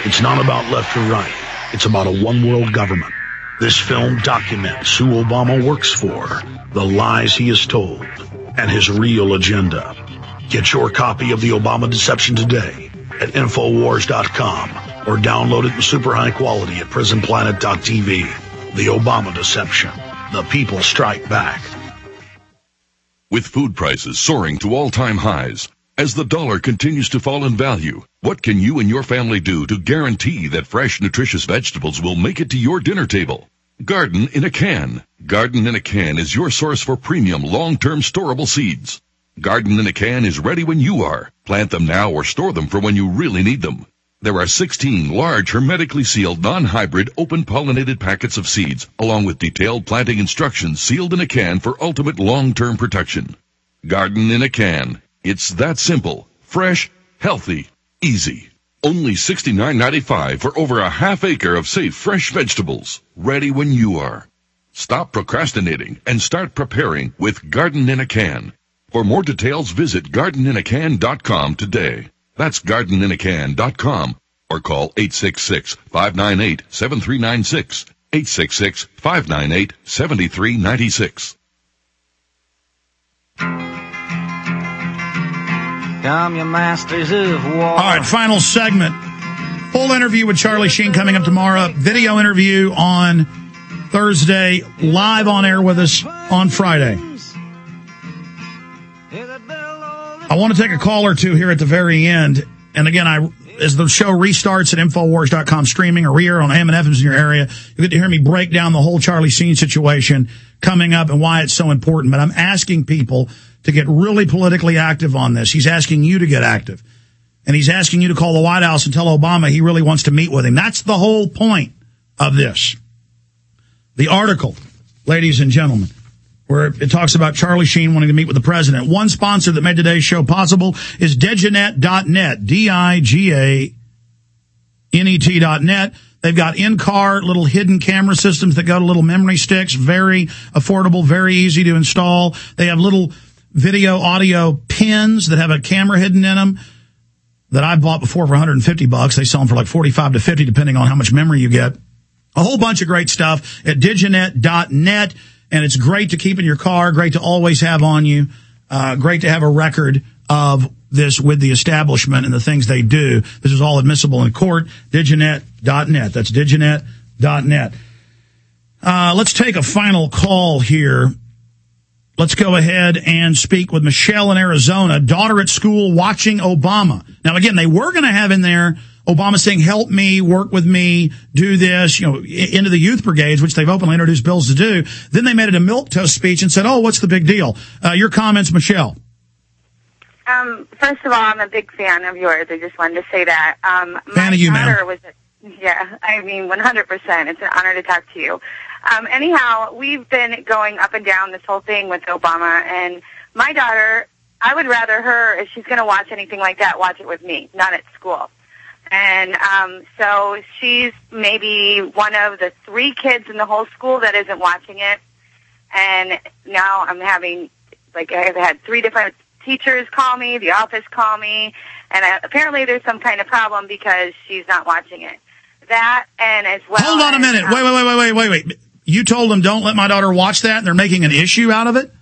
It's not about left or right. It's about a one world government. This film documents who Obama works for, the lies he has told, and his real agenda. Get your copy of The Obama Deception today at Infowars.com or download it in super high quality at PrisonPlanet.tv. The Obama Deception. The people strike back. With food prices soaring to all-time highs, as the dollar continues to fall in value, what can you and your family do to guarantee that fresh, nutritious vegetables will make it to your dinner table? Garden in a Can. Garden in a Can is your source for premium, long-term storable seeds. Garden in a Can is ready when you are. Plant them now or store them for when you really need them. There are 16 large, hermetically sealed, non-hybrid, open-pollinated packets of seeds, along with detailed planting instructions sealed in a can for ultimate long-term protection. Garden in a Can. It's that simple, fresh, healthy, easy. Only $69.95 for over a half acre of safe fresh vegetables, ready when you are. Stop procrastinating and start preparing with Garden in a Can. For more details, visit gardeninacan.com today. That's gardeninacan.com or call 866-598-7396. 866-598-7396. Come, you masters of war. All right, final segment. Full interview with Charlie Sheen coming up tomorrow. Video interview on Thursday. Live on air with us on Friday. I want to take a call or two here at the very end. And again, I as the show restarts at Infowars.com streaming or re on AM and FMs in your area, you get to hear me break down the whole Charlie Sheen situation coming up and why it's so important. But I'm asking people to get really politically active on this. He's asking you to get active. And he's asking you to call the White House and tell Obama he really wants to meet with him. That's the whole point of this. The article, ladies and gentlemen, where it talks about Charlie Sheen wanting to meet with the president. One sponsor that made today's show possible is Diganet.net, D-I-G-A-N-E-T.net. They've got in-car little hidden camera systems that go to little memory sticks, very affordable, very easy to install. They have little video audio pins that have a camera hidden in them that I bought before for 150 bucks. They sell them for like 45 to 50 depending on how much memory you get. A whole bunch of great stuff at diganet.net and it's great to keep in your car, great to always have on you, uh, great to have a record of this with the establishment and the things they do. This is all admissible in court. Diganet.net. That's diganet.net. Uh, let's take a final call here. Let's go ahead and speak with Michelle in Arizona, daughter at school watching Obama. Now, again, they were going to have in there Obama saying, help me, work with me, do this, you know, into the youth brigades, which they've openly introduced bills to do. Then they made it a milk toast speech and said, oh, what's the big deal? Uh, your comments, Michelle. Um, first of all, I'm a big fan of yours. I just wanted to say that. Um, fan my of you, daughter ma'am. was, yeah, I mean, 100%. It's an honor to talk to you. Um, anyhow, we've been going up and down this whole thing with Obama, and my daughter, I would rather her, if she's going to watch anything like that, watch it with me, not at school. And um, so she's maybe one of the three kids in the whole school that isn't watching it. And now I'm having, like, I've had three different teachers call me, the office call me, and I, apparently there's some kind of problem because she's not watching it. That and as well. Hold on a minute. um, Wait, wait, wait, wait, wait, wait. You told them don't let my daughter watch that and they're making an issue out of it?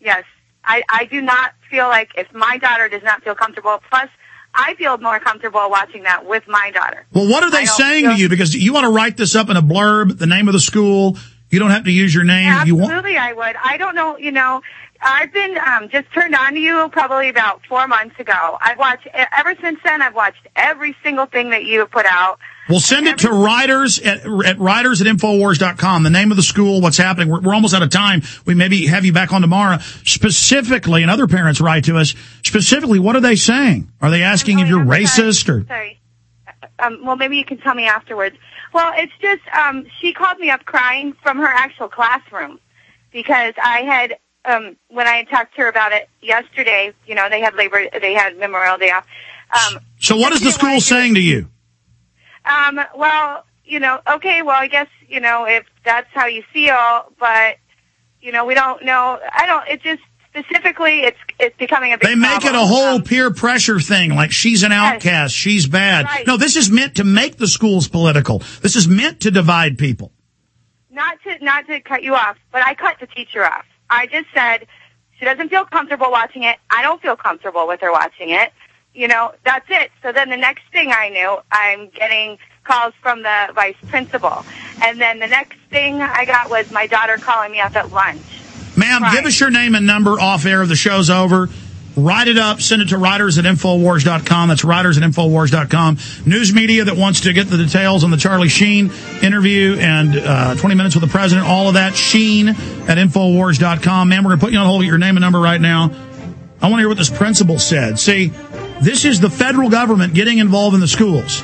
Yes. I, I do not feel like if my daughter does not feel comfortable, plus I feel more comfortable watching that with my daughter. Well, what are they saying feel- to you? Because you want to write this up in a blurb, the name of the school. You don't have to use your name. You want Absolutely, I would. I don't know, you know, I've been um, just turned on to you probably about four months ago. I've watched, ever since then, I've watched every single thing that you have put out. We'll send it to writers at, at writers at infowars.com. The name of the school, what's happening. We're, we're almost out of time. We maybe have you back on tomorrow. Specifically, and other parents write to us, specifically, what are they saying? Are they asking if you're racist or? Sorry. Um, well, maybe you can tell me afterwards. Well, it's just um, she called me up crying from her actual classroom because I had um, when I talked to her about it yesterday. You know, they had labor, they had Memorial Day off. Um, So what is the school saying to you? um, well, you know, okay, well, I guess you know if that's how you feel, but you know, we don't know. I don't. It just specifically, it's it's becoming a big. They make it a whole peer pressure thing, like she's an outcast, she's bad. Right. No, this is meant to make the schools political. This is meant to divide people. not to not to cut you off, but I cut the teacher off. I just said she doesn't feel comfortable watching it. I don't feel comfortable with her watching it. You know, that's it. So then the next thing I knew, I'm getting calls from the vice principal. And then the next thing I got was my daughter calling me up at lunch. Ma'am, give us your name and number off air the show's over. Write it up, send it to writers at Infowars.com. That's writers at Infowars.com. News media that wants to get the details on the Charlie Sheen interview and uh, 20 minutes with the president, all of that, Sheen at Infowars.com. Man, we're going to put you on hold, get your name and number right now. I want to hear what this principal said. See, this is the federal government getting involved in the schools.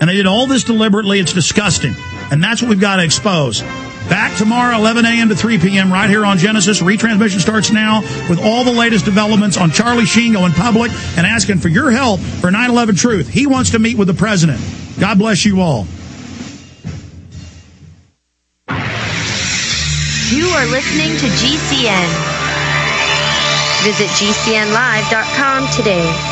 And they did all this deliberately. It's disgusting. And that's what we've got to expose. Back tomorrow, 11 a.m. to 3 p.m. right here on Genesis. Retransmission starts now with all the latest developments on Charlie Sheen going public and asking for your help for 9-11 Truth. He wants to meet with the president. God bless you all. You are listening to GCN. Visit GCNlive.com today.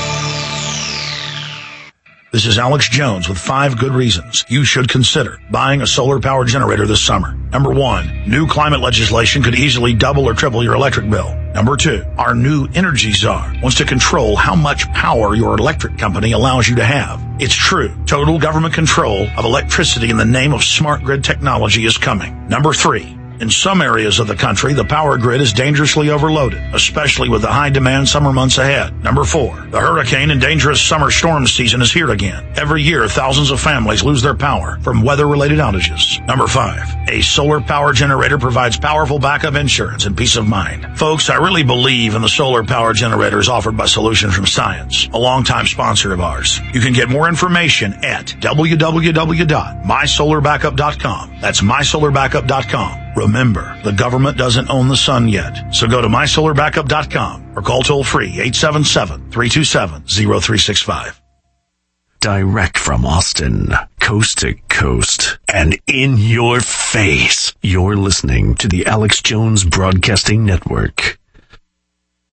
This is Alex Jones with five good reasons you should consider buying a solar power generator this summer. Number one, new climate legislation could easily double or triple your electric bill. Number two, our new energy czar wants to control how much power your electric company allows you to have. It's true. Total government control of electricity in the name of smart grid technology is coming. Number three, in some areas of the country, the power grid is dangerously overloaded, especially with the high demand summer months ahead. Number four, the hurricane and dangerous summer storm season is here again. Every year, thousands of families lose their power from weather related outages. Number five, a solar power generator provides powerful backup insurance and peace of mind. Folks, I really believe in the solar power generators offered by Solutions from Science, a longtime sponsor of ours. You can get more information at www.mysolarbackup.com. That's mysolarbackup.com. Remember, the government doesn't own the sun yet. So go to mysolarbackup.com or call toll free 877-327-0365. Direct from Austin, coast to coast, and in your face. You're listening to the Alex Jones Broadcasting Network.